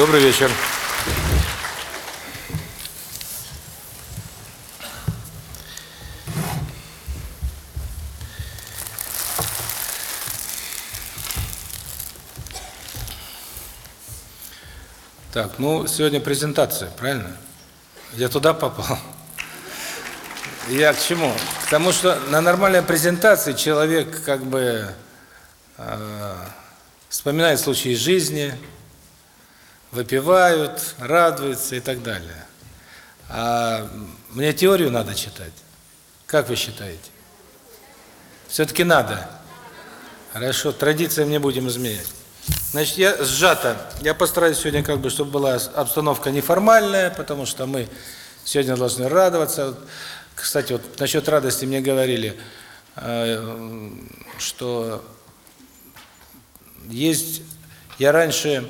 Добрый вечер. Так, ну, сегодня презентация, правильно? Я туда попал. Я к чему? К тому, что на нормальной презентации человек как бы э, вспоминает случаи жизни, выпивают, радуются и так далее. А мне теорию надо читать. Как вы считаете? Все-таки надо. Хорошо, традициям не будем изменять. Значит, я сжато, я постараюсь сегодня как бы, чтобы была обстановка неформальная, потому что мы сегодня должны радоваться. Кстати, вот насчет радости мне говорили, э, что есть, я раньше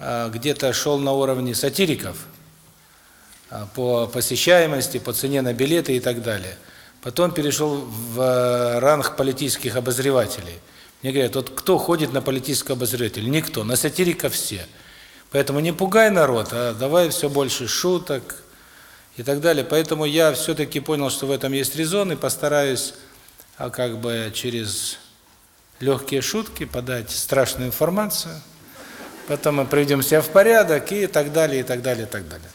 где-то шел на уровне сатириков э, по посещаемости, по цене на билеты и так далее. Потом перешел в ранг политических обозревателей – мне говорят, вот кто ходит на политического обозревателя? Никто, на сатирика все. Поэтому не пугай народ, а давай все больше шуток и так далее. Поэтому я все-таки понял, что в этом есть резон, и постараюсь а как бы через легкие шутки подать страшную информацию. Потом мы приведем себя в порядок и так далее, и так далее, и так далее.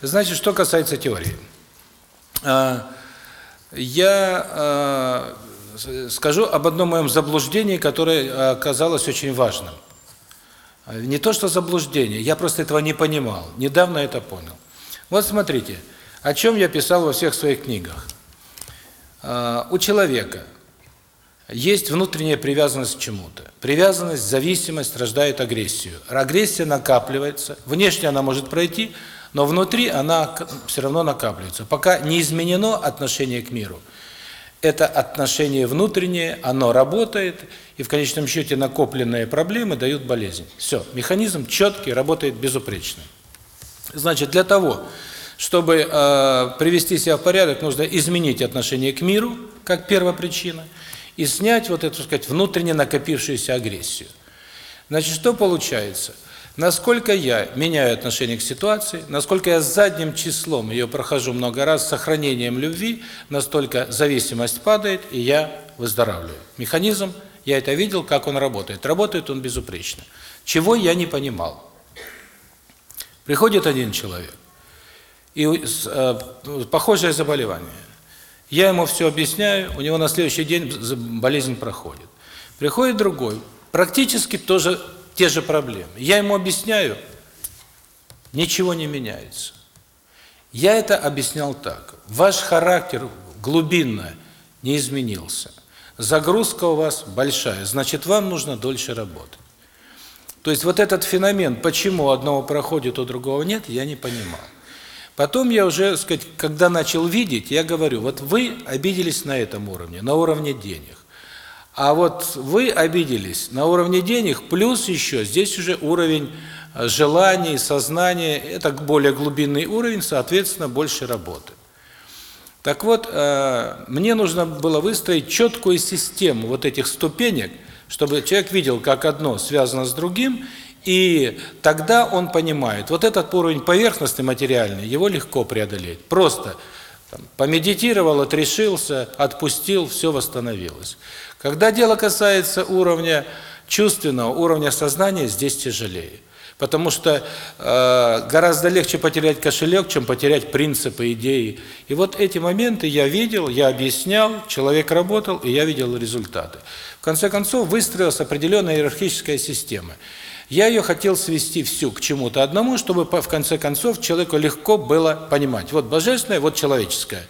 Значит, что касается теории. А, я а, скажу об одном моем заблуждении, которое оказалось очень важным. Не то, что заблуждение, я просто этого не понимал. Недавно это понял. Вот смотрите, о чем я писал во всех своих книгах. У человека есть внутренняя привязанность к чему-то. Привязанность, зависимость рождает агрессию. Агрессия накапливается, внешне она может пройти, но внутри она все равно накапливается. Пока не изменено отношение к миру – это отношение внутреннее, оно работает, и в конечном счете накопленные проблемы дают болезнь. Все, механизм четкий, работает безупречно. Значит, для того, чтобы э, привести себя в порядок, нужно изменить отношение к миру, как первопричина, и снять вот эту, так сказать, внутренне накопившуюся агрессию. Значит, что получается? Насколько я меняю отношение к ситуации, насколько я задним числом ее прохожу много раз, с сохранением любви, настолько зависимость падает, и я выздоравливаю. Механизм, я это видел, как он работает. Работает он безупречно. Чего я не понимал. Приходит один человек, и э, похожее заболевание. Я ему все объясняю, у него на следующий день болезнь проходит. Приходит другой, практически тоже те же проблемы. Я ему объясняю, ничего не меняется. Я это объяснял так. Ваш характер глубинно не изменился. Загрузка у вас большая, значит, вам нужно дольше работать. То есть вот этот феномен, почему одного проходит, у другого нет, я не понимал. Потом я уже, сказать, когда начал видеть, я говорю, вот вы обиделись на этом уровне, на уровне денег. А вот вы обиделись на уровне денег, плюс еще здесь уже уровень э, желаний, сознания, это более глубинный уровень, соответственно, больше работы. Так вот, э, мне нужно было выстроить четкую систему вот этих ступенек, чтобы человек видел, как одно связано с другим, и тогда он понимает, вот этот уровень поверхностный, материальный, его легко преодолеть. Просто там, помедитировал, отрешился, отпустил, все восстановилось. Когда дело касается уровня чувственного, уровня сознания, здесь тяжелее. Потому что э, гораздо легче потерять кошелек, чем потерять принципы, идеи. И вот эти моменты я видел, я объяснял, человек работал, и я видел результаты. В конце концов, выстроилась определенная иерархическая система. Я ее хотел свести всю к чему-то одному, чтобы в конце концов человеку легко было понимать. Вот божественное, вот человеческое.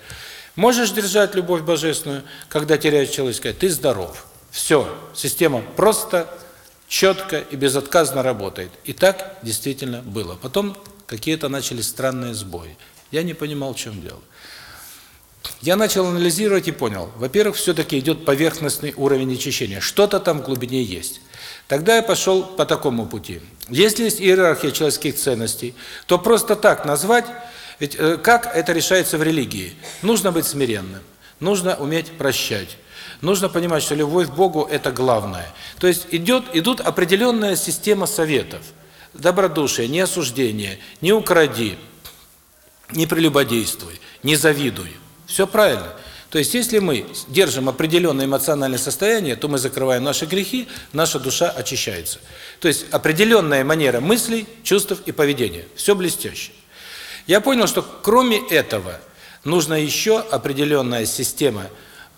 Можешь держать любовь божественную, когда теряешь человеческое, ты здоров. Все, система просто, четко и безотказно работает. И так действительно было. Потом какие-то начали странные сбои. Я не понимал, в чем дело. Я начал анализировать и понял. Во-первых, все-таки идет поверхностный уровень очищения. Что-то там в глубине есть. Тогда я пошел по такому пути. Если есть иерархия человеческих ценностей, то просто так назвать ведь э, как это решается в религии? Нужно быть смиренным, нужно уметь прощать. Нужно понимать, что любовь к Богу – это главное. То есть идет, идут определенная система советов. добродушие, не осуждение, не укради, не прелюбодействуй, не завидуй. Все правильно. То есть, если мы держим определенное эмоциональное состояние, то мы закрываем наши грехи, наша душа очищается. То есть, определенная манера мыслей, чувств и поведения. Все блестяще. Я понял, что кроме этого нужна еще определенная система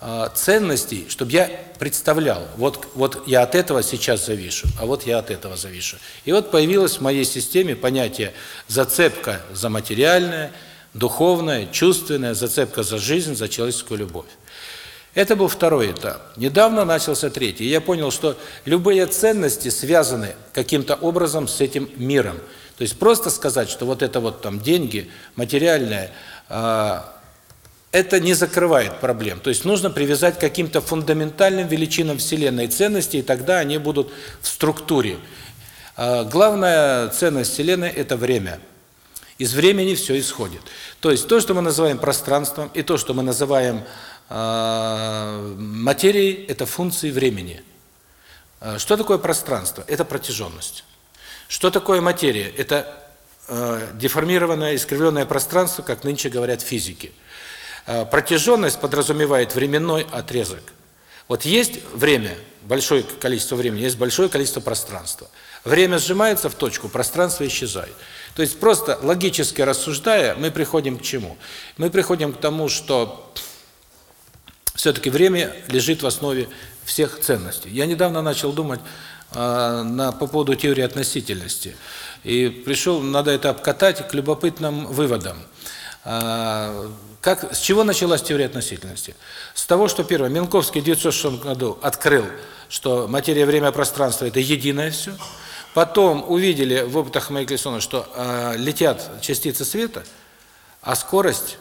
э, ценностей, чтобы я представлял, вот, вот я от этого сейчас завишу, а вот я от этого завишу. И вот появилось в моей системе понятие зацепка за материальное – духовная, чувственная зацепка за жизнь, за человеческую любовь. Это был второй этап. Недавно начался третий. я понял, что любые ценности связаны каким-то образом с этим миром. То есть просто сказать, что вот это вот там деньги, материальное, э, это не закрывает проблем. То есть нужно привязать к каким-то фундаментальным величинам Вселенной ценности, и тогда они будут в структуре. Э, главная ценность Вселенной – это время – из времени все исходит. То есть то, что мы называем пространством, и то, что мы называем э, материей, это функции времени. А, что такое пространство? Это протяженность. Что такое материя? Это э, деформированное, искривленное пространство, как нынче говорят физики. Э, протяженность подразумевает временной отрезок. Вот есть время, большое количество времени, есть большое количество пространства. Время сжимается в точку, пространство исчезает. То есть просто логически рассуждая, мы приходим к чему? Мы приходим к тому, что все-таки время лежит в основе всех ценностей. Я недавно начал думать э, на по поводу теории относительности. И пришел, надо это обкатать к любопытным выводам. Э, как, с чего началась теория относительности? С того, что первое, Минковский в 1906 году открыл, что материя, время, пространство – это единое все – Потом увидели в опытах Майклисона, что э, летят частицы света, а скорость,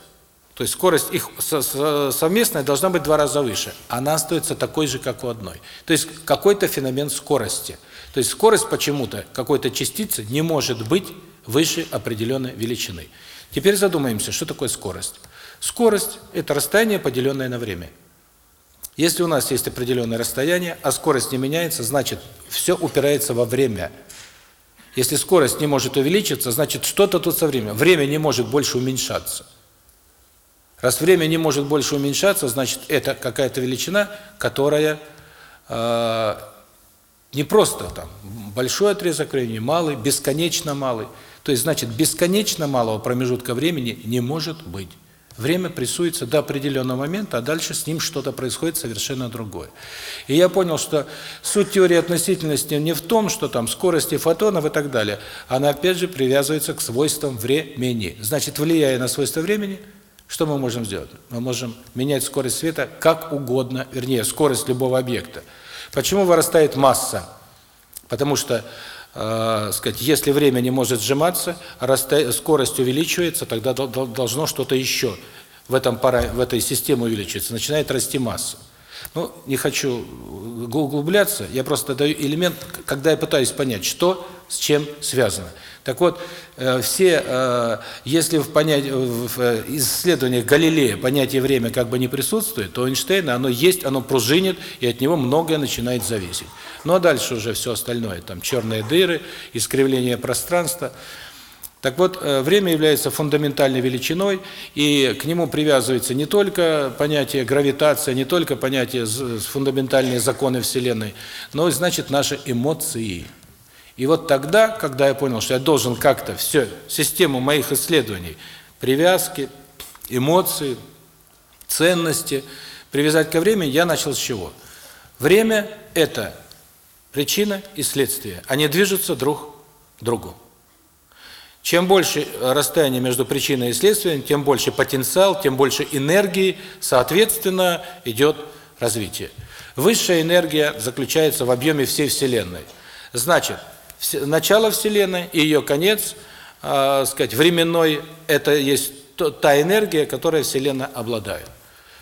то есть скорость их совместная должна быть в два раза выше. Она остается такой же, как у одной. То есть какой-то феномен скорости. То есть скорость почему-то какой-то частицы не может быть выше определенной величины. Теперь задумаемся, что такое скорость. Скорость – это расстояние, поделенное на время. Если у нас есть определенное расстояние, а скорость не меняется, значит, все упирается во время – если скорость не может увеличиться, значит, что-то тут со временем. Время не может больше уменьшаться. Раз время не может больше уменьшаться, значит, это какая-то величина, которая э, не просто там большой отрезок времени, малый, бесконечно малый. То есть, значит, бесконечно малого промежутка времени не может быть. Время прессуется до определенного момента, а дальше с ним что-то происходит совершенно другое. И я понял, что суть теории относительности не в том, что там скорости фотонов и так далее, она опять же привязывается к свойствам времени. Значит, влияя на свойства времени, что мы можем сделать? Мы можем менять скорость света как угодно, вернее, скорость любого объекта. Почему вырастает масса? Потому что э, сказать, если время не может сжиматься, скорость увеличивается, тогда должно что-то еще в этом пара, в этой системе увеличиться, начинает расти масса. Ну, не хочу углубляться, я просто даю элемент, когда я пытаюсь понять, что с чем связано. Так вот, э, все, э, если в, понятии, в э, исследованиях Галилея понятие время как бы не присутствует, то у Эйнштейна оно есть, оно пружинит, и от него многое начинает зависеть. Ну а дальше уже все остальное, там черные дыры, искривление пространства – так вот, время является фундаментальной величиной, и к нему привязывается не только понятие гравитация, не только понятие фундаментальные законы Вселенной, но и, значит, наши эмоции. И вот тогда, когда я понял, что я должен как-то все, систему моих исследований, привязки, эмоции, ценности, привязать ко времени, я начал с чего? Время – это причина и следствие. Они движутся друг к другу. Чем больше расстояние между причиной и следствием, тем больше потенциал, тем больше энергии, соответственно, идет развитие. Высшая энергия заключается в объеме всей Вселенной. Значит, начало Вселенной и ее конец, э, сказать, временной, это есть та энергия, которая Вселенная обладает.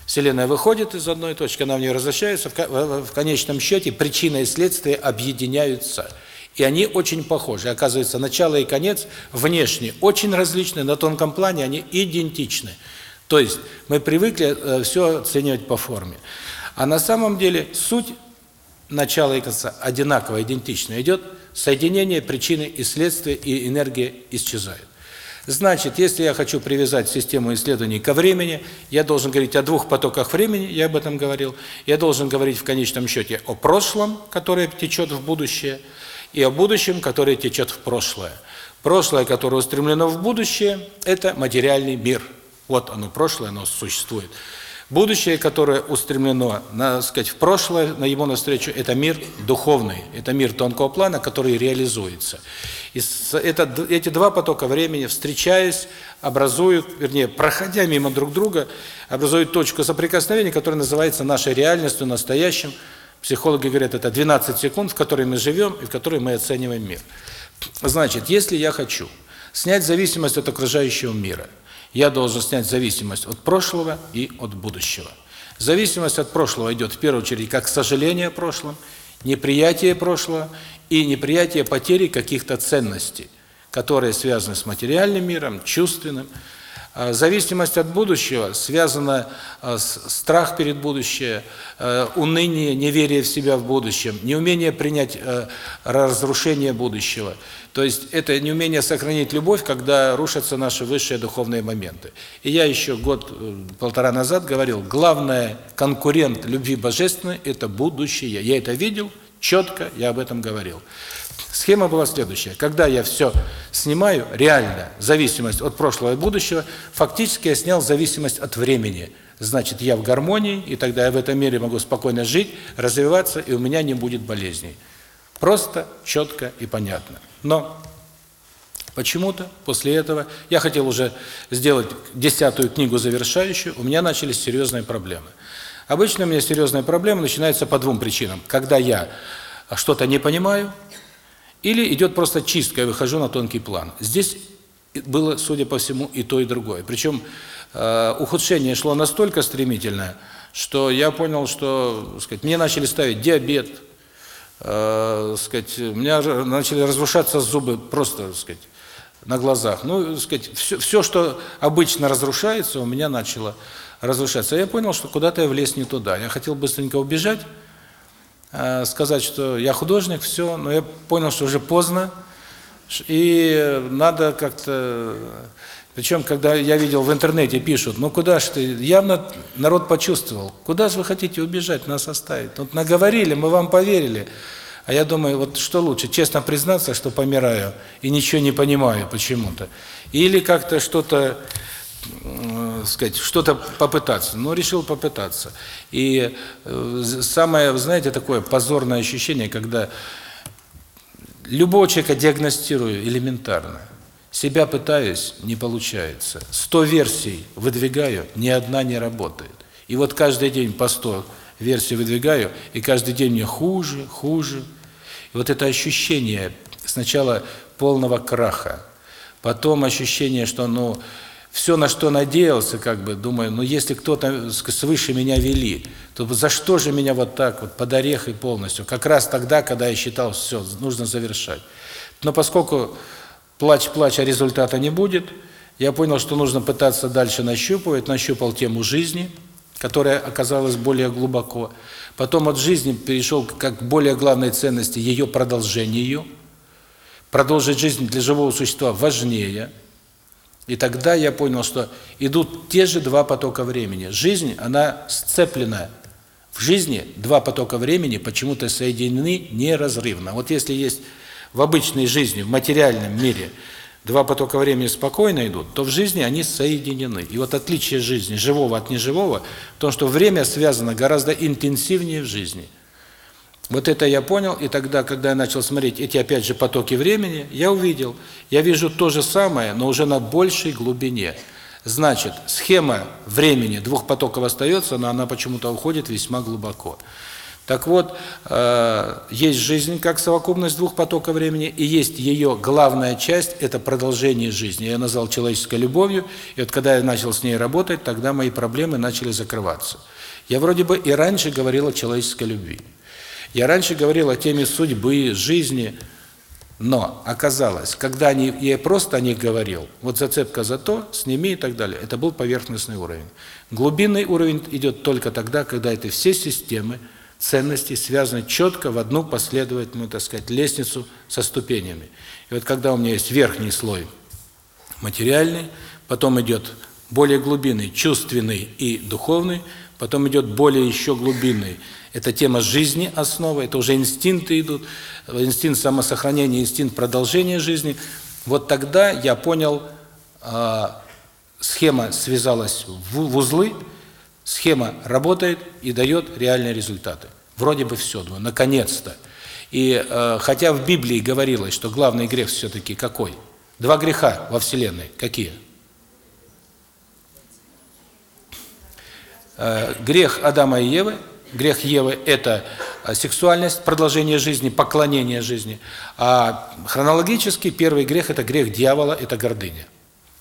Вселенная выходит из одной точки, она в нее возвращается, в конечном счете причина и следствие объединяются – и они очень похожи. Оказывается, начало и конец внешне очень различны, на тонком плане они идентичны. То есть мы привыкли э, все оценивать по форме. А на самом деле суть начала и конца одинаково, идентично идет соединение причины и следствия, и энергия исчезает. Значит, если я хочу привязать систему исследований ко времени, я должен говорить о двух потоках времени, я об этом говорил. Я должен говорить в конечном счете о прошлом, которое течет в будущее, и о будущем, которое течет в прошлое. Прошлое, которое устремлено в будущее, это материальный мир. Вот оно, прошлое, оно существует. Будущее, которое устремлено, на сказать, в прошлое, на его навстречу, это мир духовный, это мир тонкого плана, который реализуется. И это, эти два потока времени, встречаясь, образуют, вернее, проходя мимо друг друга, образуют точку соприкосновения, которая называется нашей реальностью, настоящим. Психологи говорят, это 12 секунд, в которой мы живем и в которой мы оцениваем мир. Значит, если я хочу снять зависимость от окружающего мира – я должен снять зависимость от прошлого и от будущего. Зависимость от прошлого идет в первую очередь как сожаление о прошлом, неприятие прошлого и неприятие потери каких-то ценностей, которые связаны с материальным миром, чувственным, а, зависимость от будущего связана а, с страх перед будущим, а, уныние, неверие в себя в будущем, неумение принять разрушение будущего. То есть это неумение сохранить любовь, когда рушатся наши высшие духовные моменты. И я еще год-полтора э, назад говорил, главный конкурент любви божественной – это будущее. Я это видел четко, я об этом говорил. Схема была следующая. Когда я все снимаю, реально, зависимость от прошлого и будущего, фактически я снял зависимость от времени. Значит, я в гармонии, и тогда я в этом мире могу спокойно жить, развиваться, и у меня не будет болезней. Просто, четко и понятно. Но почему-то после этого, я хотел уже сделать десятую книгу завершающую, у меня начались серьезные проблемы. Обычно у меня серьезные проблемы начинаются по двум причинам. Когда я что-то не понимаю, или идет просто чистка, я выхожу на тонкий план. Здесь было, судя по всему, и то, и другое. Причем э, ухудшение шло настолько стремительное, что я понял, что, сказать, мне начали ставить диабет, э, сказать, у меня начали разрушаться зубы просто, сказать, на глазах. Ну, сказать, все, все, что обычно разрушается, у меня начало разрушаться. Я понял, что куда-то я влез не туда. Я хотел быстренько убежать, сказать, что я художник, все, но я понял, что уже поздно, и надо как-то... Причем, когда я видел в интернете, пишут, ну куда ж ты, явно народ почувствовал, куда же вы хотите убежать, нас оставить? Вот наговорили, мы вам поверили. А я думаю, вот что лучше, честно признаться, что помираю и ничего не понимаю почему-то. Или как-то что-то сказать, что-то попытаться. Но решил попытаться. И э, самое, знаете, такое позорное ощущение, когда любого человека диагностирую элементарно. Себя пытаюсь, не получается. Сто версий выдвигаю, ни одна не работает. И вот каждый день по сто версий выдвигаю, и каждый день мне хуже, хуже. И вот это ощущение сначала полного краха, потом ощущение, что ну все, на что надеялся, как бы, думаю, ну если кто-то свыше меня вели, то за что же меня вот так вот, под орех и полностью? Как раз тогда, когда я считал, все, нужно завершать. Но поскольку плач-плач, а результата не будет, я понял, что нужно пытаться дальше нащупывать, нащупал тему жизни, которая оказалась более глубоко. Потом от жизни перешел как более главной ценности ее продолжению. Продолжить жизнь для живого существа важнее – и тогда я понял, что идут те же два потока времени. Жизнь, она сцеплена. В жизни два потока времени почему-то соединены неразрывно. Вот если есть в обычной жизни, в материальном мире два потока времени спокойно идут, то в жизни они соединены. И вот отличие жизни, живого от неживого, в том, что время связано гораздо интенсивнее в жизни – вот это я понял, и тогда, когда я начал смотреть эти, опять же, потоки времени, я увидел, я вижу то же самое, но уже на большей глубине. Значит, схема времени двух потоков остается, но она почему-то уходит весьма глубоко. Так вот, э, есть жизнь как совокупность двух потоков времени, и есть ее главная часть – это продолжение жизни. Я назвал человеческой любовью, и вот когда я начал с ней работать, тогда мои проблемы начали закрываться. Я вроде бы и раньше говорил о человеческой любви. Я раньше говорил о теме судьбы, жизни, но оказалось, когда они, я просто о них говорил, вот зацепка за то, сними и так далее, это был поверхностный уровень. Глубинный уровень идет только тогда, когда это все системы, ценностей связаны четко в одну последовательную, так сказать, лестницу со ступенями. И вот когда у меня есть верхний слой материальный, потом идет более глубинный, чувственный и духовный, потом идет более еще глубинный. Это тема жизни основа, это уже инстинкты идут, инстинкт самосохранения, инстинкт продолжения жизни. Вот тогда я понял, э, схема связалась в, узлы, схема работает и дает реальные результаты. Вроде бы все, думаю, наконец-то. И э, хотя в Библии говорилось, что главный грех все-таки какой? Два греха во Вселенной. Какие? Э, грех Адама и Евы, грех Евы – это сексуальность, продолжение жизни, поклонение жизни. А хронологически первый грех – это грех дьявола, это гордыня.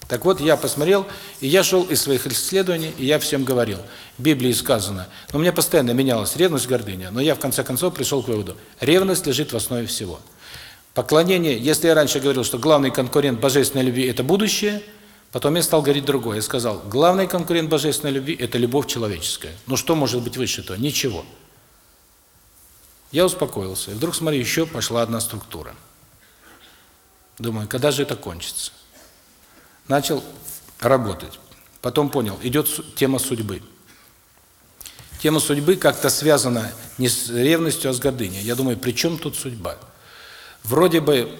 Так вот, я посмотрел, и я шел из своих исследований, и я всем говорил. В Библии сказано, но у меня постоянно менялась ревность, гордыня, но я в конце концов пришел к выводу, ревность лежит в основе всего. Поклонение, если я раньше говорил, что главный конкурент божественной любви – это будущее, потом я стал говорить другое. Я сказал, главный конкурент божественной любви – это любовь человеческая. Ну что может быть выше этого? Ничего. Я успокоился. И вдруг, смотри, еще пошла одна структура. Думаю, когда же это кончится? Начал работать. Потом понял, идет тема судьбы. Тема судьбы как-то связана не с ревностью, а с гордыней. Я думаю, при чем тут судьба? Вроде бы,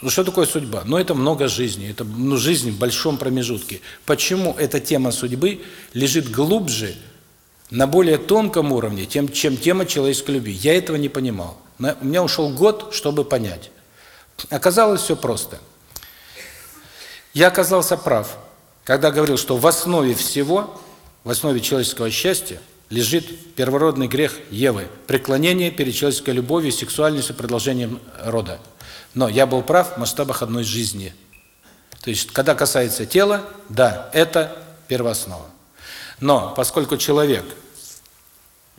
ну что такое судьба? Ну это много жизни, это ну, жизнь в большом промежутке. Почему эта тема судьбы лежит глубже, на более тонком уровне, тем, чем тема человеческой любви? Я этого не понимал. У меня ушел год, чтобы понять. Оказалось все просто. Я оказался прав, когда говорил, что в основе всего, в основе человеческого счастья, лежит первородный грех Евы – преклонение перед человеческой любовью, сексуальностью, продолжением рода. Но я был прав в масштабах одной жизни. То есть, когда касается тела, да, это первооснова. Но поскольку человек,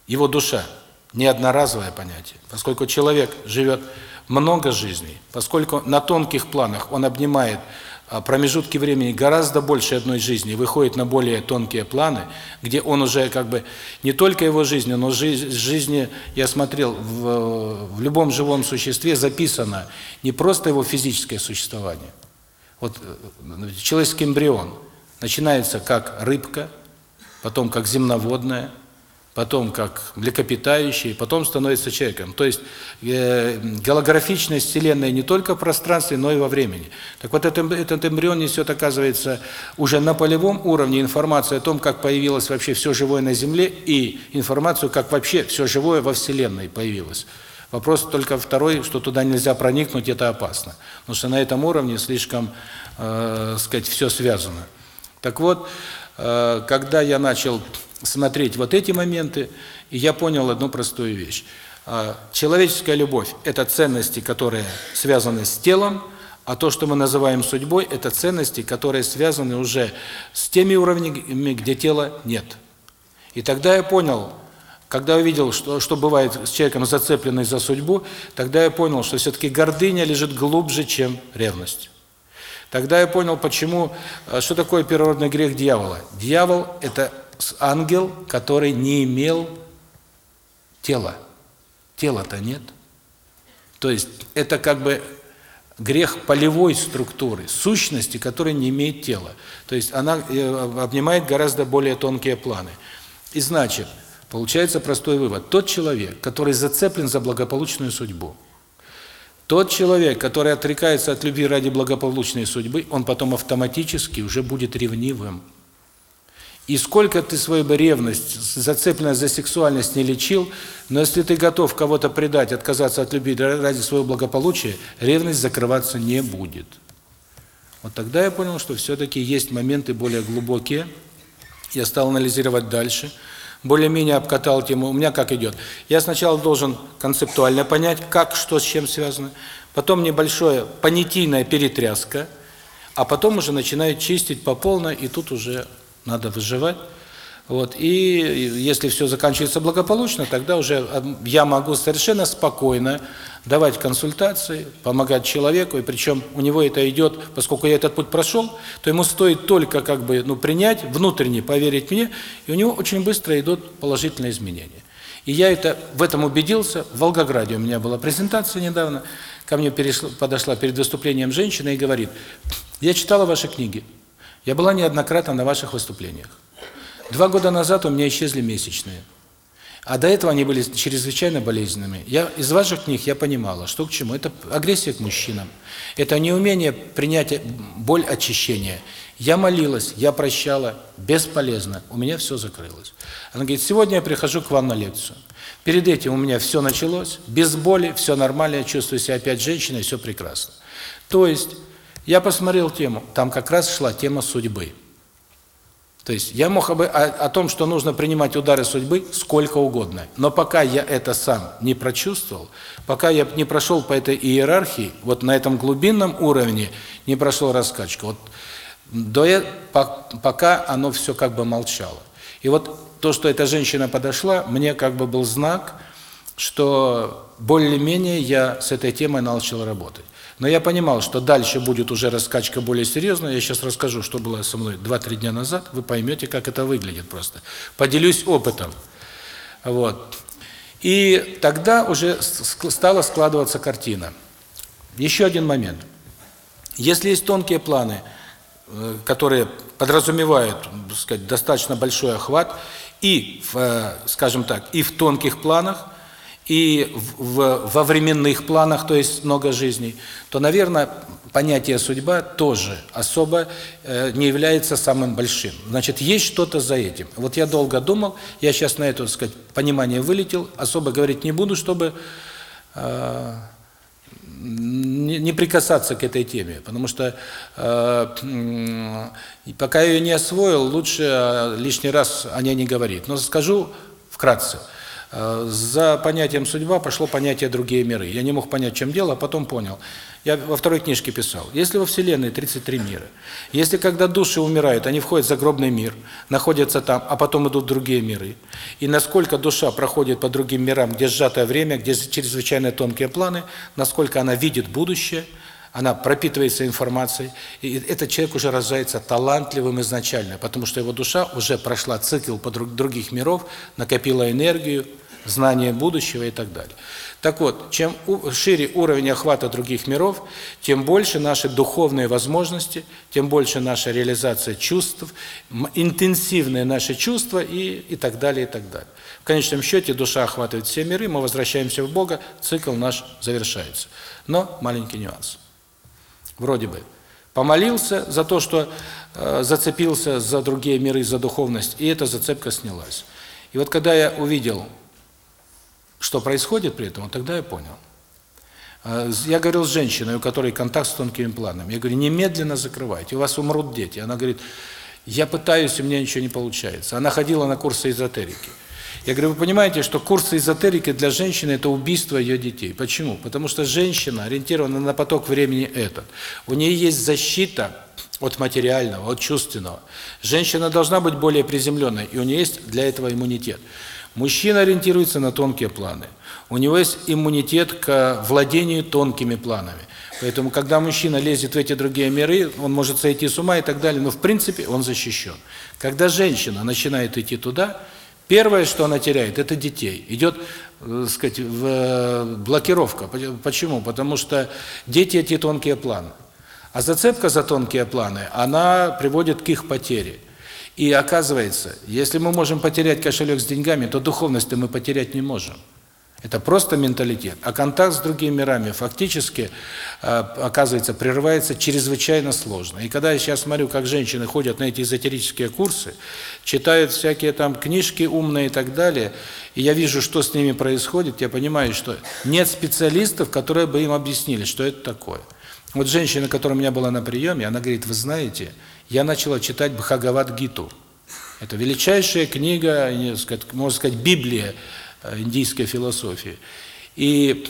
его душа – не одноразовое понятие, поскольку человек живет много жизней, поскольку на тонких планах он обнимает промежутки времени гораздо больше одной жизни, выходит на более тонкие планы, где он уже как бы не только его жизнь, но жизнь, жизни, я смотрел, в, в любом живом существе записано не просто его физическое существование. Вот э, человеческий эмбрион начинается как рыбка, потом как земноводная, потом как млекопитающий, потом становится человеком. То есть э, голографичность Вселенной не только в пространстве, но и во времени. Так вот этот, этот эмбрион несет, оказывается, уже на полевом уровне информацию о том, как появилось вообще все живое на Земле, и информацию, как вообще все живое во Вселенной появилось. Вопрос только второй, что туда нельзя проникнуть, это опасно. Потому что на этом уровне слишком, э, сказать, все связано. Так вот, э, когда я начал смотреть вот эти моменты, и я понял одну простую вещь. А, человеческая любовь – это ценности, которые связаны с телом, а то, что мы называем судьбой, это ценности, которые связаны уже с теми уровнями, где тела нет. И тогда я понял, когда увидел, что, что бывает с человеком, зацепленный за судьбу, тогда я понял, что все-таки гордыня лежит глубже, чем ревность. Тогда я понял, почему, а, что такое первородный грех дьявола. Дьявол – это ангел, который не имел тела. Тела-то нет. То есть это как бы грех полевой структуры, сущности, которая не имеет тела. То есть она э, обнимает гораздо более тонкие планы. И значит, получается простой вывод. Тот человек, который зацеплен за благополучную судьбу, тот человек, который отрекается от любви ради благополучной судьбы, он потом автоматически уже будет ревнивым. И сколько ты свою бы ревность, зацепленность за сексуальность не лечил, но если ты готов кого-то предать, отказаться от любви ради своего благополучия, ревность закрываться не будет. Вот тогда я понял, что все-таки есть моменты более глубокие. Я стал анализировать дальше, более-менее обкатал тему. У меня как идет? Я сначала должен концептуально понять, как, что с чем связано, потом небольшое понятийная перетряска, а потом уже начинаю чистить по полной, и тут уже надо выживать. Вот, и если все заканчивается благополучно, тогда уже я могу совершенно спокойно давать консультации, помогать человеку, и причем у него это идет, поскольку я этот путь прошел, то ему стоит только как бы ну принять, внутренне поверить мне, и у него очень быстро идут положительные изменения. И я это в этом убедился. В Волгограде у меня была презентация недавно. Ко мне перешла, подошла перед выступлением женщина и говорит, я читала ваши книги, я была неоднократно на ваших выступлениях. Два года назад у меня исчезли месячные. А до этого они были чрезвычайно болезненными. Я из ваших книг я понимала, что к чему. Это агрессия к мужчинам. Это неумение принять боль очищения. Я молилась, я прощала, бесполезно. У меня все закрылось. Она говорит, сегодня я прихожу к вам на лекцию. Перед этим у меня все началось, без боли, все нормально, я чувствую себя опять женщиной, все прекрасно. То есть, я посмотрел тему, там как раз шла тема судьбы. То есть я мог бы о, о том, что нужно принимать удары судьбы, сколько угодно. Но пока я это сам не прочувствовал, пока я не прошел по этой иерархии, вот на этом глубинном уровне не прошел раскачку, вот до, пока оно все как бы молчало. И вот то, что эта женщина подошла, мне как бы был знак, что более-менее я с этой темой начал работать. Но я понимал, что дальше будет уже раскачка более серьезная. Я сейчас расскажу, что было со мной 2-3 дня назад. Вы поймете, как это выглядит просто. Поделюсь опытом. Вот. И тогда уже стала складываться картина. Еще один момент. Если есть тонкие планы, э, которые подразумевают, так сказать, достаточно большой охват, и, в, э, скажем так, и в тонких планах, и в, во временных планах, то есть много жизней, то, наверное, понятие судьба тоже особо э, не является самым большим. Значит, есть что-то за этим. Вот я долго думал, я сейчас на это, так сказать, понимание вылетел, особо говорить не буду, чтобы э, не, не прикасаться к этой теме, потому что э, пока я ее не освоил, лучше э, лишний раз о ней не говорить. Но скажу вкратце. Э, за понятием судьба пошло понятие другие миры. Я не мог понять, чем дело, а потом понял. Я во второй книжке писал. Если во Вселенной 33 мира, если когда души умирают, они входят в загробный мир, находятся там, а потом идут другие миры, и насколько душа проходит по другим мирам, где сжатое время, где чрезвычайно тонкие планы, насколько она видит будущее, она пропитывается информацией, и этот человек уже рождается талантливым изначально, потому что его душа уже прошла цикл по других миров, накопила энергию, знание будущего и так далее. Так вот, чем шире уровень охвата других миров, тем больше наши духовные возможности, тем больше наша реализация чувств, интенсивные наши чувства и, и так далее, и так далее. В конечном счете душа охватывает все миры, мы возвращаемся в Бога, цикл наш завершается. Но маленький нюанс. Вроде бы. Помолился за то, что э, зацепился за другие миры, за духовность, и эта зацепка снялась. И вот когда я увидел что происходит при этом, тогда я понял. А, я говорил с женщиной, у которой контакт с тонкими планами. Я говорю, немедленно закрывайте, у вас умрут дети. Она говорит, я пытаюсь, у меня ничего не получается. Она ходила на курсы эзотерики. Я говорю, вы понимаете, что курсы эзотерики для женщины – это убийство ее детей. Почему? Потому что женщина ориентирована на поток времени этот. У нее есть защита от материального, от чувственного. Женщина должна быть более приземленной, и у нее есть для этого иммунитет. Мужчина ориентируется на тонкие планы. У него есть иммунитет к владению тонкими планами. Поэтому, когда мужчина лезет в эти другие миры, он может сойти с ума и так далее, но в принципе он защищен. Когда женщина начинает идти туда, первое, что она теряет, это детей. Идет, так э, сказать, в э, блокировка. Почему? Потому что дети эти тонкие планы. А зацепка за тонкие планы, она приводит к их потере. И оказывается, если мы можем потерять кошелек с деньгами, то духовность мы потерять не можем. Это просто менталитет. А контакт с другими мирами фактически, э, оказывается, прерывается чрезвычайно сложно. И когда я сейчас смотрю, как женщины ходят на эти эзотерические курсы, читают всякие там книжки умные и так далее, и я вижу, что с ними происходит, я понимаю, что нет специалистов, которые бы им объяснили, что это такое. Вот женщина, которая у меня была на приеме, она говорит, вы знаете, я начала читать Бхагавад-гиту. Это величайшая книга, можно сказать, Библия индийской философии. И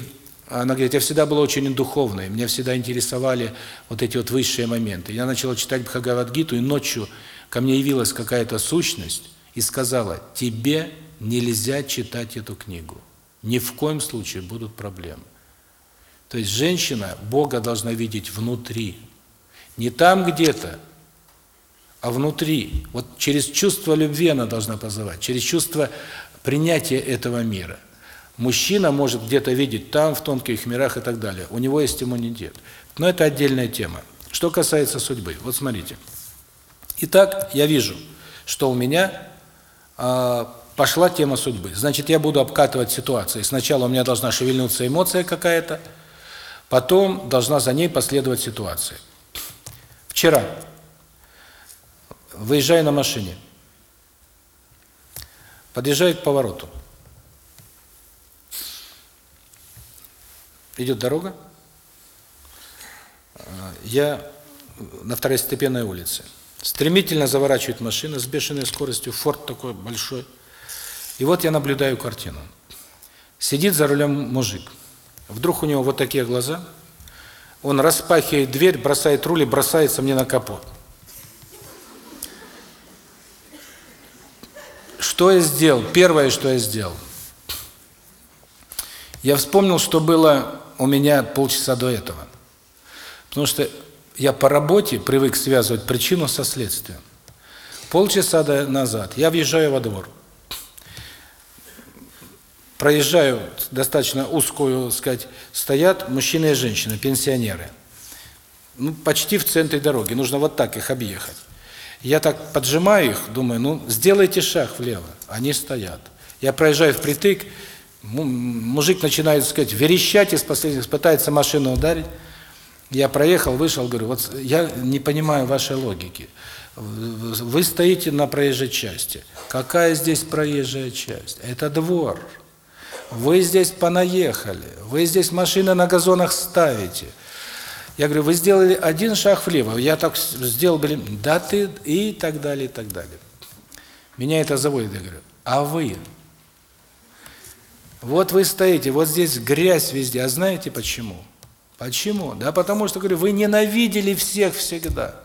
она говорит, я всегда была очень духовной, меня всегда интересовали вот эти вот высшие моменты. Я начала читать Бхагавад-гиту, и ночью ко мне явилась какая-то сущность и сказала, тебе нельзя читать эту книгу. Ни в коем случае будут проблемы. То есть женщина Бога должна видеть внутри. Не там где-то, а внутри. Вот через чувство любви она должна позывать, через чувство принятие этого мира. Мужчина может где-то видеть там, в тонких мирах и так далее. У него есть иммунитет. Но это отдельная тема. Что касается судьбы. Вот смотрите. Итак, я вижу, что у меня э, пошла тема судьбы. Значит, я буду обкатывать ситуации. Сначала у меня должна шевельнуться эмоция какая-то, потом должна за ней последовать ситуация. Вчера, выезжая на машине, подъезжаю к повороту. Идет дорога. Я на второстепенной улице. Стремительно заворачивает машина с бешеной скоростью, форт такой большой. И вот я наблюдаю картину. Сидит за рулем мужик. Вдруг у него вот такие глаза. Он распахивает дверь, бросает руль и бросается мне на капот. Что я сделал? Первое, что я сделал. Я вспомнил, что было у меня полчаса до этого. Потому что я по работе привык связывать причину со следствием. Полчаса назад я въезжаю во двор проезжаю достаточно узкую, сказать, стоят мужчины и женщины, пенсионеры. Ну, почти в центре дороги, нужно вот так их объехать. Я так поджимаю их, думаю, ну, сделайте шаг влево. Они стоят. Я проезжаю впритык, мужик начинает, сказать, верещать из последних, пытается машину ударить. Я проехал, вышел, говорю, вот я не понимаю вашей логики. Вы стоите на проезжей части. Какая здесь проезжая часть? Это двор. Вы здесь понаехали, вы здесь машины на газонах ставите. Я говорю, вы сделали один шаг влево, я так сделал, блин, да ты, и так далее, и так далее. Меня это заводит, я говорю, а вы? Вот вы стоите, вот здесь грязь везде, а знаете почему? Почему? Да потому что, говорю, вы ненавидели всех всегда.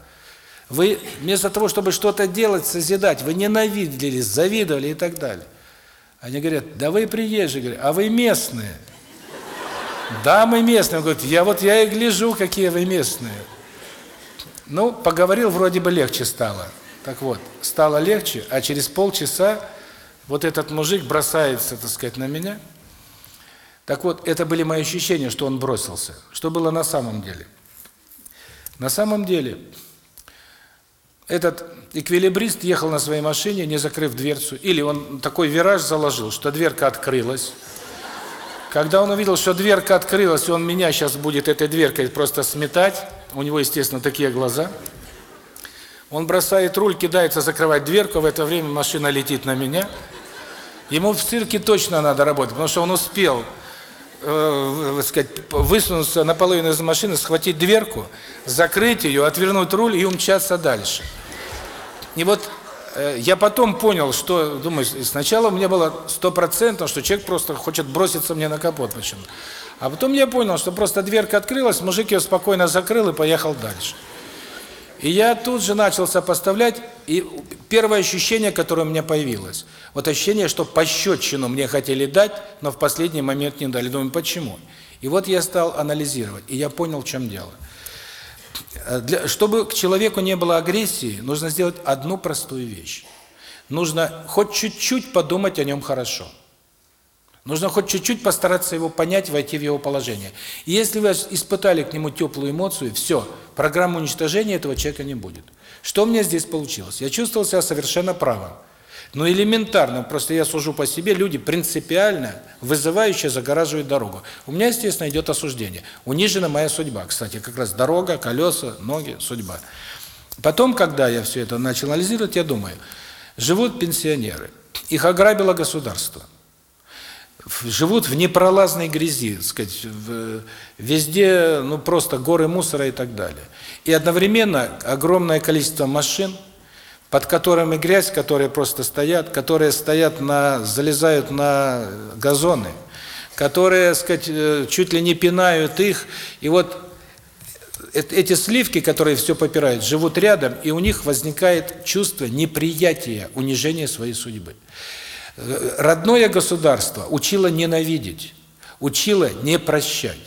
Вы вместо того, чтобы что-то делать, созидать, вы ненавидели, завидовали и так далее. Они говорят, да вы приезжие, говорят, а вы местные. Да, мы местные. Он говорит, я вот я и гляжу, какие вы местные. Ну, поговорил, вроде бы легче стало. Так вот, стало легче, а через полчаса вот этот мужик бросается, так сказать, на меня. Так вот, это были мои ощущения, что он бросился. Что было на самом деле? На самом деле, этот эквилибрист ехал на своей машине, не закрыв дверцу, или он такой вираж заложил, что дверка открылась. Когда он увидел, что дверка открылась, и он меня сейчас будет этой дверкой просто сметать, у него, естественно, такие глаза, он бросает руль, кидается закрывать дверку, в это время машина летит на меня. Ему в цирке точно надо работать, потому что он успел э, сказать, высунуться наполовину из машины, схватить дверку, закрыть ее, отвернуть руль и умчаться дальше. И вот я потом понял, что, думаю, сначала у меня было стопроцентно, что человек просто хочет броситься мне на капот почему-то. А потом я понял, что просто дверка открылась, мужик ее спокойно закрыл и поехал дальше. И я тут же начал сопоставлять, и первое ощущение, которое у меня появилось, вот ощущение, что пощечину мне хотели дать, но в последний момент не дали. Думаю, почему? И вот я стал анализировать, и я понял, в чем дело. Для, чтобы к человеку не было агрессии, нужно сделать одну простую вещь. Нужно хоть чуть-чуть подумать о нем хорошо. Нужно хоть чуть-чуть постараться его понять, войти в его положение. И если вы испытали к нему теплую эмоцию, все, программы уничтожения этого человека не будет. Что у меня здесь получилось? Я чувствовал себя совершенно правым. Но элементарно, просто я сужу по себе, люди принципиально, вызывающе загораживают дорогу. У меня, естественно, идет осуждение. Унижена моя судьба. Кстати, как раз дорога, колеса, ноги, судьба. Потом, когда я все это начал анализировать, я думаю, живут пенсионеры, их ограбило государство. Живут в непролазной грязи, так сказать, везде, ну просто горы мусора и так далее. И одновременно огромное количество машин, под которыми грязь, которые просто стоят, которые стоят на залезают на газоны, которые, сказать, э, чуть ли не пинают их. И вот эти сливки, которые все попирают, живут рядом, и у них возникает чувство неприятия, унижения своей судьбы. Родное государство учило ненавидеть, учило не прощать,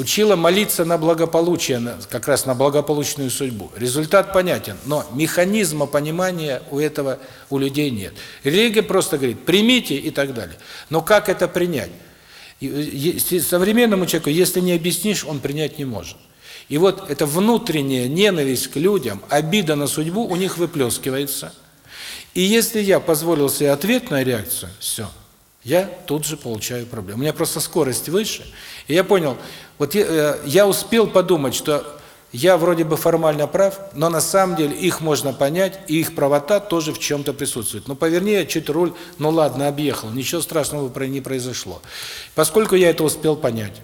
учила молиться на благополучие, как раз на благополучную судьбу. Результат понятен, но механизма понимания у этого у людей нет. Религия просто говорит: "Примите" и так далее. Но как это принять? Современному человеку, если не объяснишь, он принять не может. И вот эта внутренняя ненависть к людям, обида на судьбу у них выплескивается. И если я позволил себе ответную реакцию, все, я тут же получаю проблему. У меня просто скорость выше. И я понял, вот я, э, я успел подумать, что я вроде бы формально прав, но на самом деле их можно понять, и их правота тоже в чем-то присутствует. Ну, поверни я чуть руль, ну ладно, объехал, ничего страшного не произошло. Поскольку я это успел понять,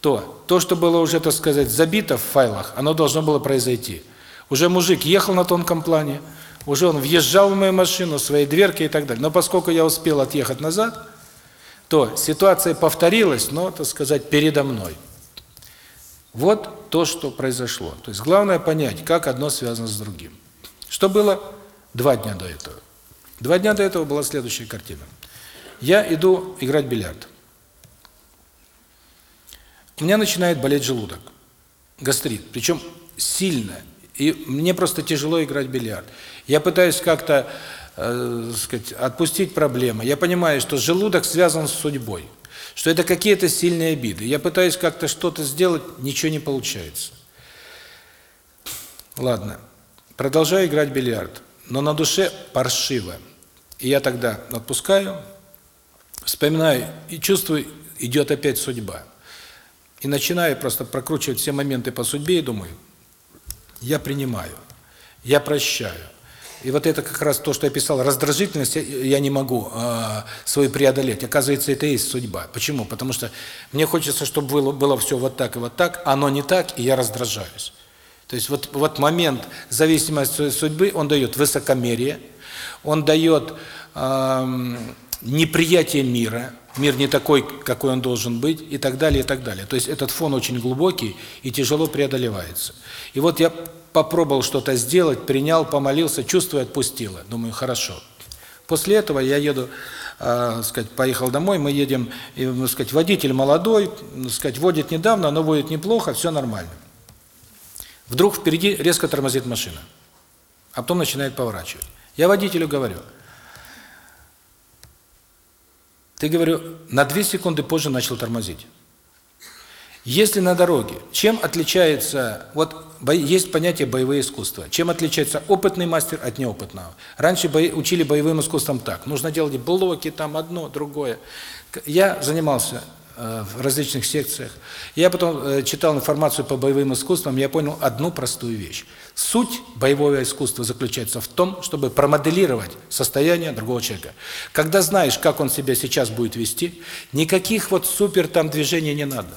то то, что было уже, так сказать, забито в файлах, оно должно было произойти. Уже мужик ехал на тонком плане, уже он въезжал в мою машину, свои дверки и так далее. Но поскольку я успел отъехать назад, то ситуация повторилась, но, так сказать, передо мной. Вот то, что произошло. То есть главное понять, как одно связано с другим. Что было два дня до этого? Два дня до этого была следующая картина. Я иду играть в бильярд. У меня начинает болеть желудок. Гастрит. Причем сильно. И мне просто тяжело играть в бильярд. Я пытаюсь как-то, э, сказать, отпустить проблемы. Я понимаю, что желудок связан с судьбой что это какие-то сильные обиды. Я пытаюсь как-то что-то сделать, ничего не получается. Ладно. Продолжаю играть в бильярд, но на душе паршиво. И я тогда отпускаю, вспоминаю и чувствую, идет опять судьба. И начинаю просто прокручивать все моменты по судьбе и думаю, я принимаю, я прощаю, и вот это как раз то, что я писал, раздражительность я не могу э, свою преодолеть. Оказывается, это и есть судьба. Почему? Потому что мне хочется, чтобы было, было все вот так и вот так, а оно не так, и я раздражаюсь. То есть вот, вот момент зависимости судьбы, он дает высокомерие, он дает э, неприятие мира, мир не такой, какой он должен быть, и так далее, и так далее. То есть этот фон очень глубокий и тяжело преодолевается. И вот я попробовал что-то сделать, принял, помолился, чувство отпустило. Думаю, хорошо. После этого я еду, э, сказать, поехал домой, мы едем, и, сказать, водитель молодой, сказать, водит недавно, но водит неплохо, все нормально. Вдруг впереди резко тормозит машина, а потом начинает поворачивать. Я водителю говорю, ты, говорю, на две секунды позже начал тормозить. Если на дороге, чем отличается, вот есть понятие боевые искусства. Чем отличается опытный мастер от неопытного? Раньше бои, учили боевым искусством так. Нужно делать блоки, там одно, другое. Я занимался э, в различных секциях. Я потом э, читал информацию по боевым искусствам, я понял одну простую вещь. Суть боевого искусства заключается в том, чтобы промоделировать состояние другого человека. Когда знаешь, как он себя сейчас будет вести, никаких вот супер там движений не надо.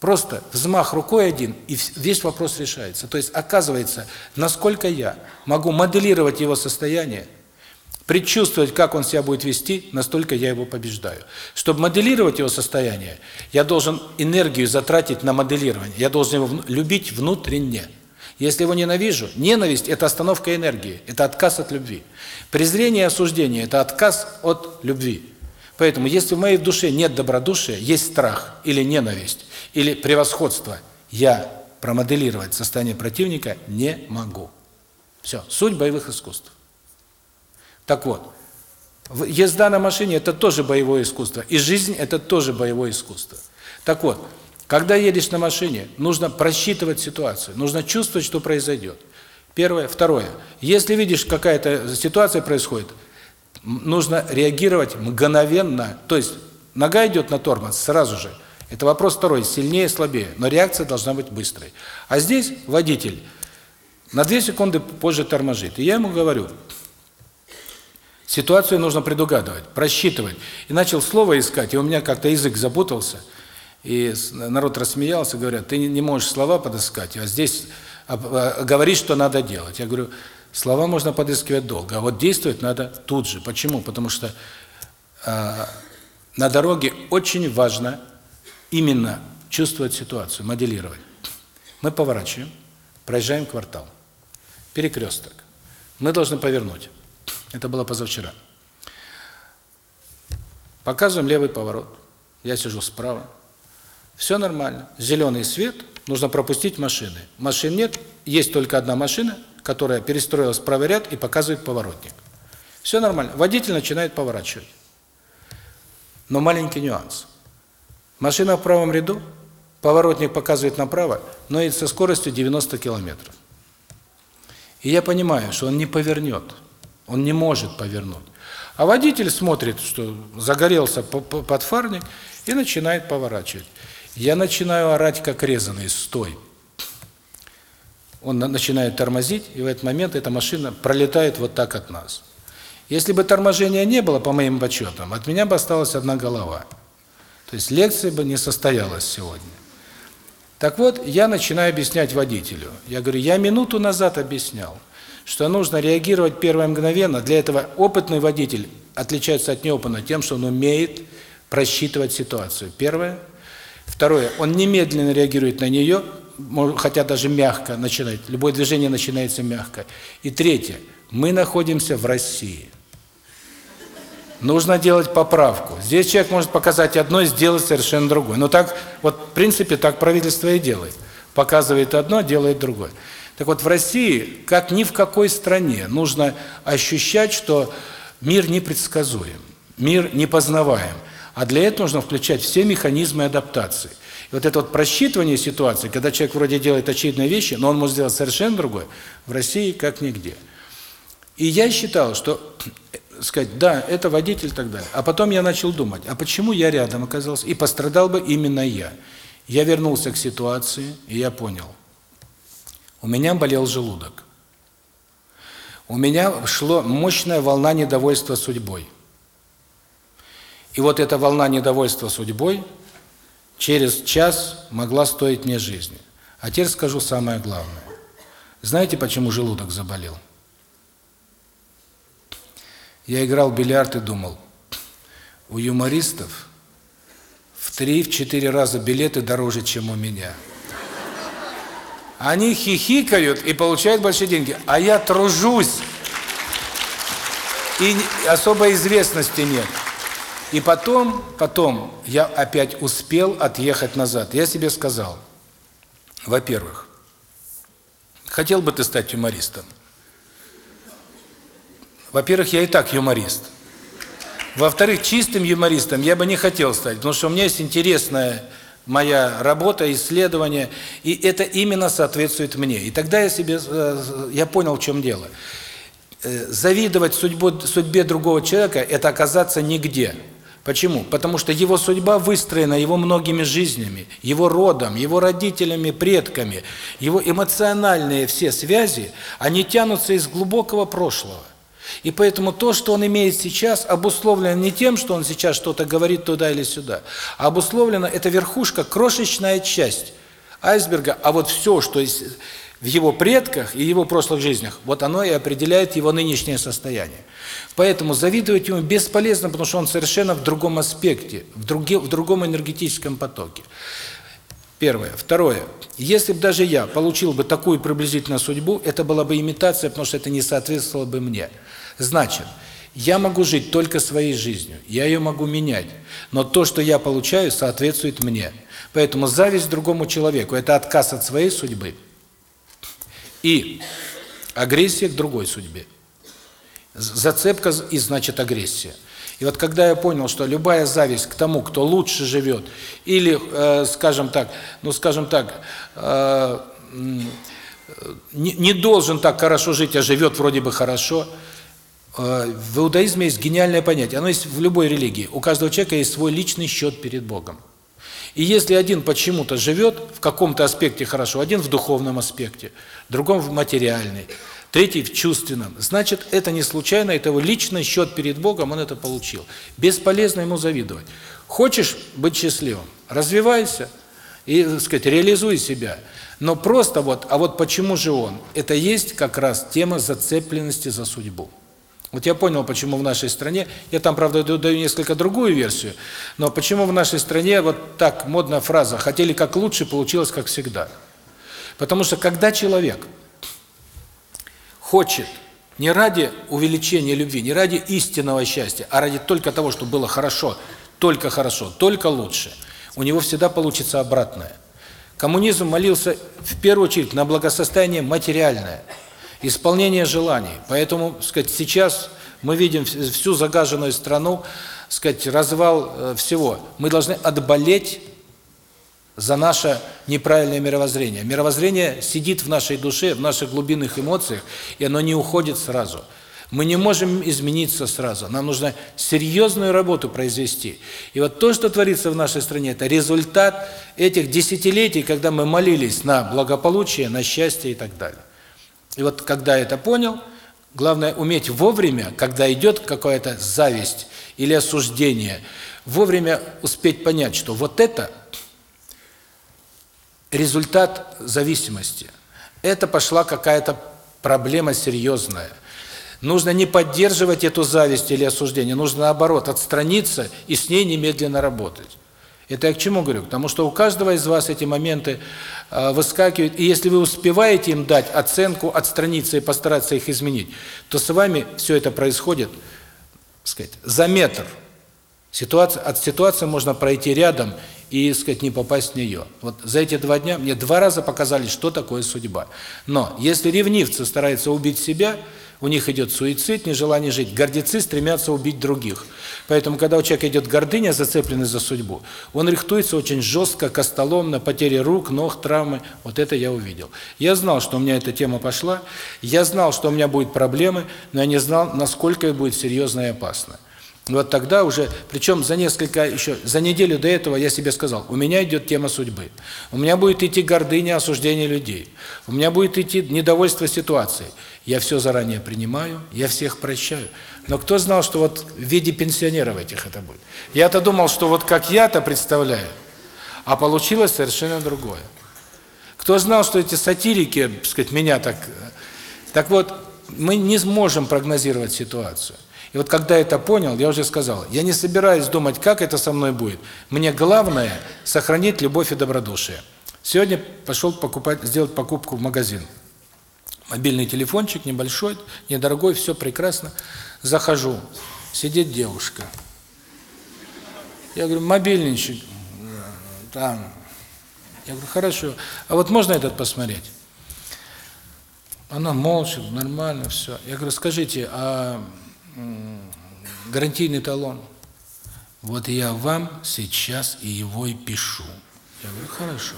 Просто взмах рукой один, и весь вопрос решается. То есть, оказывается, насколько я могу моделировать его состояние, предчувствовать, как он себя будет вести, настолько я его побеждаю. Чтобы моделировать его состояние, я должен энергию затратить на моделирование. Я должен его любить внутренне. Если его ненавижу, ненависть – это остановка энергии, это отказ от любви. Презрение и осуждение – это отказ от любви. Поэтому, если в моей душе нет добродушия, есть страх или ненависть, или превосходство, я промоделировать состояние противника не могу. Все, суть боевых искусств. Так вот, езда на машине – это тоже боевое искусство, и жизнь – это тоже боевое искусство. Так вот, когда едешь на машине, нужно просчитывать ситуацию, нужно чувствовать, что произойдет. Первое. Второе. Если видишь, какая-то ситуация происходит, нужно реагировать мгновенно. То есть нога идет на тормоз сразу же. Это вопрос второй, сильнее, слабее, но реакция должна быть быстрой. А здесь водитель на 2 секунды позже торможит. И я ему говорю, ситуацию нужно предугадывать, просчитывать. И начал слово искать, и у меня как-то язык запутался. И народ рассмеялся, говорят, ты не можешь слова подыскать, а здесь а, а, говоришь, что надо делать. Я говорю, Слова можно подыскивать долго, а вот действовать надо тут же. Почему? Потому что э, на дороге очень важно именно чувствовать ситуацию, моделировать. Мы поворачиваем, проезжаем квартал, перекресток. Мы должны повернуть. Это было позавчера. Показываем левый поворот. Я сижу справа. Все нормально. Зеленый свет, нужно пропустить машины. Машин нет, есть только одна машина, которая перестроилась в правый ряд и показывает поворотник. Все нормально. Водитель начинает поворачивать. Но маленький нюанс. Машина в правом ряду, поворотник показывает направо, но и со скоростью 90 километров. И я понимаю, что он не повернет, он не может повернуть. А водитель смотрит, что загорелся подфарник и начинает поворачивать. Я начинаю орать как резаный, стой. Он начинает тормозить, и в этот момент эта машина пролетает вот так от нас. Если бы торможения не было, по моим подсчетам, от меня бы осталась одна голова. То есть лекция бы не состоялась сегодня. Так вот, я начинаю объяснять водителю. Я говорю, я минуту назад объяснял, что нужно реагировать первое мгновенно. Для этого опытный водитель отличается от неопытного тем, что он умеет просчитывать ситуацию. Первое. Второе, он немедленно реагирует на нее, хотя даже мягко начинает. Любое движение начинается мягко. И третье, мы находимся в России. Нужно делать поправку. Здесь человек может показать одно и сделать совершенно другое. Но так, вот в принципе, так правительство и делает. Показывает одно, делает другое. Так вот, в России, как ни в какой стране, нужно ощущать, что мир непредсказуем, мир непознаваем. А для этого нужно включать все механизмы адаптации. И вот это вот просчитывание ситуации, когда человек вроде делает очевидные вещи, но он может сделать совершенно другое, в России как нигде. И я считал, что сказать, да, это водитель и так далее. А потом я начал думать, а почему я рядом оказался, и пострадал бы именно я. Я вернулся к ситуации, и я понял. У меня болел желудок. У меня шло мощная волна недовольства судьбой. И вот эта волна недовольства судьбой через час могла стоить мне жизни. А теперь скажу самое главное. Знаете, почему желудок заболел? Я играл в бильярд и думал, у юмористов в три-четыре раза билеты дороже, чем у меня. Они хихикают и получают большие деньги, а я тружусь, и особой известности нет. И потом, потом я опять успел отъехать назад. Я себе сказал, во-первых, хотел бы ты стать юмористом? Во-первых, я и так юморист. Во-вторых, чистым юмористом я бы не хотел стать, потому что у меня есть интересная моя работа, исследование, и это именно соответствует мне. И тогда я себе э, я понял, в чем дело. Э, завидовать судьбу, судьбе другого человека это оказаться нигде. Почему? Потому что его судьба выстроена его многими жизнями, его родом, его родителями, предками, его эмоциональные все связи, они тянутся из глубокого прошлого. И поэтому то, что он имеет сейчас, обусловлено не тем, что он сейчас что-то говорит туда или сюда, а обусловлено, это верхушка, крошечная часть айсберга, а вот все, что есть в его предках и его прошлых жизнях, вот оно и определяет его нынешнее состояние. Поэтому завидовать ему бесполезно, потому что он совершенно в другом аспекте, в, друге, в другом энергетическом потоке. Первое. Второе. Если бы даже я получил бы такую приблизительную судьбу, это была бы имитация, потому что это не соответствовало бы мне. Значит, я могу жить только своей жизнью, я ее могу менять, но то, что я получаю, соответствует мне. Поэтому зависть другому человеку – это отказ от своей судьбы и агрессия к другой судьбе. Зацепка и значит агрессия. И вот когда я понял, что любая зависть к тому, кто лучше живет, или, э, скажем так, ну, скажем так, э, не, не должен так хорошо жить, а живет вроде бы хорошо, э, в иудаизме есть гениальное понятие, оно есть в любой религии. У каждого человека есть свой личный счет перед Богом. И если один почему-то живет в каком-то аспекте хорошо, один в духовном аспекте, другом в материальной, третий в чувственном. Значит, это не случайно, это его личный счет перед Богом, он это получил. Бесполезно ему завидовать. Хочешь быть счастливым? Развивайся и, так сказать, реализуй себя. Но просто вот, а вот почему же он? Это есть как раз тема зацепленности за судьбу. Вот я понял, почему в нашей стране, я там, правда, даю несколько другую версию, но почему в нашей стране вот так модная фраза «хотели как лучше, получилось как всегда». Потому что когда человек хочет не ради увеличения любви, не ради истинного счастья, а ради только того, чтобы было хорошо, только хорошо, только лучше. у него всегда получится обратное. Коммунизм молился в первую очередь на благосостояние материальное, исполнение желаний. Поэтому, сказать, сейчас мы видим всю загаженную страну, сказать, развал э, всего. Мы должны отболеть за наше неправильное мировоззрение. Мировоззрение сидит в нашей душе, в наших глубинных эмоциях, и оно не уходит сразу. Мы не можем измениться сразу. Нам нужно серьезную работу произвести. И вот то, что творится в нашей стране, это результат этих десятилетий, когда мы молились на благополучие, на счастье и так далее. И вот когда это понял, главное уметь вовремя, когда идет какая-то зависть или осуждение, вовремя успеть понять, что вот это результат зависимости. Это пошла какая-то проблема серьезная. Нужно не поддерживать эту зависть или осуждение, нужно наоборот отстраниться и с ней немедленно работать. Это я к чему говорю? Потому что у каждого из вас эти моменты э, выскакивают, и если вы успеваете им дать оценку, отстраниться и постараться их изменить, то с вами все это происходит, сказать, за метр. Ситуация, от ситуации можно пройти рядом и, сказать, не попасть в нее. Вот за эти два дня мне два раза показали, что такое судьба. Но если ревнивцы стараются убить себя, у них идет суицид, нежелание жить. Гордецы стремятся убить других. Поэтому, когда у человека идет гордыня, зацепленный за судьбу, он рихтуется очень жестко, костоломно, потери рук, ног, травмы. Вот это я увидел. Я знал, что у меня эта тема пошла, я знал, что у меня будут проблемы, но я не знал, насколько это будет серьезно и опасно. Вот тогда уже, причем за несколько, еще за неделю до этого я себе сказал, у меня идет тема судьбы. У меня будет идти гордыня, осуждение людей. У меня будет идти недовольство ситуацией. Я все заранее принимаю, я всех прощаю. Но кто знал, что вот в виде пенсионеров этих это будет? Я-то думал, что вот как я-то представляю, а получилось совершенно другое. Кто знал, что эти сатирики, так сказать, меня так... Так вот, мы не сможем прогнозировать ситуацию. И вот когда это понял, я уже сказал, я не собираюсь думать, как это со мной будет. Мне главное сохранить любовь и добродушие. Сегодня пошел покупать, сделать покупку в магазин. Мобильный телефончик небольшой, недорогой, все прекрасно. Захожу, сидит девушка. Я говорю, мобильничек там. Я говорю, хорошо. А вот можно этот посмотреть? Она молчит, нормально все. Я говорю, скажите, а гарантийный талон. Вот я вам сейчас и его и пишу. Я говорю, хорошо.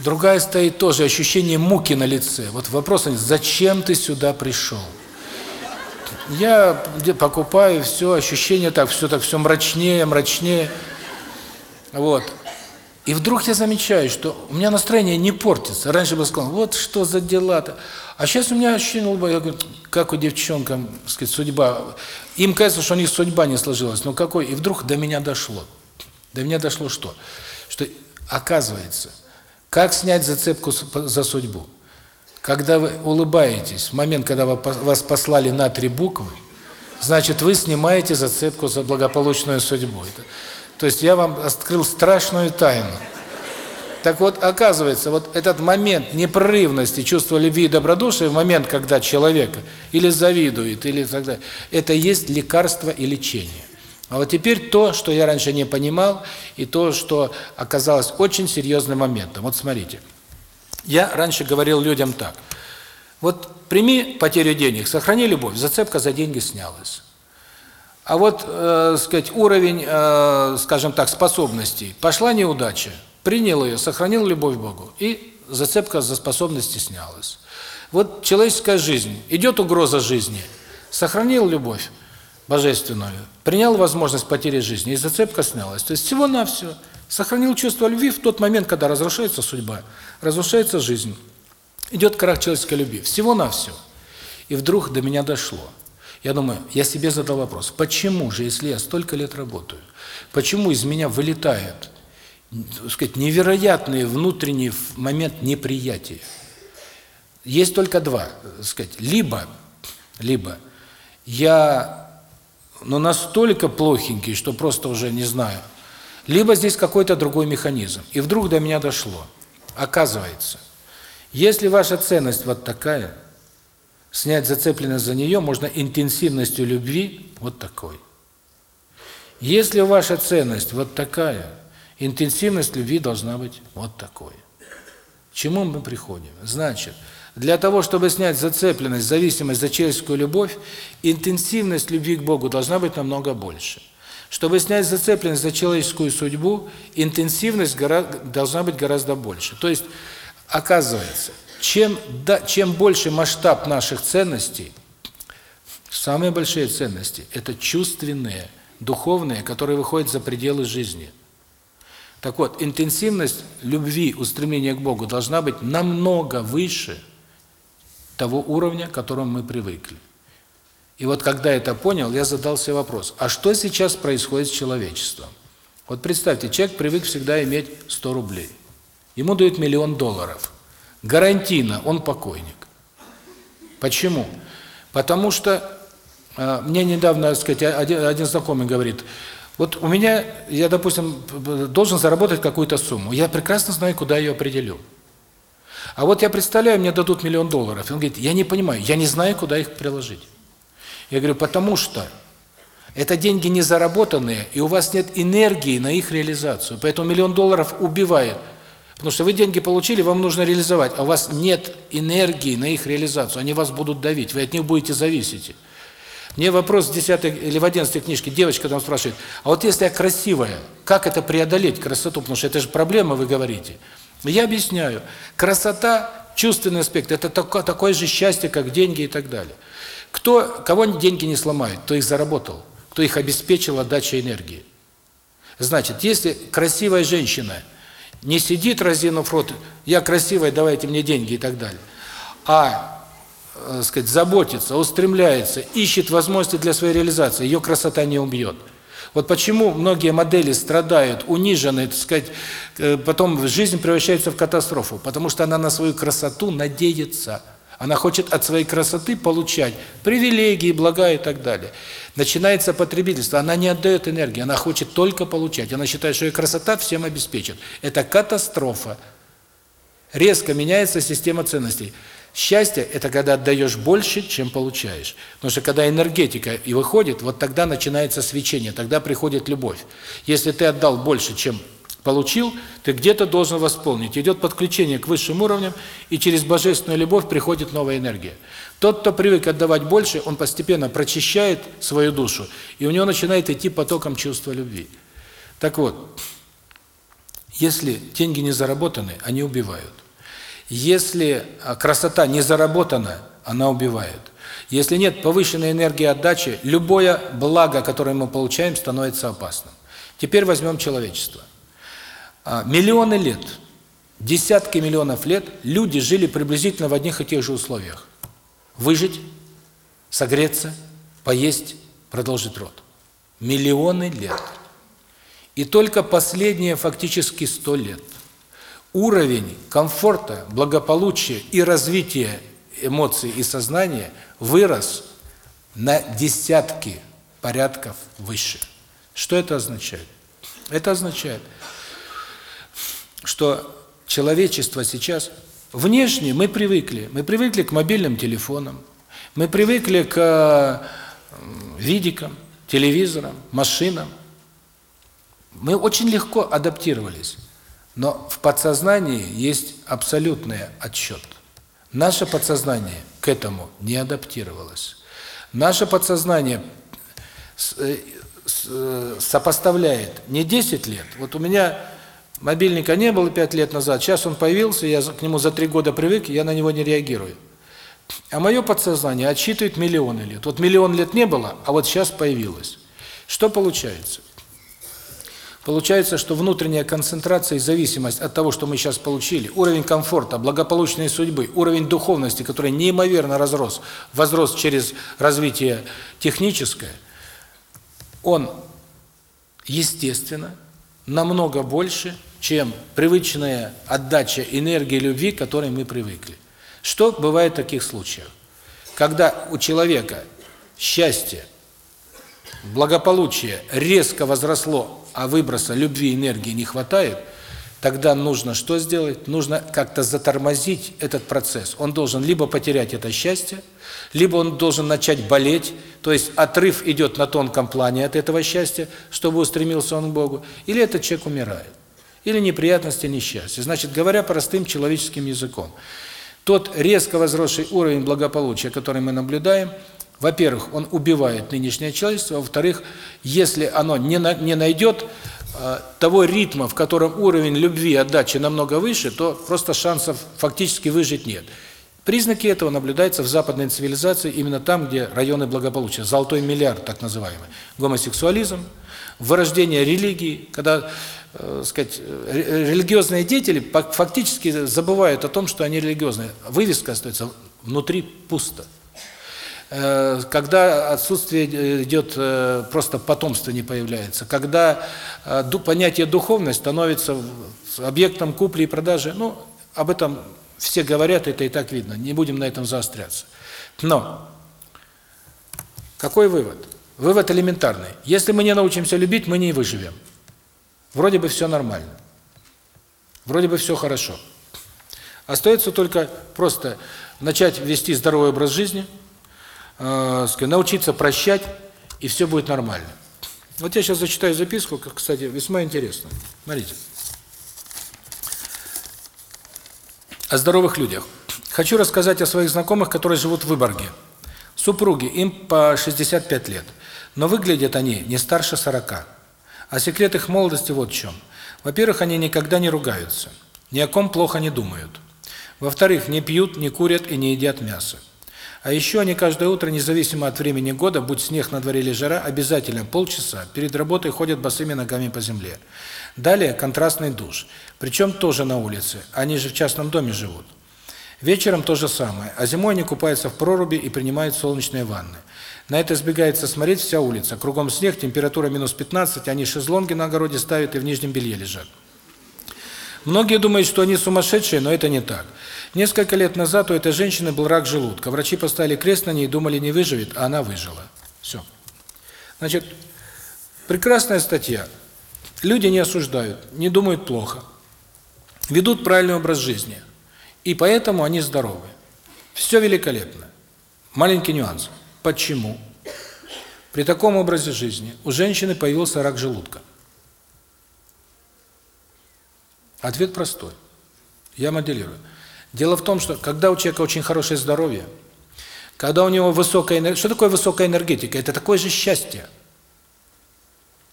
Другая стоит тоже, ощущение муки на лице. Вот вопрос, зачем ты сюда пришел? Я покупаю все, ощущение так, все так, все мрачнее, мрачнее. Вот. И вдруг я замечаю, что у меня настроение не портится. Раньше бы сказал, вот что за дела-то. А сейчас у меня ощущение, я говорю, как у девчонкам, сказать, судьба. Им кажется, что у них судьба не сложилась. Но какой? И вдруг до меня дошло. До меня дошло что? Что оказывается, как снять зацепку за судьбу? Когда вы улыбаетесь, в момент, когда вас послали на три буквы, значит, вы снимаете зацепку за благополучную судьбу. То есть я вам открыл страшную тайну. Так вот, оказывается, вот этот момент непрерывности чувства любви и добродушия, в момент, когда человек или завидует, или так далее, это есть лекарство и лечение. А вот теперь то, что я раньше не понимал, и то, что оказалось очень серьезным моментом. Вот смотрите. Я раньше говорил людям так. Вот прими потерю денег, сохрани любовь, зацепка за деньги снялась. А вот, э, сказать, уровень, э, скажем так, способностей, пошла неудача, принял ее, сохранил любовь к Богу, и зацепка за способности снялась. Вот человеческая жизнь, идет угроза жизни, сохранил любовь божественную, принял возможность потери жизни, и зацепка снялась. То есть всего-навсего. Сохранил чувство любви в тот момент, когда разрушается судьба, разрушается жизнь, идет крах человеческой любви, всего-навсего. И вдруг до меня дошло – я думаю, я себе задал вопрос, почему же, если я столько лет работаю, почему из меня вылетает, сказать, невероятный внутренний момент неприятия? Есть только два, сказать, либо, либо я, ну, настолько плохенький, что просто уже не знаю, либо здесь какой-то другой механизм. И вдруг до меня дошло. Оказывается, если ваша ценность вот такая, Снять зацепленность за нее можно интенсивностью любви вот такой. Если ваша ценность вот такая, Интенсивность любви должна быть вот такой. К чему мы приходим? Значит, для того, чтобы снять зацепленность, зависимость за человеческую любовь, интенсивность любви к Богу должна быть намного больше. Чтобы снять зацепленность за человеческую судьбу, интенсивность должна быть гораздо больше. То есть, оказывается, чем, да, чем больше масштаб наших ценностей, самые большие ценности – это чувственные, духовные, которые выходят за пределы жизни – так вот, интенсивность любви, устремления к Богу должна быть намного выше того уровня, к которому мы привыкли. И вот когда это понял, я задался вопрос, а что сейчас происходит с человечеством? Вот представьте, человек привык всегда иметь 100 рублей. Ему дают миллион долларов. Гарантийно он покойник. Почему? Потому что э, мне недавно, так сказать, один, один знакомый говорит, вот у меня, я, допустим, должен заработать какую-то сумму. Я прекрасно знаю, куда ее определю. А вот я представляю, мне дадут миллион долларов. Он говорит, я не понимаю, я не знаю, куда их приложить. Я говорю, потому что это деньги не заработанные, и у вас нет энергии на их реализацию. Поэтому миллион долларов убивает. Потому что вы деньги получили, вам нужно реализовать, а у вас нет энергии на их реализацию. Они вас будут давить, вы от них будете зависеть. Мне вопрос в 10 или в 11 книжке девочка там спрашивает, а вот если я красивая, как это преодолеть красоту? Потому что это же проблема, вы говорите. Я объясняю. Красота, чувственный аспект, это такое, такое же счастье, как деньги и так далее. Кто, кого деньги не сломают, кто их заработал, кто их обеспечил отдачей энергии. Значит, если красивая женщина не сидит, разинув рот, я красивая, давайте мне деньги и так далее, а э, сказать, заботится, устремляется, ищет возможности для своей реализации, ее красота не убьет. Вот почему многие модели страдают, унижены, так сказать, э, потом жизнь превращается в катастрофу, потому что она на свою красоту надеется. Она хочет от своей красоты получать привилегии, блага и так далее. Начинается потребительство, она не отдает энергии, она хочет только получать. Она считает, что ее красота всем обеспечит. Это катастрофа. Резко меняется система ценностей. Счастье – это когда отдаешь больше, чем получаешь. Потому что когда энергетика и выходит, вот тогда начинается свечение, тогда приходит любовь. Если ты отдал больше, чем получил, ты где-то должен восполнить. Идет подключение к высшим уровням, и через божественную любовь приходит новая энергия. Тот, кто привык отдавать больше, он постепенно прочищает свою душу, и у него начинает идти потоком чувства любви. Так вот, если деньги не заработаны, они убивают. Если а, красота не заработана, она убивает. Если нет повышенной энергии отдачи, любое благо, которое мы получаем, становится опасным. Теперь возьмем человечество. А, миллионы лет, десятки миллионов лет люди жили приблизительно в одних и тех же условиях. Выжить, согреться, поесть, продолжить род. Миллионы лет. И только последние фактически сто лет – уровень комфорта, благополучия и развития эмоций и сознания вырос на десятки порядков выше. Что это означает? Это означает, что человечество сейчас внешне мы привыкли, мы привыкли к мобильным телефонам, мы привыкли к видикам, телевизорам, машинам. Мы очень легко адаптировались. Но в подсознании есть абсолютный отсчет. Наше подсознание к этому не адаптировалось. Наше подсознание э, э, сопоставляет не 10 лет. Вот у меня мобильника не было 5 лет назад, сейчас он появился, я к нему за 3 года привык, я на него не реагирую. А мое подсознание отсчитывает миллионы лет. Вот миллион лет не было, а вот сейчас появилось. Что получается? Получается, что внутренняя концентрация и зависимость от того, что мы сейчас получили, уровень комфорта, благополучной судьбы, уровень духовности, который неимоверно разрос, возрос через развитие техническое, он, естественно, намного больше, чем привычная отдача энергии любви, к которой мы привыкли. Что бывает в таких случаях? Когда у человека счастье, благополучие резко возросло а выброса любви, энергии не хватает, тогда нужно что сделать? Нужно как-то затормозить этот процесс. Он должен либо потерять это счастье, либо он должен начать болеть, то есть отрыв идет на тонком плане от этого счастья, чтобы устремился он к Богу, или этот человек умирает. Или неприятности, несчастья. Значит, говоря простым человеческим языком, тот резко возросший уровень благополучия, который мы наблюдаем, во-первых, он убивает нынешнее человечество, во-вторых, если оно не на, не найдет э, того ритма, в котором уровень любви и отдачи намного выше, то просто шансов фактически выжить нет. Признаки этого наблюдаются в западной цивилизации именно там, где районы благополучия, золотой миллиард так называемый. Гомосексуализм, вырождение религии, когда, э, сказать, религиозные деятели фактически забывают о том, что они религиозные. Вывеска остается внутри пусто. Э, когда отсутствие э, идет, э, просто потомство не появляется, когда понятие духовность становится объектом купли и продажи, ну, об этом все говорят, это и так видно, не будем на этом заостряться. Но какой вывод? Вывод элементарный. Если мы не научимся любить, мы не выживем. Вроде бы все нормально. Вроде бы все хорошо. Остается только просто начать вести здоровый образ жизни – э, научиться прощать, и все будет нормально. Вот я сейчас зачитаю записку, кстати, весьма интересно. Смотрите. О здоровых людях. Хочу рассказать о своих знакомых, которые живут в Выборге. Супруги, им по 65 лет, но выглядят они не старше 40. А секрет их молодости вот в чем. Во-первых, они никогда не ругаются, ни о ком плохо не думают. Во-вторых, не пьют, не курят и не едят мясо. А еще они каждое утро, независимо от времени года, будь снег на дворе или жара, обязательно полчаса перед работой ходят босыми ногами по земле. Далее контрастный душ. Причем тоже на улице, они же в частном доме живут. Вечером то же самое, а зимой они купаются в проруби и принимают солнечные ванны. На это сбегается смотреть вся улица. Кругом снег, температура минус 15, они шезлонги на огороде ставят и в нижнем белье лежат. Многие думают, что они сумасшедшие, но это не так. Несколько лет назад у этой женщины был рак желудка. Врачи поставили крест на ней, думали, не выживет, а она выжила. Все. Значит, прекрасная статья. Люди не осуждают, не думают плохо, ведут правильный образ жизни, и поэтому они здоровы. Все великолепно. Маленький нюанс. Почему? При таком образе жизни у женщины появился рак желудка. Ответ простой. Я моделирую. Дело в том, что когда у человека очень хорошее здоровье, когда у него высокая энергия, что такое высокая энергетика? Это такое же счастье.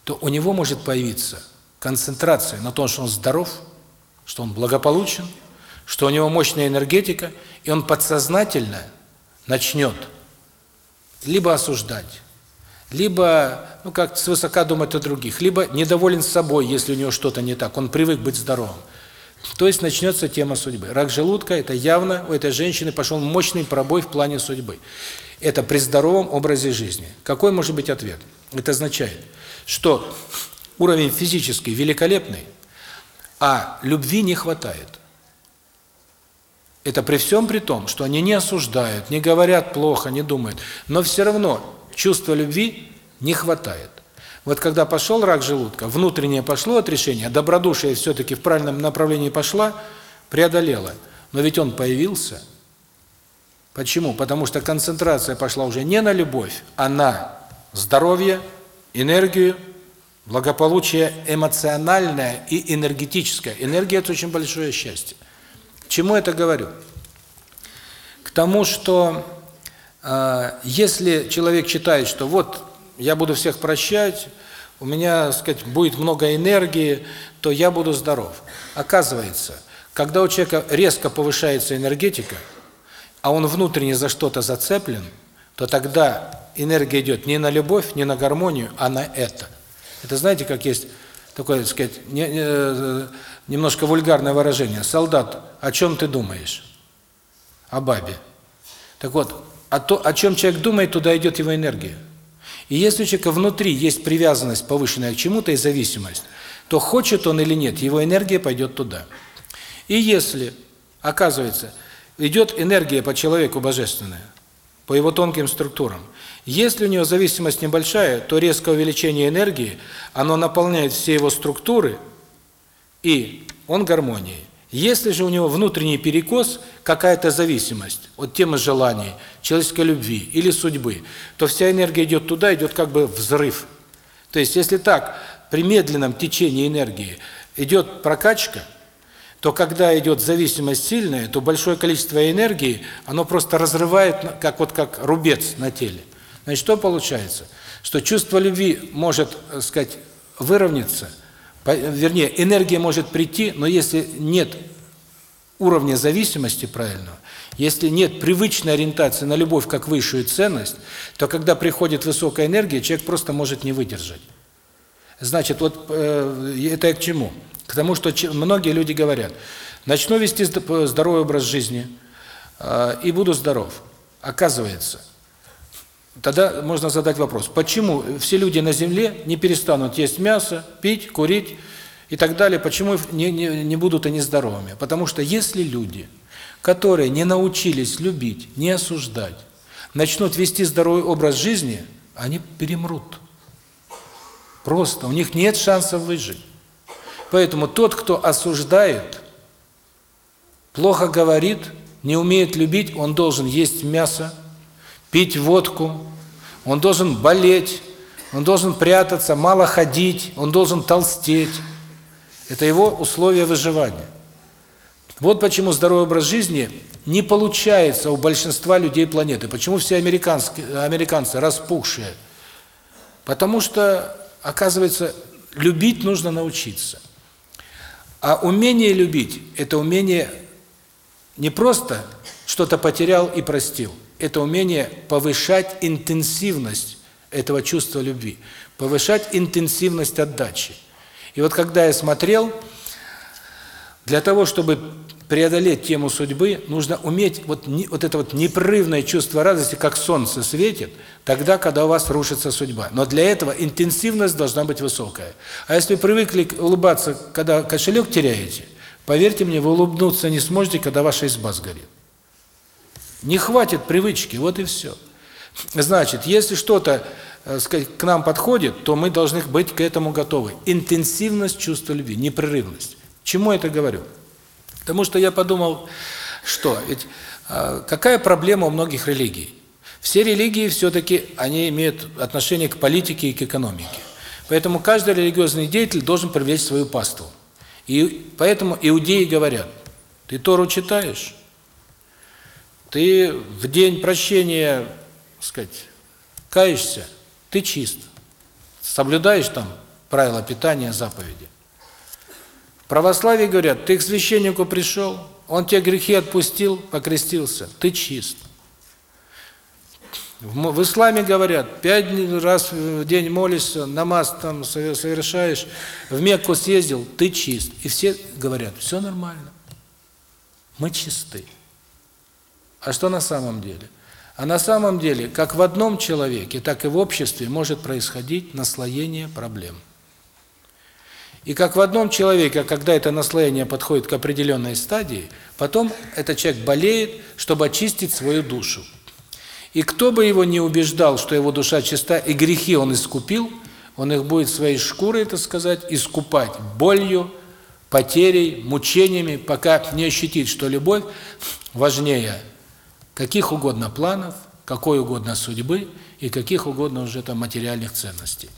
То у него может появиться концентрация на том, что он здоров, что он благополучен, что у него мощная энергетика, и он подсознательно начнет либо осуждать, либо, ну как свысока думать о других, либо недоволен собой, если у него что-то не так, он привык быть здоровым. То есть начнется тема судьбы. Рак желудка – это явно у этой женщины пошел мощный пробой в плане судьбы. Это при здоровом образе жизни. Какой может быть ответ? Это означает, что уровень физический великолепный, а любви не хватает. Это при всем при том, что они не осуждают, не говорят плохо, не думают, но все равно чувства любви не хватает. Вот когда пошел рак желудка, внутреннее пошло отрешение, а добродушие все-таки в правильном направлении пошла, преодолела. Но ведь он появился. Почему? Потому что концентрация пошла уже не на любовь, а на здоровье, энергию, благополучие эмоциональное и энергетическое. Энергия – это очень большое счастье. Чему это говорю? К тому, что э, если человек считает, что вот я буду всех прощать, у меня, сказать, будет много энергии, то я буду здоров. Оказывается, когда у человека резко повышается энергетика, а он внутренне за что-то зацеплен, то тогда энергия идет не на любовь, не на гармонию, а на это. Это знаете, как есть такое, так сказать, не, не, э, немножко вульгарное выражение. Солдат, о чем ты думаешь? О бабе. Так вот, о, то, о чем человек думает, туда идет его энергия. И если у человека внутри есть привязанность повышенная к чему-то и зависимость, то хочет он или нет, его энергия пойдет туда. И если, оказывается, идет энергия по человеку божественная, по его тонким структурам, если у него зависимость небольшая, то резкое увеличение энергии, оно наполняет все его структуры, и он гармонией. Если же у него внутренний перекос, какая-то зависимость от темы желаний, человеческой любви или судьбы, то вся энергия идет туда, идет как бы взрыв. То есть, если так, при медленном течении энергии идет прокачка, то когда идет зависимость сильная, то большое количество энергии, оно просто разрывает, как вот как рубец на теле. Значит, что получается? Что чувство любви может, так сказать, выровняться, вернее, энергия может прийти, но если нет уровня зависимости правильного, если нет привычной ориентации на любовь как высшую ценность, то когда приходит высокая энергия, человек просто может не выдержать. Значит, вот э, это я к чему? К тому, что многие люди говорят, начну вести здоровый образ жизни э, и буду здоров. Оказывается, тогда можно задать вопрос, почему все люди на Земле не перестанут есть мясо, пить, курить и так далее, почему не, не, не будут они здоровыми? Потому что если люди, которые не научились любить, не осуждать, начнут вести здоровый образ жизни, они перемрут. Просто у них нет шансов выжить. Поэтому тот, кто осуждает, плохо говорит, не умеет любить, он должен есть мясо, пить водку, он должен болеть, он должен прятаться, мало ходить, он должен толстеть. Это его условия выживания. Вот почему здоровый образ жизни не получается у большинства людей планеты. Почему все американские американцы распухшие? Потому что оказывается, любить нужно научиться. А умение любить – это умение не просто что-то потерял и простил. Это умение повышать интенсивность этого чувства любви, повышать интенсивность отдачи. И вот когда я смотрел, для того, чтобы преодолеть тему судьбы, нужно уметь вот вот это вот непрерывное чувство радости, как солнце светит, тогда, когда у вас рушится судьба. Но для этого интенсивность должна быть высокая. А если вы привыкли улыбаться, когда кошелек теряете, поверьте мне, вы улыбнуться не сможете, когда ваша изба сгорит. Не хватит привычки, вот и все. Значит, если что-то, э, сказать, к нам подходит, то мы должны быть к этому готовы. Интенсивность чувства любви, непрерывность. Чему это говорю? Потому что я подумал, что ведь э, какая проблема у многих религий? Все религии все-таки они имеют отношение к политике и к экономике. Поэтому каждый религиозный деятель должен привлечь свою паству. И поэтому иудеи говорят, ты Тору читаешь, ты в день прощения, так сказать, каешься, ты чист. Соблюдаешь там правила питания, заповеди. Православие говорят, ты к священнику пришел, он тебе грехи отпустил, покрестился, ты чист. В исламе говорят, пять раз в день молишься, намаз там совершаешь, в Мекку съездил, ты чист. И все говорят, все нормально. Мы чисты. А что на самом деле? А на самом деле, как в одном человеке, так и в обществе может происходить наслоение проблем. И как в одном человеке, когда это наслоение подходит к определенной стадии, потом этот человек болеет, чтобы очистить свою душу. И кто бы его не убеждал, что его душа чиста, и грехи он искупил, он их будет своей шкурой, это сказать, искупать болью, потерей, мучениями, пока не ощутит, что любовь важнее каких угодно планов, какой угодно судьбы и каких угодно уже там материальных ценностей.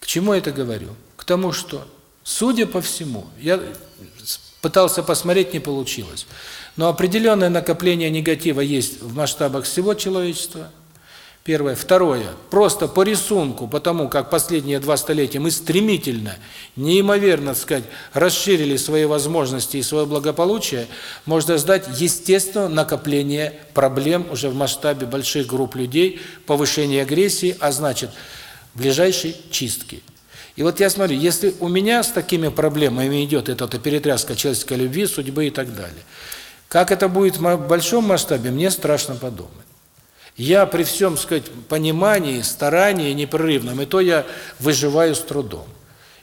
К чему я это говорю? тому, что, судя по всему, я пытался посмотреть, не получилось, но определенное накопление негатива есть в масштабах всего человечества. Первое. Второе. Просто по рисунку, потому как последние два столетия мы стремительно, неимоверно, так сказать, расширили свои возможности и свое благополучие, можно ждать естественного накопления проблем уже в масштабе больших групп людей, повышения агрессии, а значит, ближайшей чистки. И вот я смотрю, если у меня с такими проблемами идет эта перетряска человеческой любви, судьбы и так далее, как это будет в большом масштабе, мне страшно подумать. Я при всем, сказать, понимании, старании непрерывном, и то я выживаю с трудом.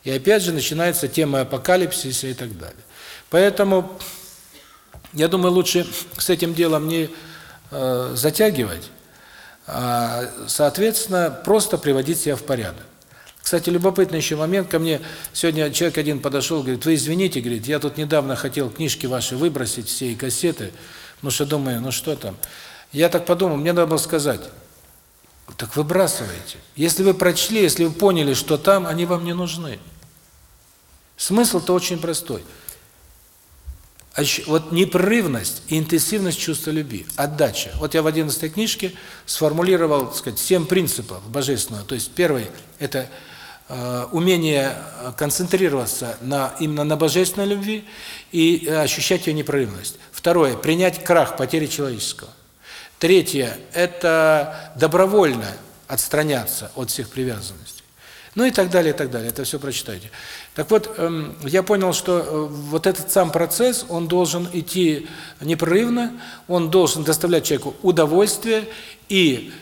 И опять же начинается тема апокалипсиса и так далее. Поэтому я думаю, лучше с этим делом не э, затягивать, а, соответственно, просто приводить себя в порядок. Кстати, любопытный еще момент. Ко мне сегодня человек один подошел, говорит, вы извините, говорит, я тут недавно хотел книжки ваши выбросить, все и кассеты, ну что думаю, ну что там. Я так подумал, мне надо было сказать, так выбрасывайте. Если вы прочли, если вы поняли, что там, они вам не нужны. Смысл-то очень простой. Вот непрерывность и интенсивность чувства любви, отдача. Вот я в 11 книжке сформулировал, так сказать, семь принципов божественного. То есть первый – это э, умение концентрироваться на именно на божественной любви и ощущать ее непрерывность. Второе – принять крах потери человеческого. Третье – это добровольно отстраняться от всех привязанностей. Ну и так далее, и так далее. Это все прочитайте. Так вот, эм, я понял, что э, вот этот сам процесс, он должен идти непрерывно, он должен доставлять человеку удовольствие, и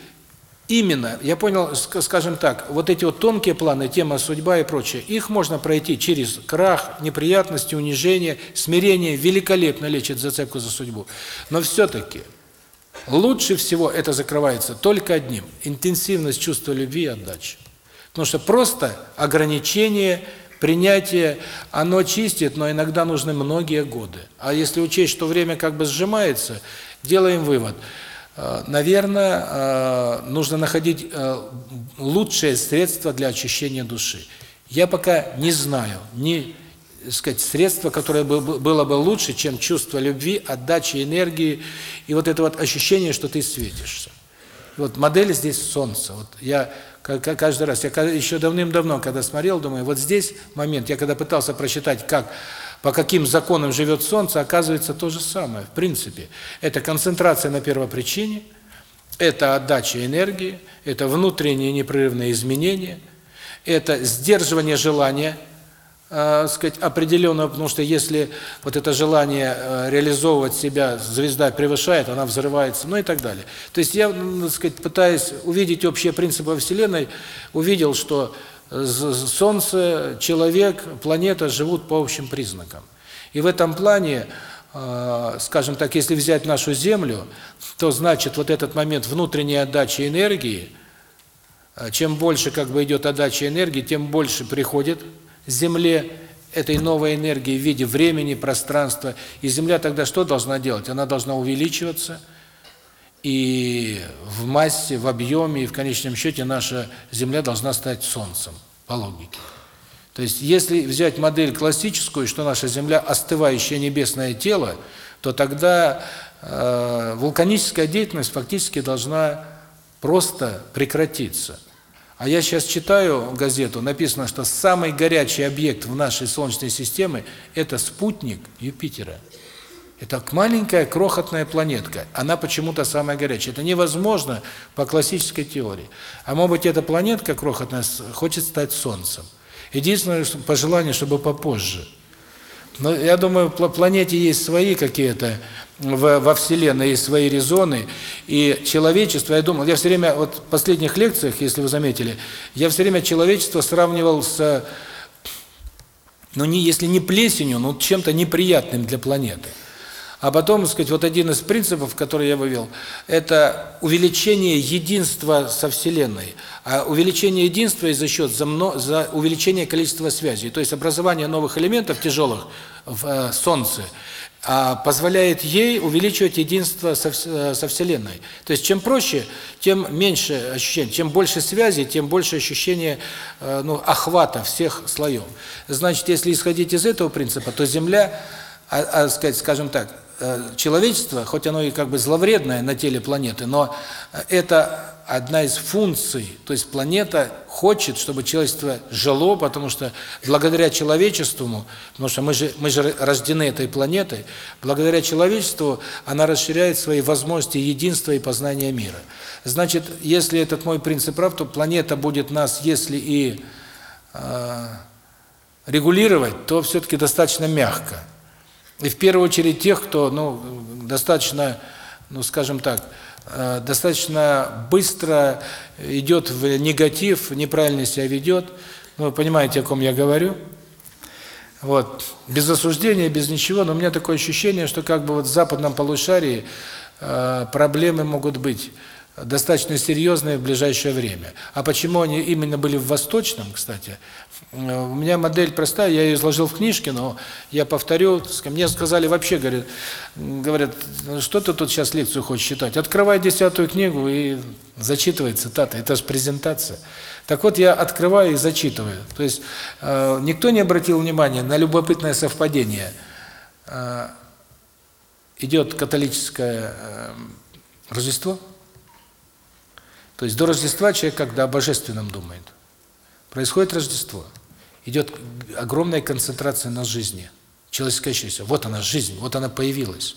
именно, я понял, скажем так, вот эти вот тонкие планы, тема судьба и прочее, их можно пройти через крах, неприятности, унижение, смирение, великолепно лечит зацепку за судьбу. Но все-таки лучше всего это закрывается только одним – интенсивность чувства любви и отдачи. Потому что просто ограничение, принятие, оно чистит, но иногда нужны многие годы. А если учесть, что время как бы сжимается, делаем вывод. Э, наверное, э, нужно находить э, лучшее средство для очищения души. Я пока не знаю ни сказать, средство, которое было бы лучше, чем чувство любви, отдачи энергии и вот это вот ощущение, что ты светишься. Вот модель здесь солнце. Вот я каждый раз. Я еще давным-давно, когда смотрел, думаю, вот здесь момент, я когда пытался прочитать, как по каким законам живет Солнце, оказывается то же самое. В принципе, это концентрация на первопричине, это отдача энергии, это внутренние непрерывные изменения, это сдерживание желания – э, сказать, определенного, потому что если вот это желание э, реализовывать себя звезда превышает, она взрывается, ну и так далее. То есть я, так сказать, пытаясь увидеть общие принципы Вселенной, увидел, что Солнце, человек, планета живут по общим признакам. И в этом плане, э, скажем так, если взять нашу Землю, то значит вот этот момент внутренней отдачи энергии, э, чем больше как бы идет отдача энергии, тем больше приходит Земле этой новой энергии в виде времени, пространства. И Земля тогда что должна делать? Она должна увеличиваться, и в массе, в объеме, и в конечном счете наша Земля должна стать Солнцем, по логике. То есть, если взять модель классическую, что наша Земля – остывающее небесное тело, то тогда э, вулканическая деятельность фактически должна просто прекратиться. А я сейчас читаю газету, написано, что самый горячий объект в нашей Солнечной системе – это спутник Юпитера. Это маленькая крохотная планетка. Она почему-то самая горячая. Это невозможно по классической теории. А может быть, эта планетка крохотная хочет стать Солнцем. Единственное пожелание, чтобы попозже. Но я думаю, планете есть свои какие-то во Вселенной есть свои резоны, и человечество, я думал, я все время, вот в последних лекциях, если вы заметили, я все время человечество сравнивал с, ну не, если не плесенью, но чем-то неприятным для планеты. А потом, так сказать, вот один из принципов, который я вывел, это увеличение единства со Вселенной. А увеличение единства и за счет за, за увеличение количества связей, то есть образование новых элементов тяжелых в э, Солнце – а позволяет ей увеличивать единство со, э, со Вселенной. То есть чем проще, тем меньше ощущений, чем больше связи, тем больше ощущения э, ну, охвата всех слоев. Значит, если исходить из этого принципа, то Земля, а, а, сказать, скажем так, человечество, хоть оно и как бы зловредное на теле планеты, но это одна из функций, то есть планета хочет, чтобы человечество жило, потому что благодаря человечеству, потому что мы же мы же рождены этой планетой, благодаря человечеству она расширяет свои возможности единства и познания мира. Значит, если этот мой принцип прав, то планета будет нас, если и э, регулировать, то все-таки достаточно мягко. И в первую очередь тех, кто, ну, достаточно, ну, скажем так, Э, достаточно быстро идет в негатив, неправильно себя ведет. Ну, вы понимаете, о ком я говорю. Вот. Без осуждения, без ничего, но у меня такое ощущение, что как бы вот в западном полушарии э, проблемы могут быть достаточно серьезные в ближайшее время. А почему они именно были в Восточном, кстати, у меня модель простая, я ее изложил в книжке, но я повторю, мне сказали вообще, говорят, говорят, что ты тут сейчас лекцию хочешь читать? Открывай десятую книгу и зачитывай цитаты, это же презентация. Так вот, я открываю и зачитываю. То есть, э, никто не обратил внимания на любопытное совпадение. Э, идет католическое э, Рождество, то есть до Рождества человек когда о божественном думает. Происходит Рождество. Идет огромная концентрация на жизни. Человеческое счастье. Вот она жизнь, вот она появилась.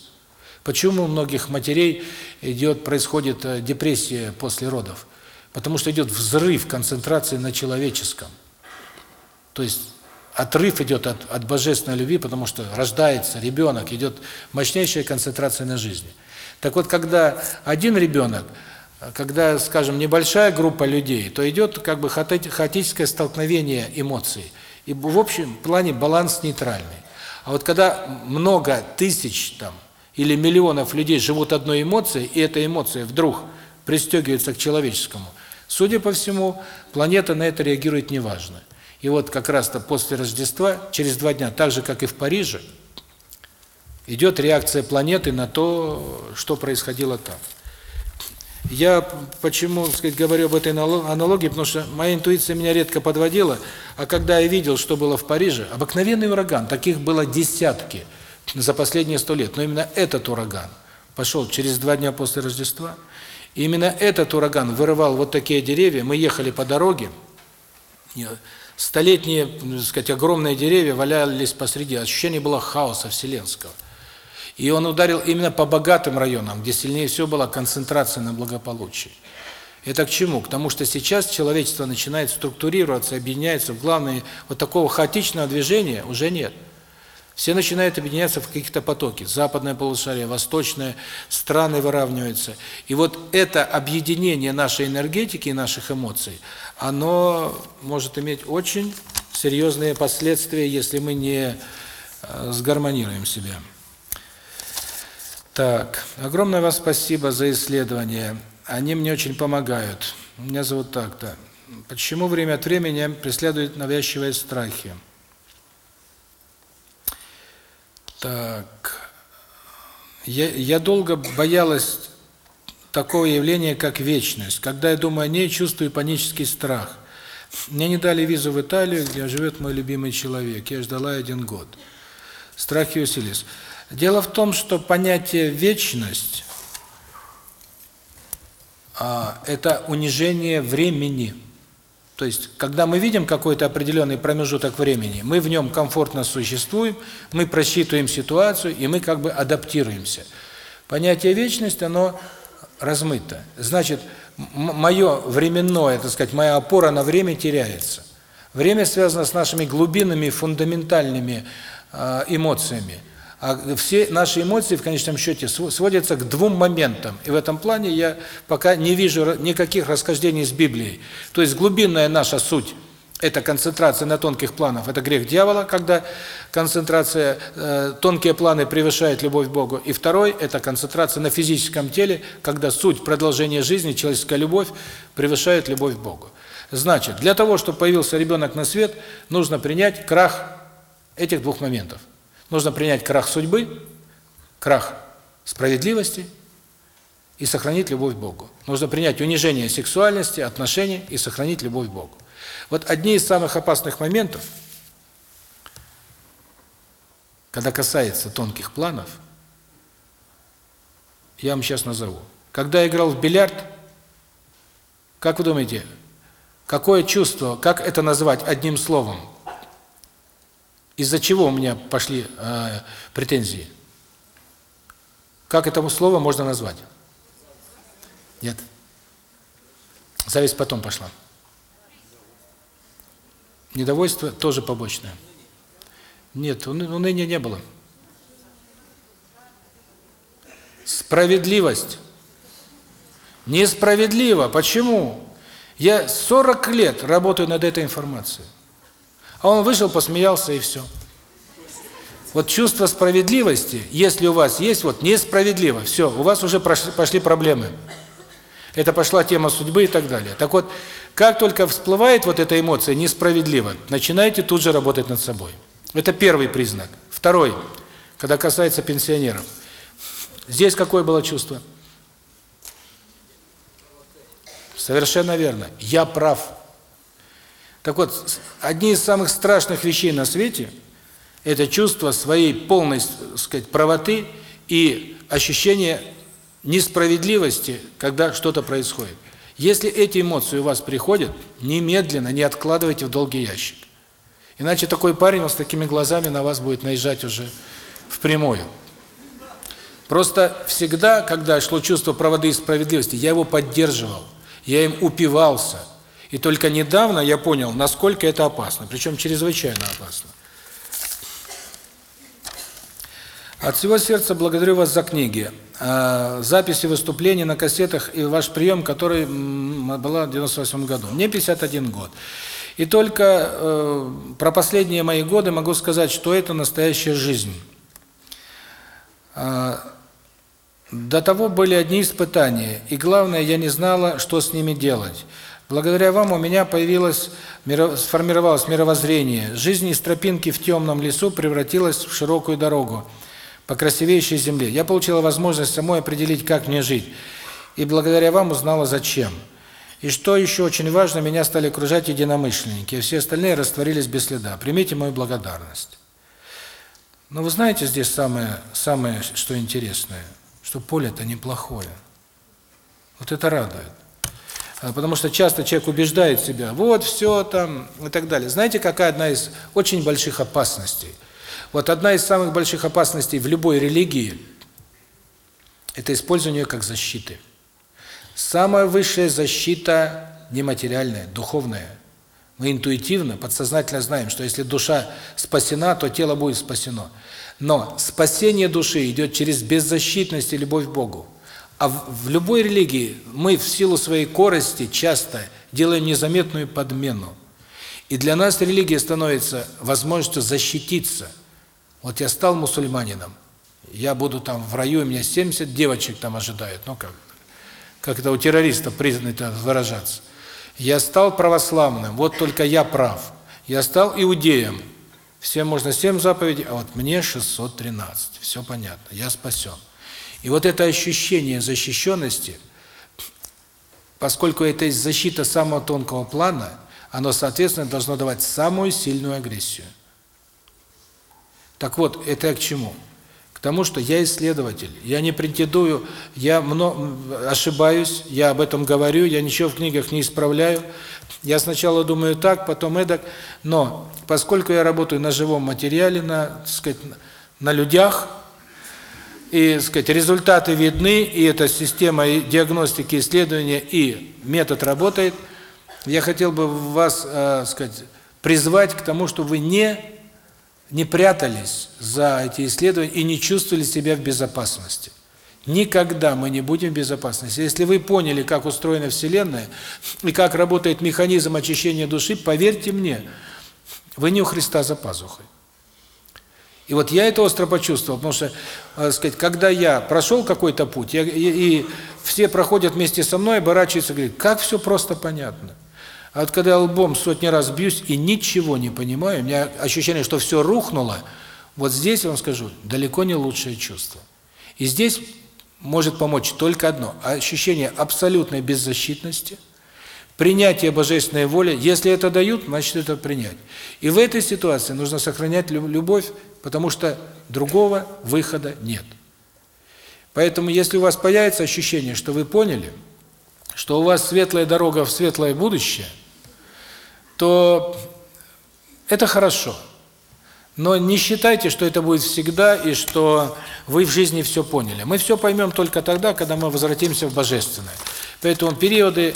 Почему у многих матерей идет происходит э, депрессия после родов? Потому что идет взрыв концентрации на человеческом. То есть отрыв идет от от божественной любви, потому что рождается ребенок, идет мощнейшая концентрация на жизни. Так вот, когда один ребенок когда, скажем, небольшая группа людей, то идет как бы хаотическое столкновение эмоций. И в общем плане баланс нейтральный. А вот когда много тысяч там или миллионов людей живут одной эмоцией, и эта эмоция вдруг пристегивается к человеческому, судя по всему, планета на это реагирует неважно. И вот как раз-то после Рождества, через два дня, так же, как и в Париже, идет реакция планеты на то, что происходило там. Я почему, так сказать, говорю об этой аналогии, потому что моя интуиция меня редко подводила, а когда я видел, что было в Париже, обыкновенный ураган, таких было десятки за последние сто лет, но именно этот ураган пошел через два дня после Рождества, и именно этот ураган вырывал вот такие деревья, мы ехали по дороге, столетние, так сказать, огромные деревья валялись посреди, ощущение было хаоса вселенского. И он ударил именно по богатым районам, где сильнее всего была концентрация на благополучии. Это к чему? К тому, что сейчас человечество начинает структурироваться, объединяется в главные... Вот такого хаотичного движения уже нет. Все начинают объединяться в каких-то потоки. Западное полушарие, восточное, страны выравниваются. И вот это объединение нашей энергетики и наших эмоций, оно может иметь очень серьезные последствия, если мы не э, сгармонируем себя. Так, огромное вам спасибо за исследования. Они мне очень помогают. Меня зовут так-то. Почему время от времени преследуют навязчивые страхи? Так. Я я долго боялась такого явления, как вечность. Когда я думаю о ней, чувствую панический страх. Мне не дали визу в Италию, где живет мой любимый человек. Я ждала один год. Страхи усилились. Дело в том, что понятие вечность а это унижение времени. То есть, когда мы видим какой-то определенный промежуток времени, мы в нем комфортно существуем, мы просчитываем ситуацию, и мы как бы адаптируемся. Понятие вечность, оно размыто. Значит, мое временное, так сказать, моя опора на время теряется. Время связано с нашими глубинными, фундаментальными э, эмоциями. А все наши эмоции в конечном счете сводятся к двум моментам. И в этом плане я пока не вижу никаких расхождений с Библией. То есть глубинная наша суть это концентрация на тонких планах, это грех дьявола, когда концентрация э, тонкие планы превышает любовь к Богу. И второй это концентрация на физическом теле, когда суть продолжения жизни, человеческая любовь превышает любовь к Богу. Значит, для того, чтобы появился ребенок на свет, нужно принять крах этих двух моментов. Нужно принять крах судьбы, крах справедливости и сохранить любовь к Богу. Нужно принять унижение сексуальности, отношений и сохранить любовь к Богу. Вот одни из самых опасных моментов, когда касается тонких планов, я вам сейчас назову. Когда я играл в бильярд, как вы думаете, какое чувство, как это назвать одним словом? Из-за чего у меня пошли э, претензии? Как этому слово можно назвать? Нет. Зависть потом пошла. Недовольство тоже побочное. Нет, уныния не было. Справедливость. Несправедливо. Почему? Я 40 лет работаю над этой информацией. А он вышел, посмеялся и все. Вот чувство справедливости, если у вас есть, вот несправедливо, все, у вас уже пошли проблемы. Это пошла тема судьбы и так далее. Так вот, как только всплывает вот эта эмоция несправедливо, начинайте тут же работать над собой. Это первый признак. Второй, когда касается пенсионеров. Здесь какое было чувство? Совершенно верно. Я прав. Так вот, одни из самых страшных вещей на свете – это чувство своей полной, сказать, правоты и ощущение несправедливости, когда что-то происходит. Если эти эмоции у вас приходят, немедленно не откладывайте в долгий ящик. Иначе такой парень с такими глазами на вас будет наезжать уже впрямую. Просто всегда, когда шло чувство правоты и справедливости, я его поддерживал, я им упивался. И только недавно я понял, насколько это опасно, причем чрезвычайно опасно. От всего сердца благодарю вас за книги, э, записи выступлений на кассетах и ваш прием, который была в 98 году. Мне 51 год. И только э, про последние мои годы могу сказать, что это настоящая жизнь. Э, до того были одни испытания, и главное, я не знала, что с ними делать. Благодаря вам у меня появилось, сформировалось мировоззрение. Жизнь из тропинки в темном лесу превратилась в широкую дорогу по красивейшей земле. Я получила возможность самой определить, как мне жить. И благодаря вам узнала, зачем. И что еще очень важно, меня стали окружать единомышленники, а все остальные растворились без следа. Примите мою благодарность. Но вы знаете, здесь самое, самое что интересное, что поле-то неплохое. Вот это радует. А, потому что часто человек убеждает себя, вот все там и так далее. Знаете, какая одна из очень больших опасностей – вот одна из самых больших опасностей в любой религии – это использование как защиты. Самая высшая защита нематериальная, духовная. Мы интуитивно, подсознательно знаем, что если душа спасена, то тело будет спасено. Но спасение души идет через беззащитность и любовь к Богу. А в, в любой религии мы в силу своей корости часто делаем незаметную подмену. И для нас религия становится возможностью защититься – вот я стал мусульманином, я буду там в раю, у меня 70 девочек там ожидают, ну как, как это у террористов признано выражаться. Я стал православным, вот только я прав. Я стал иудеем, всем можно 7 заповедей, а вот мне 613, все понятно, я спасен. И вот это ощущение защищенности, поскольку это защита самого тонкого плана, оно, соответственно, должно давать самую сильную агрессию. Так вот, это к чему? К тому, что я исследователь, я не претендую, я много, ошибаюсь, я об этом говорю, я ничего в книгах не исправляю. Я сначала думаю так, потом эдак, но поскольку я работаю на живом материале, на, так сказать, на людях, и, сказать, результаты видны, и эта система диагностики, исследования и метод работает, я хотел бы вас, э, сказать, призвать к тому, чтобы вы не не прятались за эти исследования и не чувствовали себя в безопасности. Никогда мы не будем в безопасности. Если вы поняли, как устроена Вселенная и как работает механизм очищения души, поверьте мне, вы не у Христа за пазухой. И вот я это остро почувствовал, потому что, э, сказать, когда я прошел какой-то путь, я, и, и все проходят вместе со мной, оборачиваются говорят, как все просто понятно. А вот когда я лбом сотни раз бьюсь и ничего не понимаю, у меня ощущение, что все рухнуло, вот здесь, я вам скажу, далеко не лучшее чувство. И здесь может помочь только одно – ощущение абсолютной беззащитности, принятие божественной воли. Если это дают, значит это принять. И в этой ситуации нужно сохранять любовь, потому что другого выхода нет. Поэтому если у вас появится ощущение, что вы поняли, что у вас светлая дорога в светлое будущее – то это хорошо. Но не считайте, что это будет всегда и что вы в жизни все поняли. Мы все поймем только тогда, когда мы возвратимся в Божественное. Поэтому периоды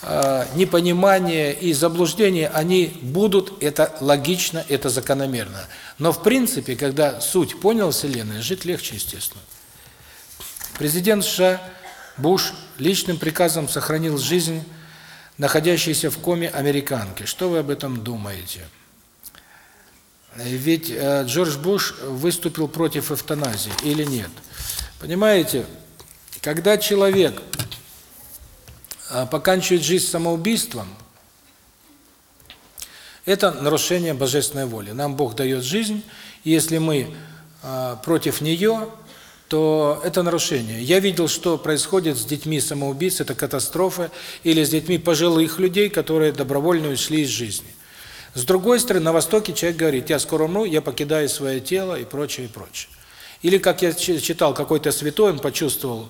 э, непонимания и заблуждения, они будут, это логично, это закономерно. Но в принципе, когда суть понял Вселенной, жить легче, естественно. Президент США Буш личным приказом сохранил жизнь находящейся в коме американки. Что вы об этом думаете? Ведь э, Джордж Буш выступил против эвтаназии или нет? Понимаете, когда человек а, поканчивает жизнь самоубийством, это нарушение божественной воли. Нам Бог дает жизнь, и если мы э, против нее, то это нарушение. Я видел, что происходит с детьми самоубийц, это катастрофа, или с детьми пожилых людей, которые добровольно ушли из жизни. С другой стороны, на Востоке человек говорит, я скоро умру, я покидаю свое тело и прочее, и прочее. Или, как я читал, какой-то святой, он почувствовал,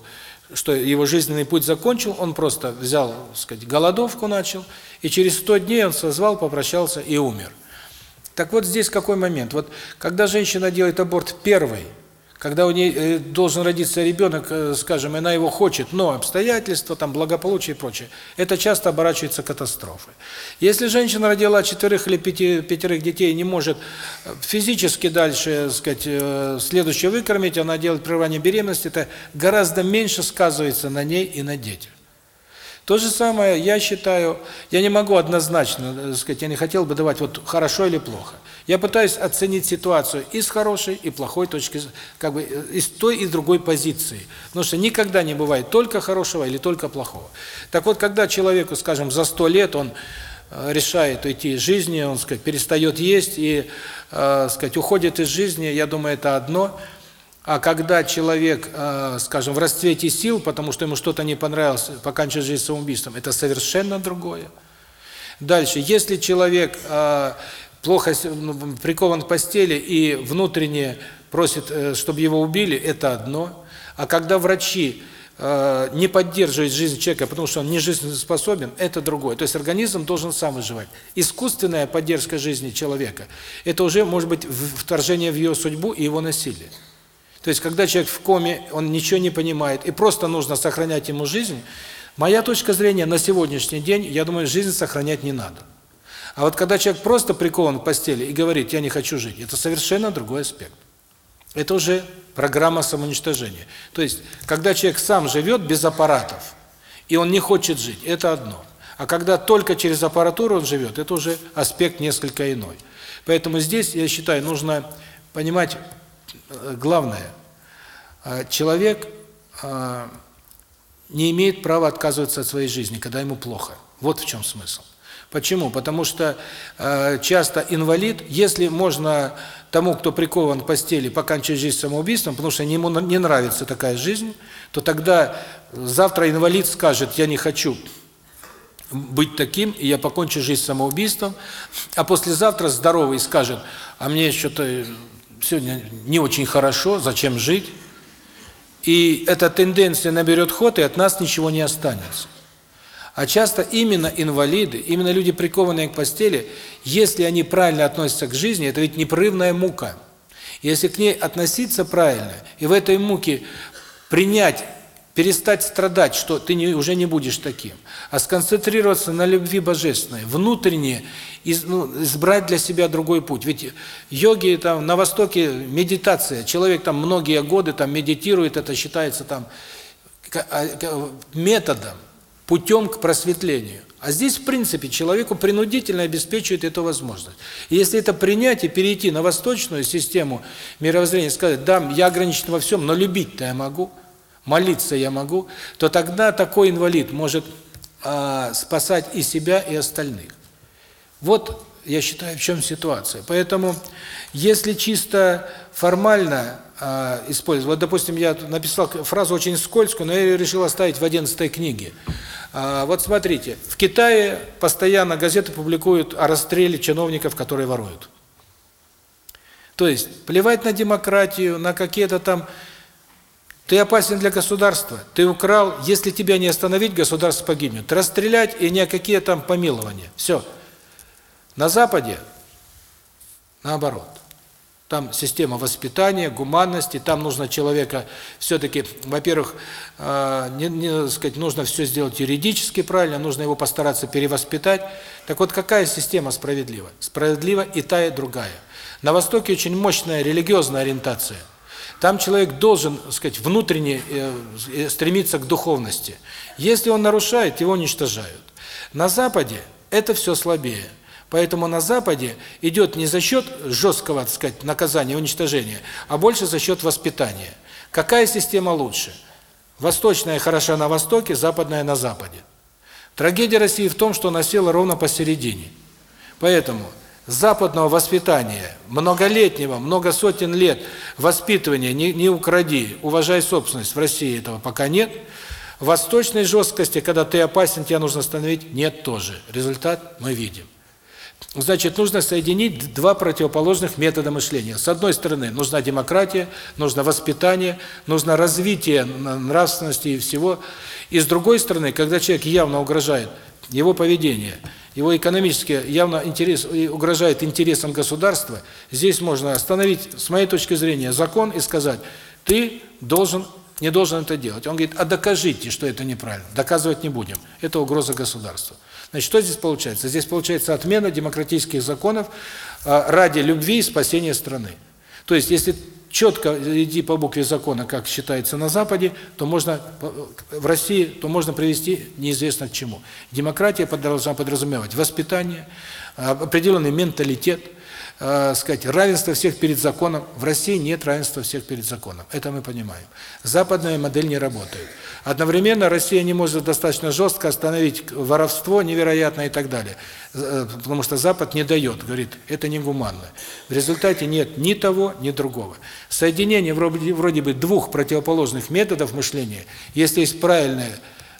что его жизненный путь закончил, он просто взял, так сказать, голодовку начал, и через 100 дней он созвал, попрощался и умер. Так вот здесь какой момент? Вот когда женщина делает аборт первый, когда у нее э, должен родиться ребенок, э, скажем, она его хочет, но обстоятельства, там, благополучие и прочее, это часто оборачивается катастрофой. Если женщина родила четверых или пяти, пятерых детей и не может э, физически дальше, сказать, следующее выкормить, она делает прерывание беременности, это гораздо меньше сказывается на ней и на детях. То же самое, я считаю, я не могу однозначно, сказать, я не хотел бы давать вот хорошо или плохо. Я пытаюсь оценить ситуацию и с хорошей, и плохой точки, как бы и с той, и другой позиции. Потому что никогда не бывает только хорошего или только плохого. Так вот, когда человеку, скажем, за сто лет он э, решает уйти из жизни, он, сказать, перестает есть и, э, сказать, уходит из жизни, я думаю, это одно. А когда человек, э, скажем, в расцвете сил, потому что ему что-то не понравилось, покончит жизнь самоубийством, это совершенно другое. Дальше, если человек э, плохо ну, прикован к постели и внутренне просит, э, чтобы его убили, это одно. А когда врачи не поддерживают жизнь человека, потому что он не жизнеспособен, это другое. То есть организм должен сам выживать. Искусственная поддержка жизни человека – это уже может быть вторжение в его судьбу и его насилие. То есть когда человек в коме, он ничего не понимает, и просто нужно сохранять ему жизнь, моя точка зрения на сегодняшний день, я думаю, жизнь сохранять не надо. А вот когда человек просто прикован к постели и говорит, я не хочу жить, это совершенно другой аспект. Это уже программа самоуничтожения. То есть, когда человек сам живет без аппаратов, и он не хочет жить, это одно. А когда только через аппаратуру он живет, это уже аспект несколько иной. Поэтому здесь, я считаю, нужно понимать главное. Э, человек э, не имеет права отказываться от своей жизни, когда ему плохо. Вот в чем смысл. Почему? Потому что э, часто инвалид, если можно тому, кто прикован к постели, покончить жизнь самоубийством, потому что ему не нравится такая жизнь, то тогда завтра инвалид скажет, я не хочу быть таким, и я покончу жизнь самоубийством, а послезавтра здоровый скажет, а мне что-то сегодня не очень хорошо, зачем жить? И эта тенденция наберет ход, и от нас ничего не останется. А часто именно инвалиды, именно люди, прикованные к постели, если они правильно относятся к жизни, это ведь непрерывная мука. Если к ней относиться правильно, и в этой муке принять, перестать страдать, что ты не, уже не будешь таким, а сконцентрироваться на любви божественной, внутренне из, ну, избрать для себя другой путь. Ведь йоги там на Востоке медитация, человек там многие годы там медитирует, это считается там а, методом путем к просветлению. А здесь, в принципе, человеку принудительно обеспечивает эту возможность. Если это принять и перейти на восточную систему мировоззрения, сказать, да, я ограничен во всем, но любить-то я могу, молиться я могу, то тогда такой инвалид может э, спасать и себя, и остальных. Вот, я считаю, в чем ситуация. Поэтому, если чисто формально э, использовать, вот, допустим, я написал фразу очень скользкую, но я ее решил оставить в 11 книге. А, вот смотрите, в Китае постоянно газеты публикуют о расстреле чиновников, которые воруют. То есть, плевать на демократию, на какие-то там... Ты опасен для государства, ты украл, если тебя не остановить, государство погибнет. Расстрелять и ни о какие там помилования. Все. На Западе наоборот. Там система воспитания, гуманности, там нужно человека все-таки, во-первых, э, не, не сказать, нужно все сделать юридически правильно, нужно его постараться перевоспитать. Так вот, какая система справедлива? Справедлива и та, и другая. На Востоке очень мощная религиозная ориентация. Там человек должен, так сказать, внутренне э, э, стремиться к духовности. Если он нарушает, его уничтожают. На Западе это все слабее. Поэтому на Западе идет не за счет жесткого, так сказать, наказания, уничтожения, а больше за счет воспитания. Какая система лучше? Восточная хороша на Востоке, западная на Западе. Трагедия России в том, что она села ровно посередине. Поэтому западного воспитания, многолетнего, много сотен лет воспитывания «не, не укради, уважай собственность» в России этого пока нет. Восточной жесткости, когда ты опасен, тебя нужно остановить, нет тоже. Результат мы видим. Значит, нужно соединить два противоположных метода мышления. С одной стороны, нужна демократия, нужно воспитание, нужно развитие нравственности и всего. И с другой стороны, когда человек явно угрожает, его поведение, его экономически явно интерес, угрожает интересам государства, здесь можно остановить, с моей точки зрения, закон и сказать, ты должен не должен это делать. Он говорит, а докажите, что это неправильно. Доказывать не будем. Это угроза государству. Значит, что здесь получается? Здесь получается отмена демократических законов а, ради любви и спасения страны. То есть, если четко идти по букве закона, как считается на Западе, то можно в России, то можно привести неизвестно к чему. Демократия должна подразумевать воспитание, определенный менталитет, э, сказать, равенство всех перед законом. В России нет равенства всех перед законом. Это мы понимаем. Западная модель не работает. Одновременно Россия не может достаточно жестко остановить воровство невероятное и так далее. Э, потому что Запад не дает, говорит, это негуманно. В результате нет ни того, ни другого. Соединение вроде, вроде бы двух противоположных методов мышления, если есть правильная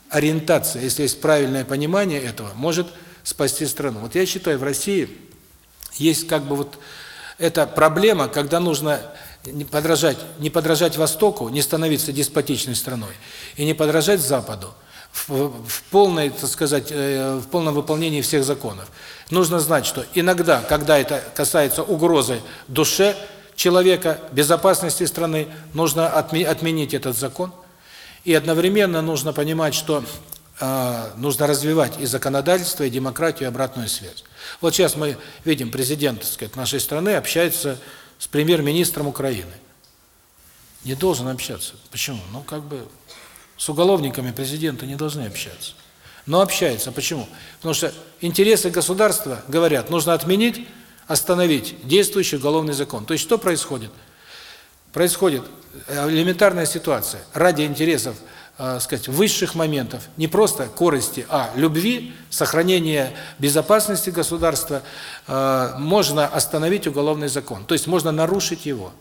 ориентация, если есть правильное понимание этого, может спасти страну. Вот я считаю, в России есть как бы вот эта проблема, когда нужно не подражать, не подражать Востоку, не становиться деспотичной страной, и не подражать Западу в, в полной, так сказать, э, в полном выполнении всех законов. Нужно знать, что иногда, когда это касается угрозы душе человека, безопасности страны, нужно отменить этот закон, и одновременно нужно понимать, что нужно развивать и законодательство, и демократию, и обратную связь. Вот сейчас мы видим, президент, так сказать, нашей страны общается с премьер-министром Украины. Не должен общаться. Почему? Ну, как бы с уголовниками президента не должны общаться. Но общается. Почему? Потому что интересы государства говорят, нужно отменить, остановить действующий уголовный закон. То есть что происходит? Происходит элементарная ситуация. Ради интересов э, сказать, высших моментов, не просто корысти, а любви, сохранения безопасности государства, э, можно остановить уголовный закон. То есть можно нарушить его.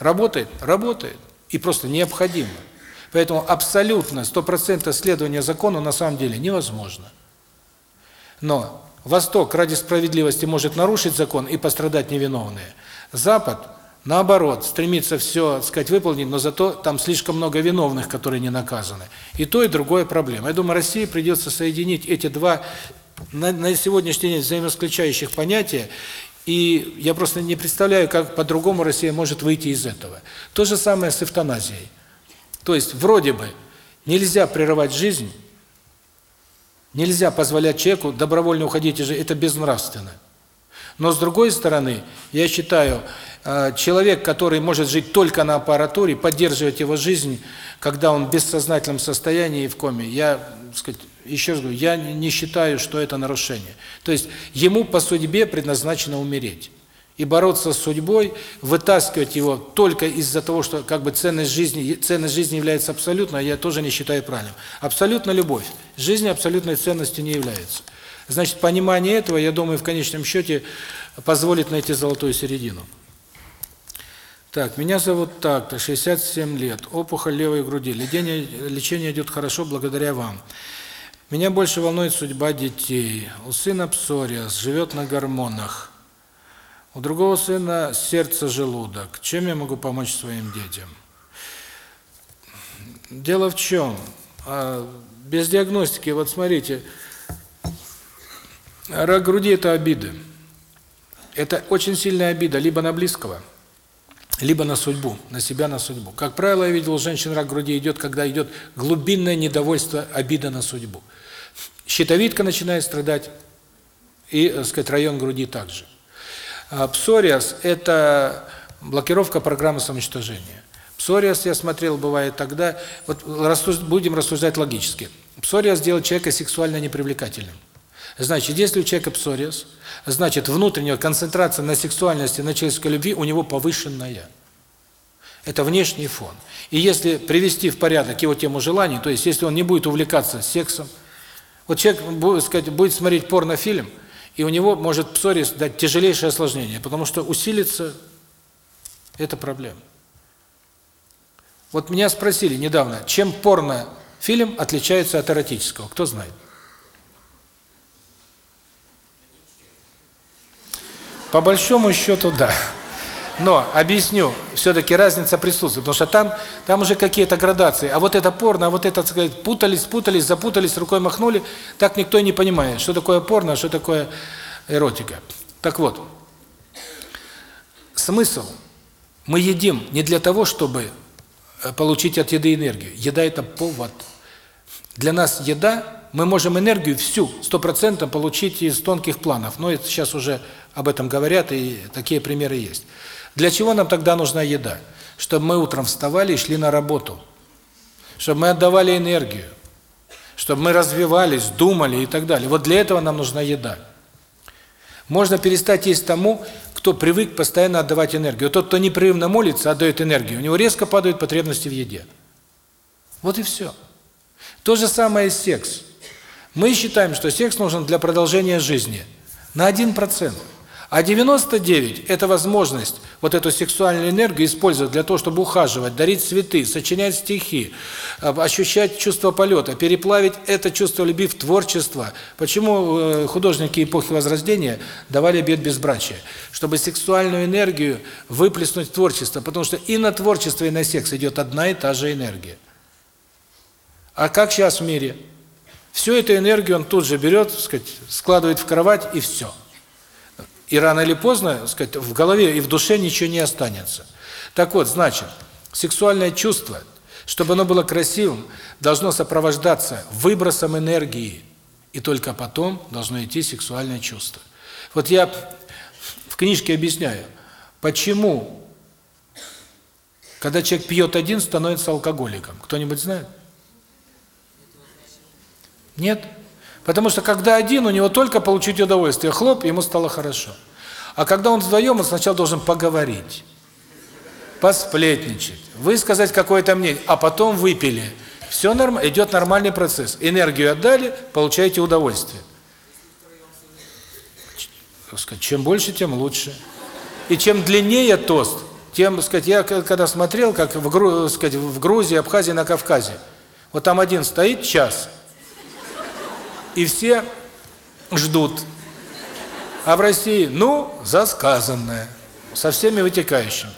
Работает? Работает. И просто необходимо. Поэтому абсолютно, 100% следования закону на самом деле невозможно. Но Восток ради справедливости может нарушить закон и пострадать невиновные. Запад Наоборот, стремится все, так сказать, выполнить, но зато там слишком много виновных, которые не наказаны. И то, и другое проблема. Я думаю, России придется соединить эти два на, на сегодняшний день взаимоисключающих понятия, и я просто не представляю, как по-другому Россия может выйти из этого. То же самое с эвтаназией. То есть, вроде бы, нельзя прерывать жизнь, нельзя позволять человеку добровольно уходить это безнравственно. Но с другой стороны, я считаю, человек, который может жить только на аппаратуре, поддерживать его жизнь, когда он в бессознательном состоянии и в коме, я, так сказать, еще раз говорю, я не считаю, что это нарушение. То есть ему по судьбе предназначено умереть. И бороться с судьбой, вытаскивать его только из-за того, что как бы ценность жизни, ценность жизни является абсолютной, я тоже не считаю правильным. Абсолютно любовь. Жизнь абсолютной ценностью не является. Значит, понимание этого, я думаю, в конечном счете позволит найти золотую середину. Так, меня зовут так-то, 67 лет, опухоль левой груди. Лечение, лечение идет хорошо благодаря вам. Меня больше волнует судьба детей. У сына псориаз, живет на гормонах. У другого сына сердце-желудок. Чем я могу помочь своим детям? Дело в чем? А, без диагностики, вот смотрите, рак груди – это обиды. Это очень сильная обида, либо на близкого – либо на судьбу, на себя, на судьбу. Как правило, я видел, у женщин рак груди идет, когда идет глубинное недовольство, обида на судьбу. Щитовидка начинает страдать, и, так сказать, район груди также. А псориаз – это блокировка программы самоуничтожения. Псориаз, я смотрел, бывает тогда, вот будем рассуждать логически. Псориаз делает человека сексуально непривлекательным. Значит, если у человека псориаз, значит, внутренняя концентрация на сексуальности, на человеческой любви у него повышенная. Это внешний фон. И если привести в порядок его тему желаний, то есть если он не будет увлекаться сексом, Вот человек будет, сказать, будет смотреть порнофильм, и у него может псорис дать тяжелейшее осложнение, потому что усилится эта проблема. Вот меня спросили недавно, чем порнофильм отличается от эротического. Кто знает? По большому счету, да. Но объясню, все-таки разница присутствует, потому что там там уже какие-то градации. А вот это порно, а вот это, сказать, путались, путались, запутались, рукой махнули, так никто и не понимает, что такое порно, а что такое эротика. Так вот, смысл. Мы едим не для того, чтобы э, получить от еды энергию. Еда – это повод. Для нас еда, мы можем энергию всю, стопроцентно получить из тонких планов. Но это сейчас уже об этом говорят, и такие примеры есть. Для чего нам тогда нужна еда? Чтобы мы утром вставали и шли на работу. Чтобы мы отдавали энергию. Чтобы мы развивались, думали и так далее. Вот для этого нам нужна еда. Можно перестать есть тому, кто привык постоянно отдавать энергию. Тот, кто непрерывно молится, отдает энергию. У него резко падают потребности в еде. Вот и все. То же самое и секс. Мы считаем, что секс нужен для продолжения жизни. На 1%. А 99 – это возможность вот эту сексуальную энергию использовать для того, чтобы ухаживать, дарить цветы, сочинять стихи, ощущать чувство полета, переплавить это чувство любви в творчество. Почему э, художники эпохи Возрождения давали обет безбрачия? Чтобы сексуальную энергию выплеснуть в творчество, потому что и на творчество, и на секс идет одна и та же энергия. А как сейчас в мире? Всю эту энергию он тут же берет, сказать, складывает в кровать и все – и рано или поздно, сказать, в голове и в душе ничего не останется. Так вот, значит, сексуальное чувство, чтобы оно было красивым, должно сопровождаться выбросом энергии, и только потом должно идти сексуальное чувство. Вот я в книжке объясняю, почему, когда человек пьет один, становится алкоголиком. Кто-нибудь знает? Нет? Потому что когда один, у него только получить удовольствие, хлоп, ему стало хорошо. А когда он вдвоем, он сначала должен поговорить, посплетничать, высказать какое-то мнение, а потом выпили. Все нормально, идет нормальный процесс. Энергию отдали, получаете удовольствие. Чем больше, тем лучше. И чем длиннее тост, тем, сказать, я когда смотрел, как в, сказать, в Грузии, Абхазии, на Кавказе, вот там один стоит час, и все ждут. А в России, ну, за сказанное, со всеми вытекающими.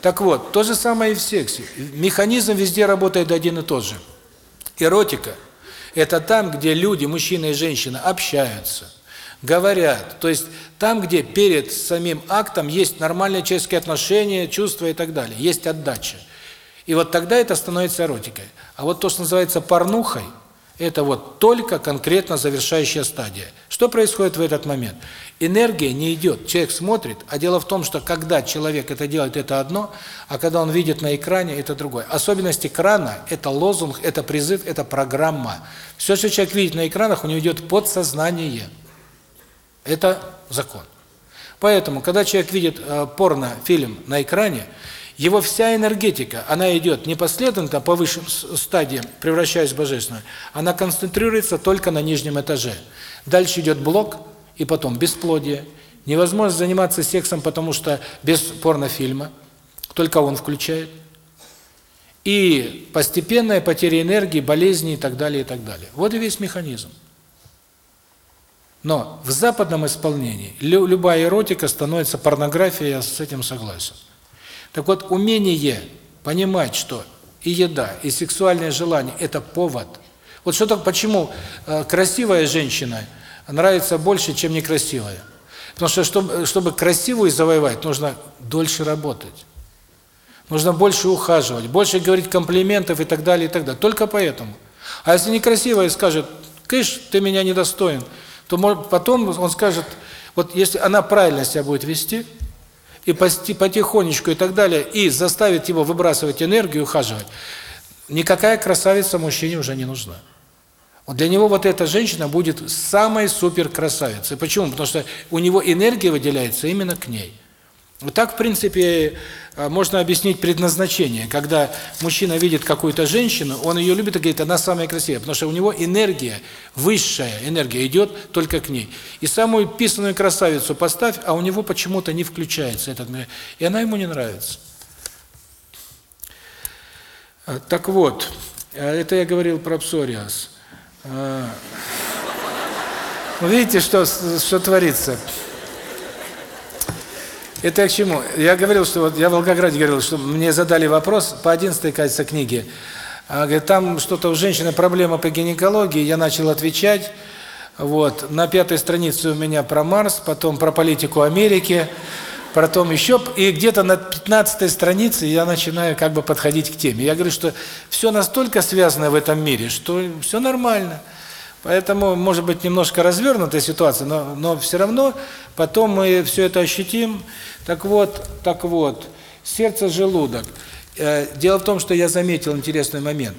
Так вот, то же самое и в сексе. Механизм везде работает один и тот же. Эротика – это там, где люди, мужчина и женщина, общаются, говорят. То есть там, где перед самим актом есть нормальные человеческие отношения, чувства и так далее, есть отдача. И вот тогда это становится эротикой. А вот то, что называется порнухой – это вот только конкретно завершающая стадия. Что происходит в этот момент? Энергия не идет, человек смотрит, а дело в том, что когда человек это делает, это одно, а когда он видит на экране, это другое. Особенность экрана – это лозунг, это призыв, это программа. Все, что человек видит на экранах, у него идет подсознание. Это закон. Поэтому, когда человек видит э, порно-фильм на экране, его вся энергетика, она идет не последовательно по высшим стадиям, превращаясь в божественную, она концентрируется только на нижнем этаже. Дальше идет блок, и потом бесплодие. Невозможно заниматься сексом, потому что без порнофильма, только он включает. И постепенная потеря энергии, болезни и так далее, и так далее. Вот и весь механизм. Но в западном исполнении любая эротика становится порнографией, я с этим согласен. Так вот, умение понимать, что и еда, и сексуальное желание – это повод. Вот что так, почему э, красивая женщина нравится больше, чем некрасивая? Потому что, чтобы, чтобы красивую завоевать, нужно дольше работать. Нужно больше ухаживать, больше говорить комплиментов и так далее, и так далее. Только поэтому. А если некрасивая скажет, «Кыш, ты меня недостоин», то потом он скажет, вот если она правильно себя будет вести – и потихонечку и так далее, и заставит его выбрасывать энергию, ухаживать, никакая красавица мужчине уже не нужна. Вот для него вот эта женщина будет самой супер красавицей. Почему? Потому что у него энергия выделяется именно к ней. Так, в принципе, э, можно объяснить предназначение. Когда мужчина видит какую-то женщину, он ее любит и говорит, она самая красивая, потому что у него энергия, высшая энергия идет только к ней. И самую писанную красавицу поставь, а у него почему-то не включается этот и она ему не нравится. Э, так вот, э, это я говорил про псориаз. Видите, что что творится? Это к чему? Я говорил, что вот я в Волгограде говорил, что мне задали вопрос по 11 кажется, книге. А, там что-то у женщины проблема по гинекологии, я начал отвечать. Вот, на пятой странице у меня про Марс, потом про политику Америки, потом еще, и где-то на 15 странице я начинаю как бы подходить к теме. Я говорю, что все настолько связано в этом мире, что все нормально. Поэтому, может быть, немножко развернутая ситуация, но, но все равно потом мы все это ощутим. Так вот, так вот, сердце-желудок. Э, дело в том, что я заметил интересный момент.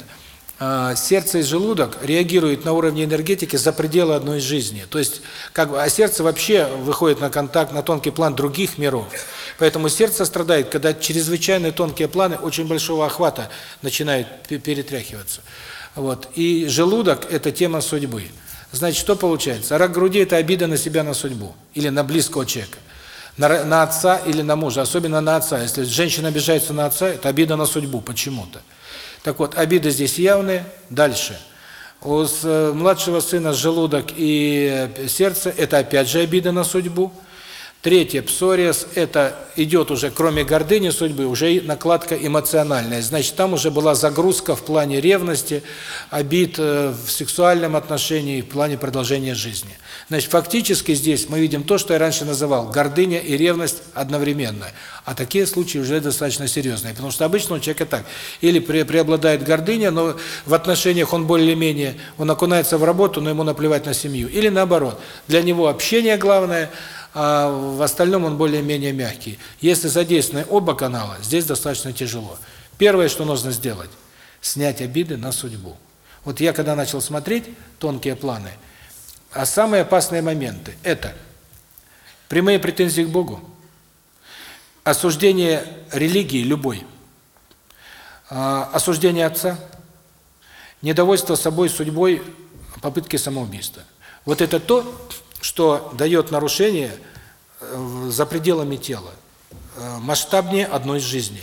Э, сердце и желудок реагируют на уровне энергетики за пределы одной жизни. То есть, как бы, а сердце вообще выходит на контакт, на тонкий план других миров. Поэтому сердце страдает, когда чрезвычайно тонкие планы очень большого охвата начинают перетряхиваться. Вот. И желудок – это тема судьбы. Значит, что получается? Рак груди – это обида на себя, на судьбу. Или на близкого человека. На, на отца или на мужа. Особенно на отца. Если женщина обижается на отца, это обида на судьбу почему-то. Так вот, обиды здесь явные. Дальше. У э, младшего сына желудок и сердце – это опять же обида на судьбу. Третье, псориаз – это идет уже, кроме гордыни судьбы, уже накладка эмоциональная. Значит, там уже была загрузка в плане ревности, обид э, в сексуальном отношении, в плане продолжения жизни. Значит, фактически здесь мы видим то, что я раньше называл – гордыня и ревность одновременно. А такие случаи уже достаточно серьезные, потому что обычно у человека так. Или преобладает гордыня, но в отношениях он более-менее, он окунается в работу, но ему наплевать на семью. Или наоборот, для него общение главное – а в остальном он более-менее мягкий. Если задействованы оба канала, здесь достаточно тяжело. Первое, что нужно сделать – снять обиды на судьбу. Вот я когда начал смотреть тонкие планы, а самые опасные моменты – это прямые претензии к Богу, осуждение религии любой, а, осуждение отца, недовольство собой, судьбой, попытки самоубийства. Вот это то, что дает нарушение э, за пределами тела, э, масштабнее одной жизни.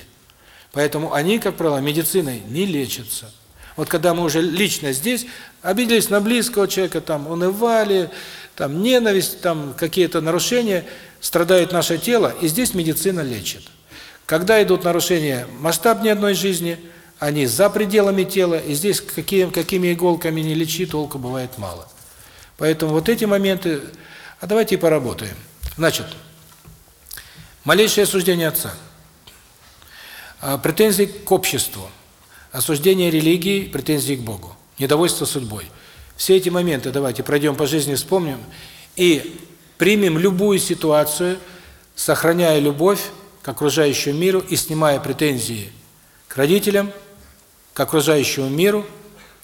Поэтому они, как правило, медициной не лечатся. Вот когда мы уже лично здесь обиделись на близкого человека, там унывали, там ненависть, там какие-то нарушения, страдает наше тело, и здесь медицина лечит. Когда идут нарушения масштабнее одной жизни, они за пределами тела, и здесь какими, какими иголками не лечи, толку бывает мало. Поэтому вот эти моменты, а давайте и поработаем. Значит, малейшее осуждение отца, а, претензии к обществу, осуждение религии, претензии к Богу, недовольство судьбой. Все эти моменты давайте пройдем по жизни, вспомним и примем любую ситуацию, сохраняя любовь к окружающему миру и снимая претензии к родителям, к окружающему миру,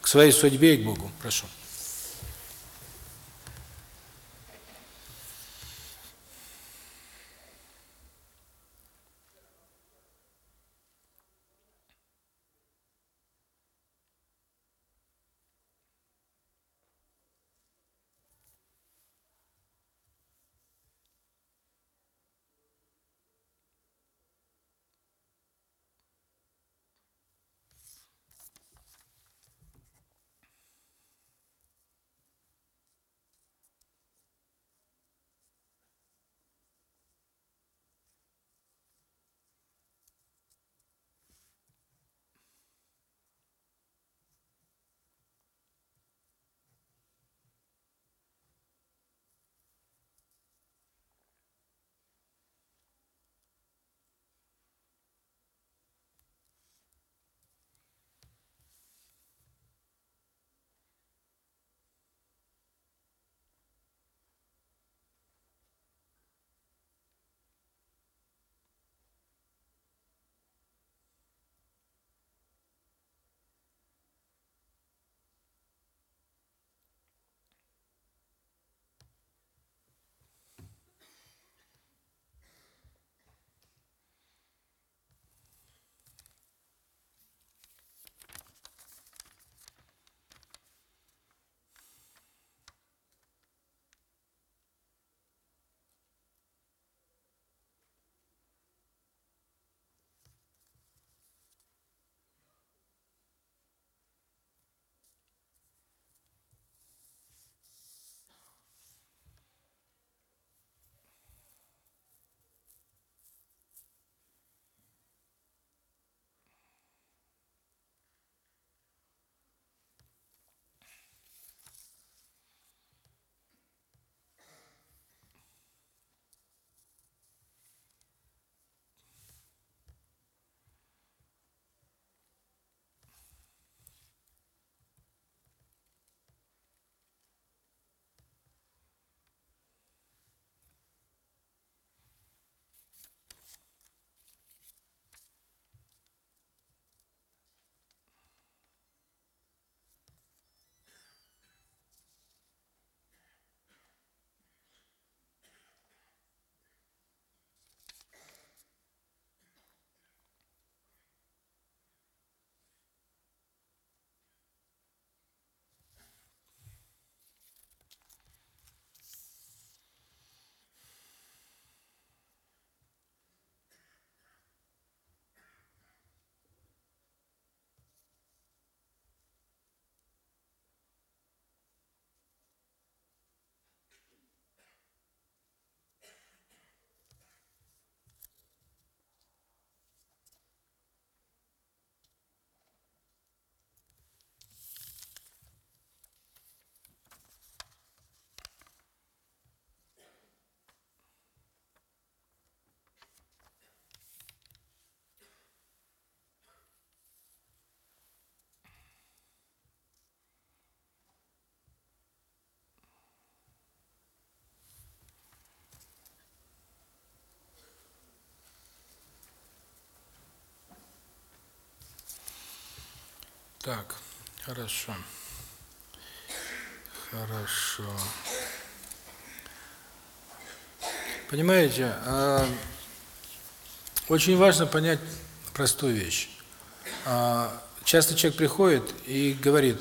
к своей судьбе и к Богу. Прошу. Так, хорошо. Хорошо. Понимаете, а, очень важно понять простую вещь. А, часто человек приходит и говорит,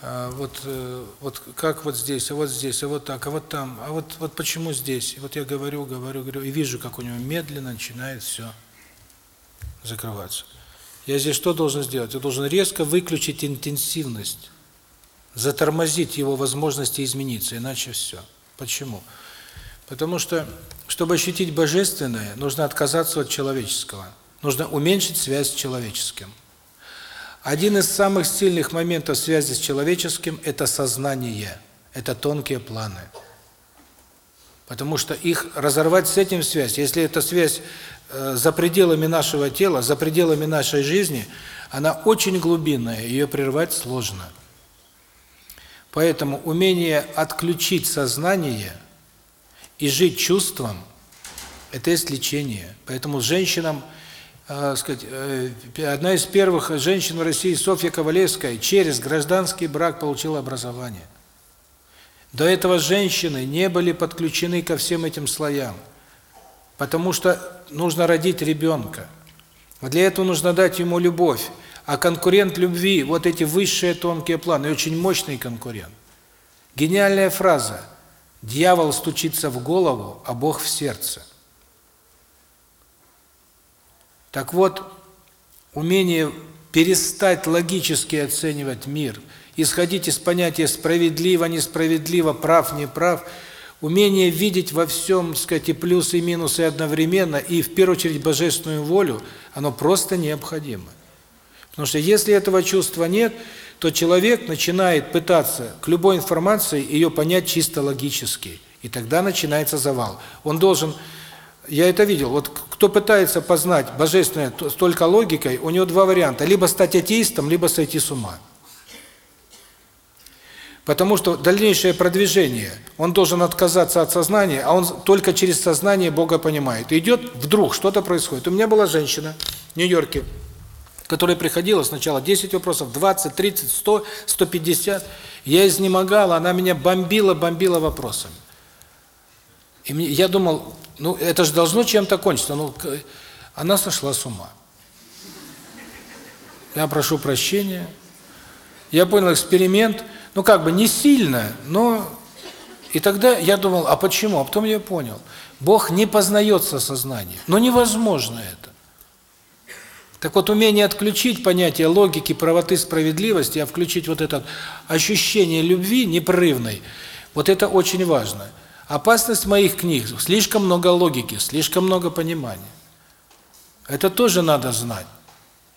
а, вот э, вот как вот здесь, а вот здесь, а вот так, а вот там, а вот вот почему здесь? И вот я говорю, говорю, говорю, и вижу, как у него медленно начинает все закрываться. Я здесь что должен сделать? Я должен резко выключить интенсивность, затормозить его возможности измениться, иначе все. Почему? Потому что, чтобы ощутить божественное, нужно отказаться от человеческого. Нужно уменьшить связь с человеческим. Один из самых сильных моментов связи с человеческим – это сознание, это тонкие планы. Потому что их разорвать с этим связь, если эта связь э, за пределами нашего тела, за пределами нашей жизни, она очень глубинная, ее прервать сложно. Поэтому умение отключить сознание и жить чувством – это есть лечение. Поэтому женщинам – э, сказать, э, одна из первых женщин в России, Софья Ковалевская, через гражданский брак получила образование. До этого женщины не были подключены ко всем этим слоям, потому что нужно родить ребенка. Для этого нужно дать ему любовь. А конкурент любви, вот эти высшие тонкие планы, очень мощный конкурент. Гениальная фраза «Дьявол стучится в голову, а Бог в сердце». Так вот, умение перестать логически оценивать мир, исходить из понятия справедливо, несправедливо, прав, неправ, умение видеть во всем, сказать, и плюсы, и минусы одновременно, и в первую очередь божественную волю, оно просто необходимо. Потому что если этого чувства нет, то человек начинает пытаться к любой информации ее понять чисто логически. И тогда начинается завал. Он должен я это видел. Вот кто пытается познать божественное только логикой, у него два варианта: либо стать атеистом, либо сойти с ума. Потому что дальнейшее продвижение, он должен отказаться от сознания, а он только через сознание Бога понимает. идет вдруг что-то происходит. У меня была женщина в Нью-Йорке, которая приходила сначала 10 вопросов, 20, 30, 100, 150. Я изнемогала, она меня бомбила, бомбила вопросами. И мне, я думал, ну, это же должно чем-то кончиться. Ну, она сошла с ума. Я прошу прощения. Я понял эксперимент, ну, как бы не сильно, но... И тогда я думал, а почему? А потом я понял. Бог не познается сознанием. Но невозможно это. Так вот, умение отключить понятие логики, правоты, справедливости, а включить вот это ощущение любви непрерывной, вот это очень важно. Опасность моих книг – слишком много логики, слишком много понимания. Это тоже надо знать.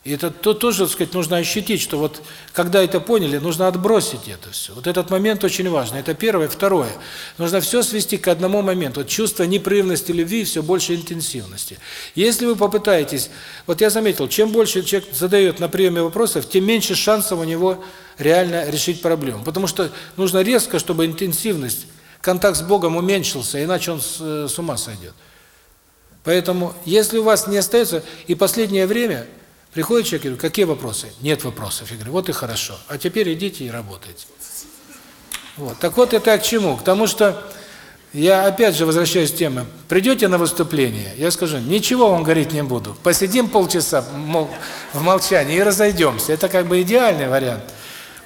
И это то тоже, так сказать, нужно ощутить, что вот когда это поняли, нужно отбросить это все. Вот этот момент очень важный. Это первое. Второе. Нужно все свести к одному моменту. Вот чувство непрерывности любви все больше интенсивности. Если вы попытаетесь... Вот я заметил, чем больше человек задает на приеме вопросов, тем меньше шансов у него реально решить проблему. Потому что нужно резко, чтобы интенсивность контакт с Богом уменьшился, иначе он с, э, с ума сойдет. Поэтому, если у вас не остается, и последнее время приходит человек и говорит, какие вопросы? Нет вопросов. Я говорю, вот и хорошо. А теперь идите и работайте. Вот. Так вот, это к чему? К тому, что я опять же возвращаюсь к теме. Придете на выступление, я скажу, ничего вам говорить не буду. Посидим полчаса в молчании и разойдемся. Это как бы идеальный вариант.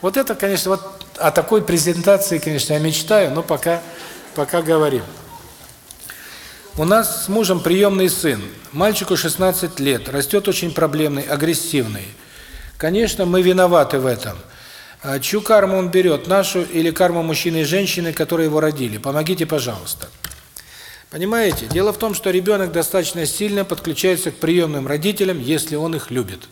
Вот это, конечно, вот о такой презентации, конечно, я мечтаю, но пока пока говорим. У нас с мужем приемный сын. Мальчику 16 лет, растет очень проблемный, агрессивный. Конечно, мы виноваты в этом. А чью карму он берет, нашу или карму мужчины и женщины, которые его родили? Помогите, пожалуйста. Понимаете? Дело в том, что ребенок достаточно сильно подключается к приемным родителям, если он их любит.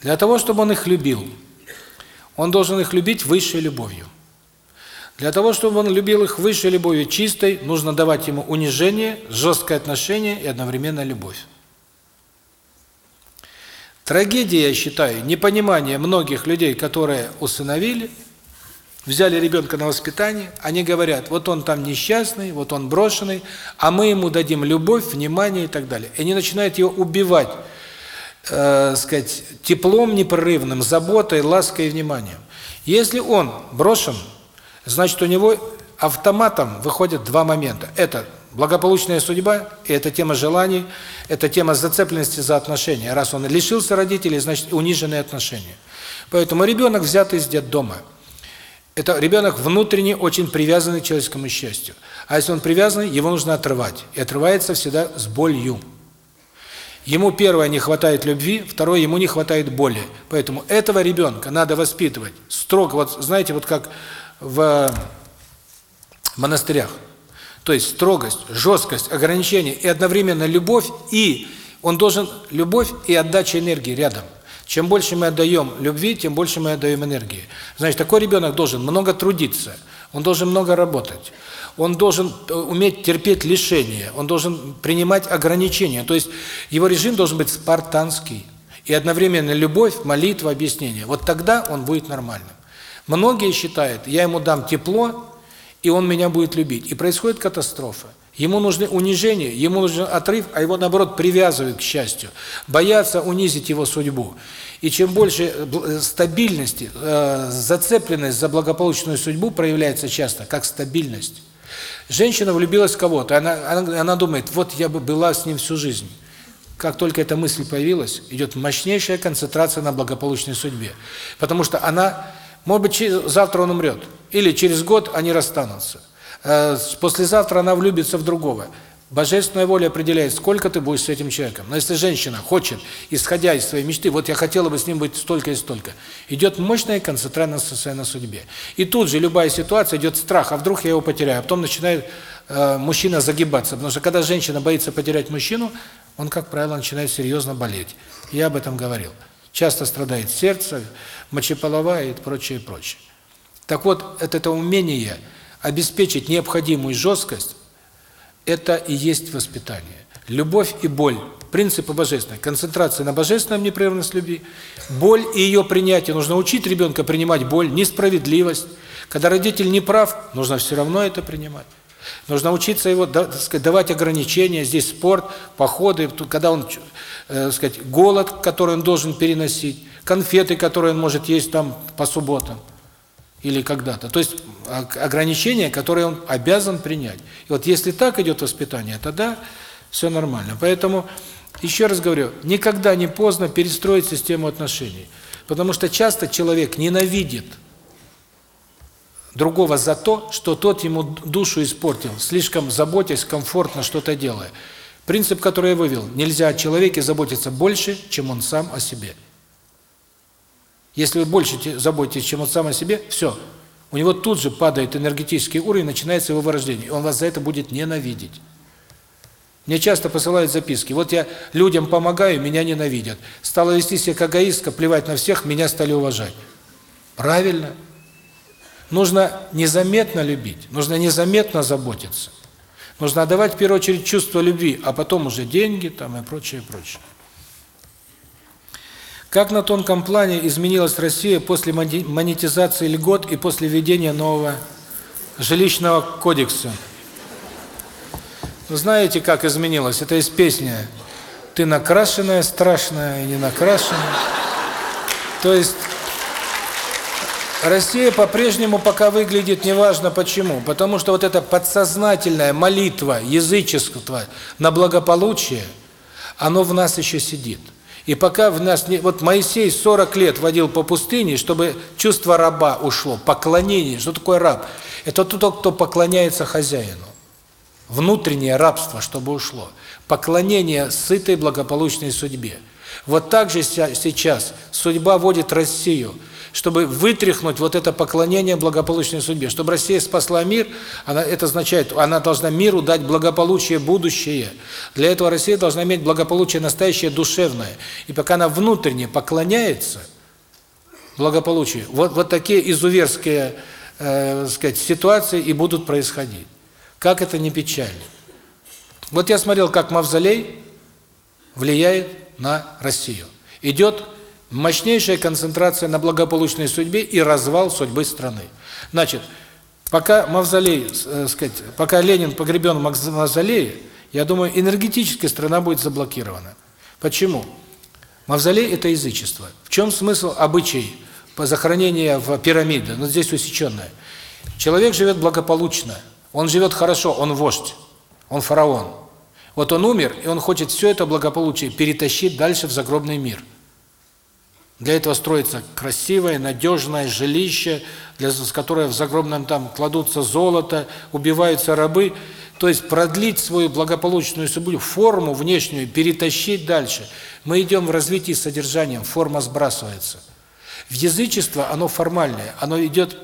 Для того, чтобы он их любил, он должен их любить высшей любовью. Для того, чтобы он любил их высшей любовью чистой, нужно давать ему унижение, жесткое отношение и одновременно любовь. Трагедия, я считаю, непонимание многих людей, которые усыновили, взяли ребенка на воспитание, они говорят, вот он там несчастный, вот он брошенный, а мы ему дадим любовь, внимание и так далее. И они начинают его убивать э, сказать, теплом непрерывным, заботой, лаской и вниманием. Если он брошен, значит, у него автоматом выходят два момента. Это благополучная судьба, и это тема желаний, это тема зацепленности за отношения. Раз он лишился родителей, значит, униженные отношения. Поэтому ребенок взятый из детдома. Это ребенок внутренне очень привязанный к человеческому счастью. А если он привязанный, его нужно отрывать. И отрывается всегда с болью. Ему первое не хватает любви, второе ему не хватает боли. Поэтому этого ребенка надо воспитывать строго. Вот знаете, вот как в монастырях. То есть строгость, жесткость, ограничение и одновременно любовь, и он должен любовь и отдача энергии рядом. Чем больше мы отдаем любви, тем больше мы отдаем энергии. Значит, такой ребенок должен много трудиться, он должен много работать, он должен э, уметь терпеть лишения, он должен принимать ограничения. То есть его режим должен быть спартанский. И одновременно любовь, молитва, объяснение. Вот тогда он будет нормальным. Многие считают, я ему дам тепло, и он меня будет любить. И происходит катастрофа. Ему нужны унижения, ему нужен отрыв, а его, наоборот, привязывают к счастью. Боятся унизить его судьбу. И чем больше э, э, стабильности, э, зацепленность за благополучную судьбу проявляется часто, как стабильность. Женщина влюбилась в кого-то, она, она, она думает, вот я бы была с ним всю жизнь. Как только эта мысль появилась, идет мощнейшая концентрация на благополучной судьбе. Потому что она, может быть, завтра он умрет, или через год они расстанутся. Э, послезавтра она влюбится в другого. Божественная воля определяет, сколько ты будешь с этим человеком. Но если женщина хочет, исходя из своей мечты, вот я хотела бы с ним быть столько и столько, идет мощная концентрация на судьбе. И тут же любая ситуация, идет страх, а вдруг я его потеряю. А потом начинает э, мужчина загибаться. Потому что когда женщина боится потерять мужчину, он, как правило, начинает серьезно болеть. Я об этом говорил. Часто страдает сердце, мочеполовая и прочее, прочее. Так вот, это, это умение обеспечить необходимую жесткость, это и есть воспитание. Любовь и боль, принципы божественной, концентрация на божественном непрерывность любви, боль и ее принятие. Нужно учить ребенка принимать боль, несправедливость. Когда родитель не прав, нужно все равно это принимать. Нужно учиться его, сказать, давать ограничения. Здесь спорт, походы, когда он, э, сказать, голод, который он должен переносить, конфеты, которые он может есть там по субботам или когда-то. То есть ограничения, которые он обязан принять. И вот если так идет воспитание, тогда все нормально. Поэтому, еще раз говорю, никогда не поздно перестроить систему отношений. Потому что часто человек ненавидит другого за то, что тот ему душу испортил, слишком заботясь, комфортно что-то делая. Принцип, который я вывел, нельзя о человеке заботиться больше, чем он сам о себе. Если вы больше заботитесь, чем он сам о себе, все. У него тут же падает энергетический уровень, начинается его вырождение. Он вас за это будет ненавидеть. Мне часто посылают записки. Вот я людям помогаю, меня ненавидят. Стала вести себя как эгоистка, плевать на всех, меня стали уважать. Правильно. Нужно незаметно любить, нужно незаметно заботиться. Нужно отдавать в первую очередь чувство любви, а потом уже деньги там и прочее, прочее. Как на тонком плане изменилась Россия после монетизации льгот и после введения нового жилищного кодекса? Вы знаете, как изменилось? Это из песни «Ты накрашенная, страшная и не накрашенная». То есть Россия по-прежнему пока выглядит неважно почему. Потому что вот эта подсознательная молитва, язычество на благополучие, оно в нас еще сидит. И пока в нас не... Вот Моисей 40 лет водил по пустыне, чтобы чувство раба ушло, поклонение. Что такое раб? Это тот, кто поклоняется хозяину. Внутреннее рабство, чтобы ушло. Поклонение сытой благополучной судьбе. Вот так же сейчас судьба водит Россию – чтобы вытряхнуть вот это поклонение благополучной судьбе. Чтобы Россия спасла мир, она, это означает, она должна миру дать благополучие будущее. Для этого Россия должна иметь благополучие настоящее душевное. И пока она внутренне поклоняется благополучию, вот, вот такие изуверские э, сказать, ситуации и будут происходить. Как это не печально. Вот я смотрел, как Мавзолей влияет на Россию. Идет мощнейшая концентрация на благополучной судьбе и развал судьбы страны. Значит, пока мавзолей, э, сказать, пока Ленин погребен в мавзолее, я думаю, энергетически страна будет заблокирована. Почему? Мавзолей – это язычество. В чем смысл обычай по захоронению в пирамиды? Ну, здесь усеченное. Человек живет благополучно, он живет хорошо, он вождь, он фараон. Вот он умер, и он хочет все это благополучие перетащить дальше в загробный мир. Для этого строится красивое, надежное жилище, для с которое в загробном там кладутся золото, убиваются рабы. То есть продлить свою благополучную судьбу, форму внешнюю, перетащить дальше. Мы идем в развитии содержанием, форма сбрасывается. В язычество оно формальное, оно идет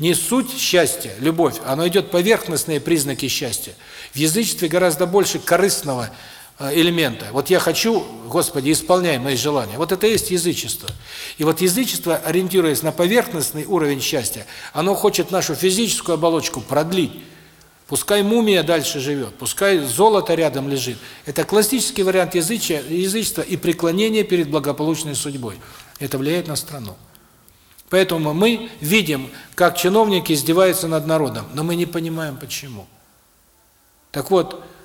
не суть счастья, любовь, оно идет поверхностные признаки счастья. В язычестве гораздо больше корыстного элемента. Вот я хочу, Господи, исполняй мои желания. Вот это и есть язычество. И вот язычество, ориентируясь на поверхностный уровень счастья, оно хочет нашу физическую оболочку продлить. Пускай мумия дальше живет, пускай золото рядом лежит. Это классический вариант язычества и преклонения перед благополучной судьбой. Это влияет на страну. Поэтому мы видим, как чиновники издеваются над народом, но мы не понимаем почему. Так вот, э,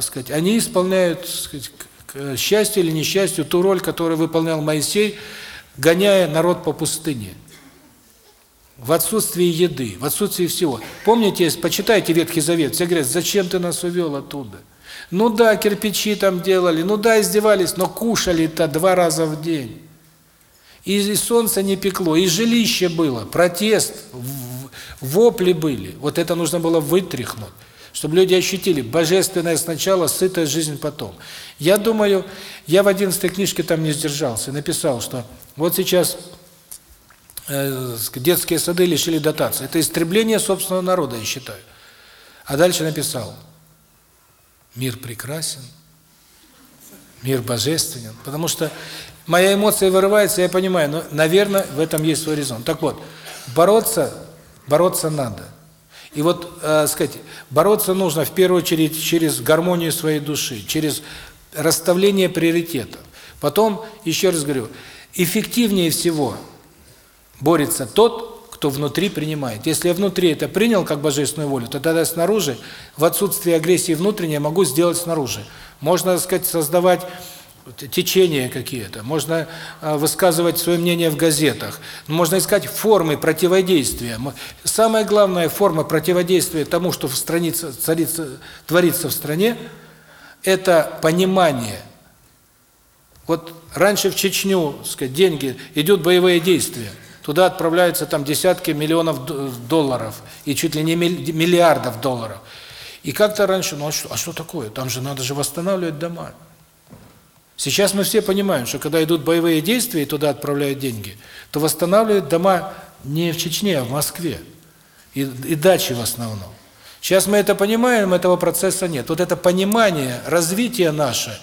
сказать, они исполняют, сказать, к или несчастью ту роль, которую выполнял Моисей, гоняя народ по пустыне. В отсутствии еды, в отсутствии всего. Помните, почитайте Ветхий Завет, все говорят, зачем ты нас увел оттуда? Ну да, кирпичи там делали, ну да, издевались, но кушали-то два раза в день и солнце не пекло, и жилище было, протест, вопли были. Вот это нужно было вытряхнуть, чтобы люди ощутили божественное сначала, сытая жизнь потом. Я думаю, я в 11 книжке там не сдержался, написал, что вот сейчас э, детские сады лишили дотации. Это истребление собственного народа, я считаю. А дальше написал, мир прекрасен, мир божественен, потому что моя эмоция вырывается, я понимаю, но, наверное, в этом есть свой резон. Так вот, бороться, бороться надо. И вот, э, сказать, бороться нужно в первую очередь через гармонию своей души, через расставление приоритетов. Потом, еще раз говорю, эффективнее всего борется тот, кто внутри принимает. Если я внутри это принял как божественную волю, то тогда снаружи, в отсутствии агрессии внутренней, могу сделать снаружи. Можно, так сказать, создавать течения какие-то, можно а, высказывать свое мнение в газетах, можно искать формы противодействия. Самая главная форма противодействия тому, что в стране царится, творится в стране, это понимание. Вот раньше в Чечню, сказать, деньги, идут боевые действия, туда отправляются там десятки миллионов долларов и чуть ли не миллиардов долларов. И как-то раньше, ну а что, а что такое? Там же надо же восстанавливать дома. Сейчас мы все понимаем, что когда идут боевые действия и туда отправляют деньги, то восстанавливают дома не в Чечне, а в Москве. И, и дачи в основном. Сейчас мы это понимаем, этого процесса нет. Вот это понимание, развитие наше,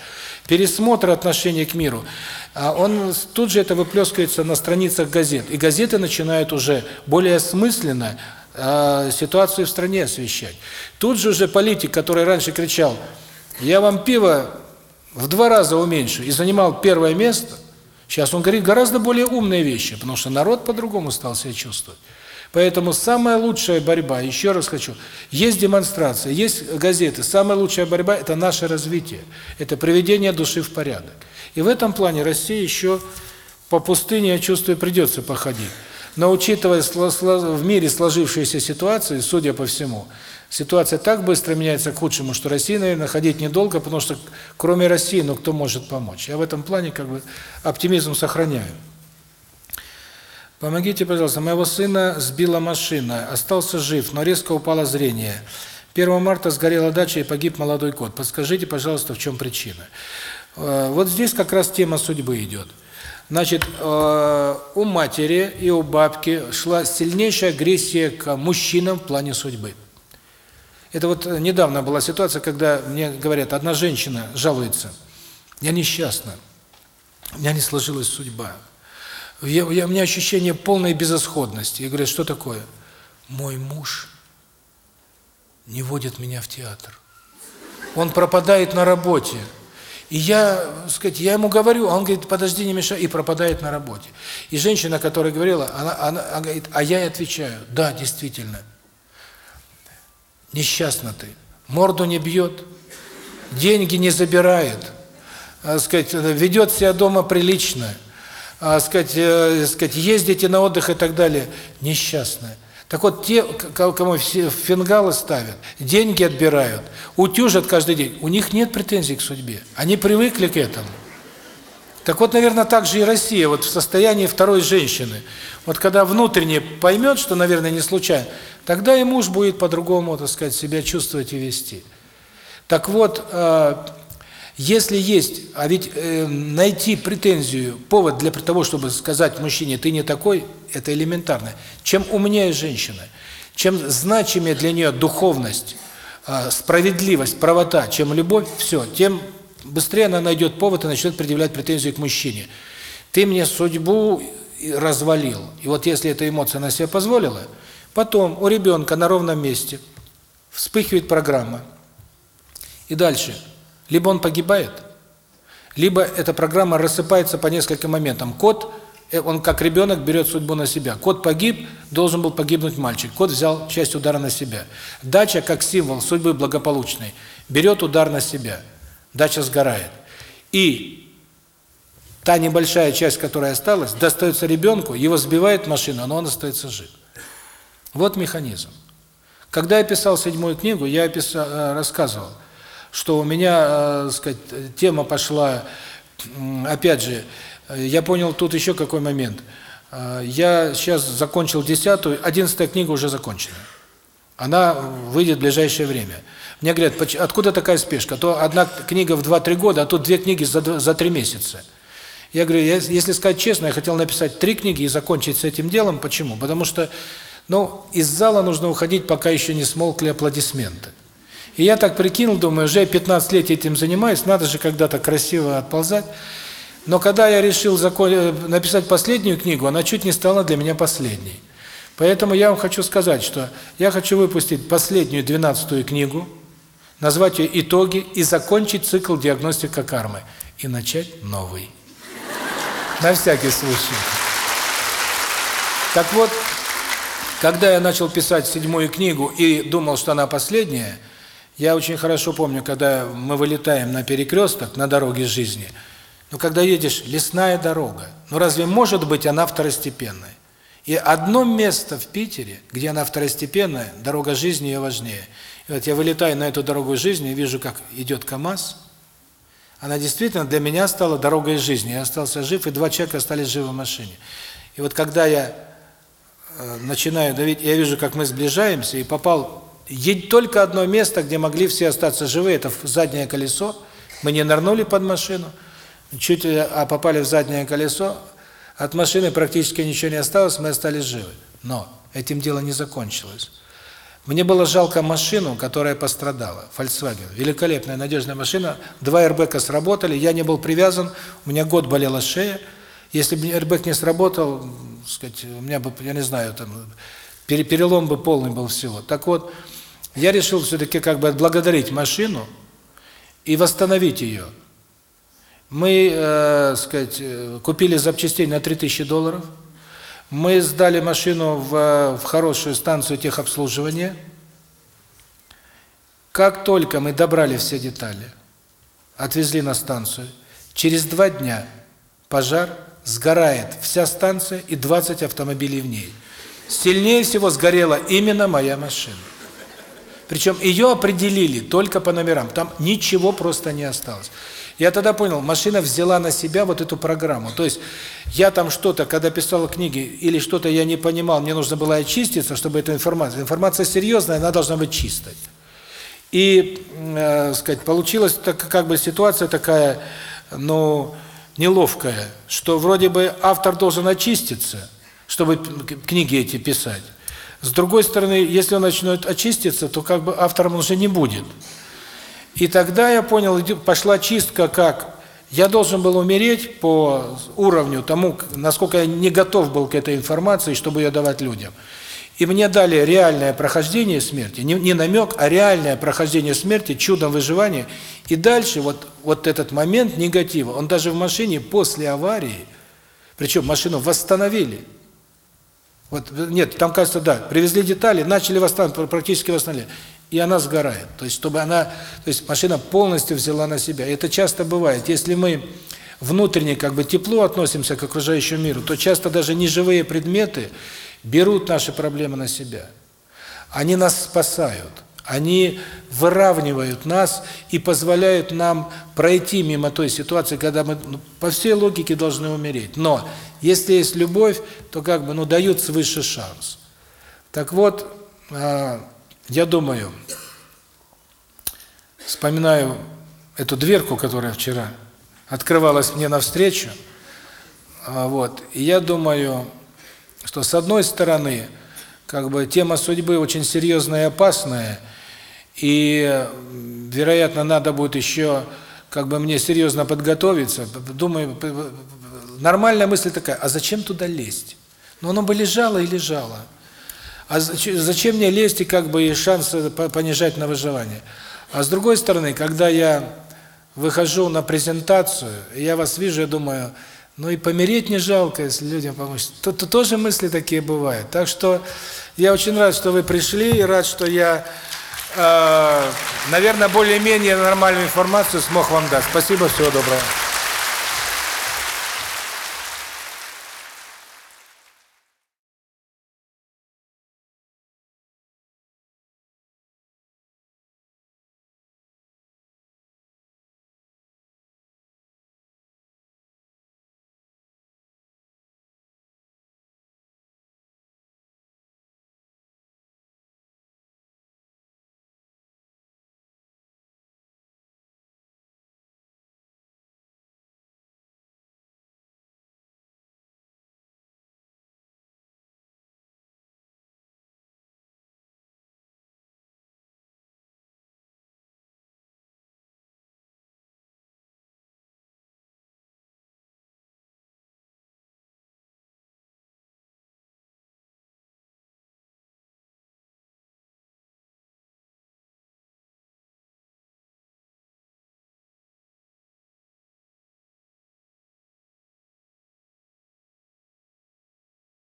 пересмотр отношения к миру, а он тут же это выплескивается на страницах газет. И газеты начинают уже более осмысленно э, ситуацию в стране освещать. Тут же уже политик, который раньше кричал, я вам пиво в два раза уменьшу и занимал первое место, сейчас он говорит гораздо более умные вещи, потому что народ по-другому стал себя чувствовать. Поэтому самая лучшая борьба, еще раз хочу, есть демонстрация, есть газеты, самая лучшая борьба – это наше развитие, это приведение души в порядок. И в этом плане Россия еще по пустыне, я чувствую, придется походить. Но учитывая в мире сложившуюся ситуацию, судя по всему, ситуация так быстро меняется к худшему, что России, наверное, ходить недолго, потому что кроме России, ну кто может помочь? Я в этом плане как бы оптимизм сохраняю. Помогите, пожалуйста, моего сына сбила машина, остался жив, но резко упало зрение. 1 марта сгорела дача и погиб молодой кот. Подскажите, пожалуйста, в чем причина? Э, вот здесь как раз тема судьбы идет. Значит, э, у матери и у бабки шла сильнейшая агрессия к мужчинам в плане судьбы. Это вот недавно была ситуация, когда мне говорят, одна женщина жалуется, я несчастна, у меня не сложилась судьба. Я, я, у меня ощущение полной безысходности. Я говорю, что такое? Мой муж не водит меня в театр. Он пропадает на работе. И я, сказать, я ему говорю, а он говорит, подожди, не мешай, и пропадает на работе. И женщина, которая говорила, она, она, она говорит, а я и отвечаю, да, действительно, несчастна ты, морду не бьет, деньги не забирает, э, сказать, ведет себя дома прилично, э, сказать, э, сказать, ездите на отдых и так далее, несчастная. Так вот, те, кому все фингалы ставят, деньги отбирают, утюжат каждый день, у них нет претензий к судьбе. Они привыкли к этому. Так вот, наверное, так же и Россия, вот в состоянии второй женщины. Вот когда внутренне поймет, что, наверное, не случайно, тогда и муж будет по-другому, так сказать, себя чувствовать и вести. Так вот, э, если есть, а ведь э, найти претензию, повод для того, чтобы сказать мужчине, ты не такой, это элементарно. Чем умнее женщина, чем значимее для нее духовность, э, справедливость, правота, чем любовь, все, тем быстрее она найдет повод и начнет предъявлять претензии к мужчине. Ты мне судьбу развалил. И вот если эта эмоция на себя позволила, потом у ребенка на ровном месте вспыхивает программа. И дальше. Либо он погибает, либо эта программа рассыпается по нескольким моментам. Кот, э, он как ребенок берет судьбу на себя. Кот погиб, должен был погибнуть мальчик. Кот взял часть удара на себя. Дача, как символ судьбы благополучной, берет удар на себя – дача сгорает. И та небольшая часть, которая осталась, достается ребенку, его сбивает машина, но он остается жив. Вот механизм. Когда я писал седьмую книгу, я писал, э, рассказывал, что у меня, э, сказать, тема пошла, опять же, я понял тут еще какой момент. Э, я сейчас закончил десятую, одиннадцатая книга уже закончена. Она выйдет в ближайшее время. Мне говорят, откуда такая спешка? То одна книга в 2-3 года, а тут две книги за, за 3 месяца. Я говорю, я, если сказать честно, я хотел написать три книги и закончить с этим делом. Почему? Потому что ну, из зала нужно уходить, пока еще не смолкли аплодисменты. И я так прикинул, думаю, уже 15 лет этим занимаюсь, надо же когда-то красиво отползать. Но когда я решил закон... написать последнюю книгу, она чуть не стала для меня последней. Поэтому я вам хочу сказать, что я хочу выпустить последнюю, двенадцатую книгу, назвать ее «Итоги» и закончить цикл «Диагностика кармы» и начать новый. На всякий случай. Так вот, когда я начал писать седьмую книгу и думал, что она последняя, я очень хорошо помню, когда мы вылетаем на перекресток, на дороге жизни, ну, когда едешь, лесная дорога, ну, разве может быть она второстепенной? И одно место в Питере, где она второстепенная, дорога жизни ее важнее – и вот я вылетаю на эту дорогу жизни и вижу, как идет КАМАЗ. Она действительно для меня стала дорогой жизни. Я остался жив, и два человека остались живы в машине. И вот когда я э, начинаю давить, я вижу, как мы сближаемся, и попал едь только одно место, где могли все остаться живы, это заднее колесо. Мы не нырнули под машину, чуть а попали в заднее колесо. От машины практически ничего не осталось, мы остались живы. Но этим дело не закончилось. Мне было жалко машину, которая пострадала, Volkswagen. Великолепная, надежная машина. Два РБК сработали, я не был привязан, у меня год болела шея. Если бы РБК не сработал, сказать, у меня бы, я не знаю, там перелом бы полный был всего. Так вот, я решил все-таки как бы отблагодарить машину и восстановить ее. Мы, э, сказать, э, купили запчастей на 3000 долларов – мы сдали машину в, в хорошую станцию техобслуживания. Как только мы добрали все детали, отвезли на станцию, через два дня пожар, сгорает вся станция и 20 автомобилей в ней. Сильнее всего сгорела именно моя машина. Причем ее определили только по номерам, там ничего просто не осталось. Я тогда понял, машина взяла на себя вот эту программу. То есть я там что-то, когда писал книги, или что-то я не понимал, мне нужно было очиститься, чтобы эту информацию... Информация серьезная, она должна быть чистой. И, э, сказать, получилась так, как бы ситуация такая, ну, неловкая, что вроде бы автор должен очиститься, чтобы книги эти писать. С другой стороны, если он начнет очиститься, то как бы автором уже не будет. И тогда я понял, пошла чистка как я должен был умереть по уровню тому, насколько я не готов был к этой информации, чтобы ее давать людям. И мне дали реальное прохождение смерти, не, не намек, а реальное прохождение смерти, чудом выживания. И дальше вот, вот этот момент негатива, он даже в машине после аварии, причем машину восстановили. Вот нет, там кажется, да, привезли детали, начали восстанавливать, практически восстановили. И она сгорает. То есть, чтобы она, то есть машина полностью взяла на себя. Это часто бывает. Если мы внутренне как бы тепло относимся к окружающему миру, то часто даже неживые предметы берут наши проблемы на себя. Они нас спасают. Они выравнивают нас и позволяют нам пройти мимо той ситуации, когда мы ну, по всей логике должны умереть. Но если есть любовь, то как бы ну дают свыше шанс. Так вот, э, я думаю, вспоминаю эту дверку, которая вчера открывалась мне навстречу, э, вот, и я думаю, что с одной стороны, как бы тема судьбы очень серьезная и опасная, и, вероятно, надо будет еще как бы мне серьезно подготовиться. Думаю, нормальная мысль такая, а зачем туда лезть? Ну, оно бы лежало и лежало. А зачем мне лезть и как бы и шансы понижать на выживание? А с другой стороны, когда я выхожу на презентацию, я вас вижу, я думаю, ну и помереть не жалко, если людям помочь. Тут, тут тоже мысли такие бывают. Так что я очень рад, что вы пришли, и рад, что я э, наверное, более-менее нормальную информацию смог вам дать. Спасибо, всего доброго.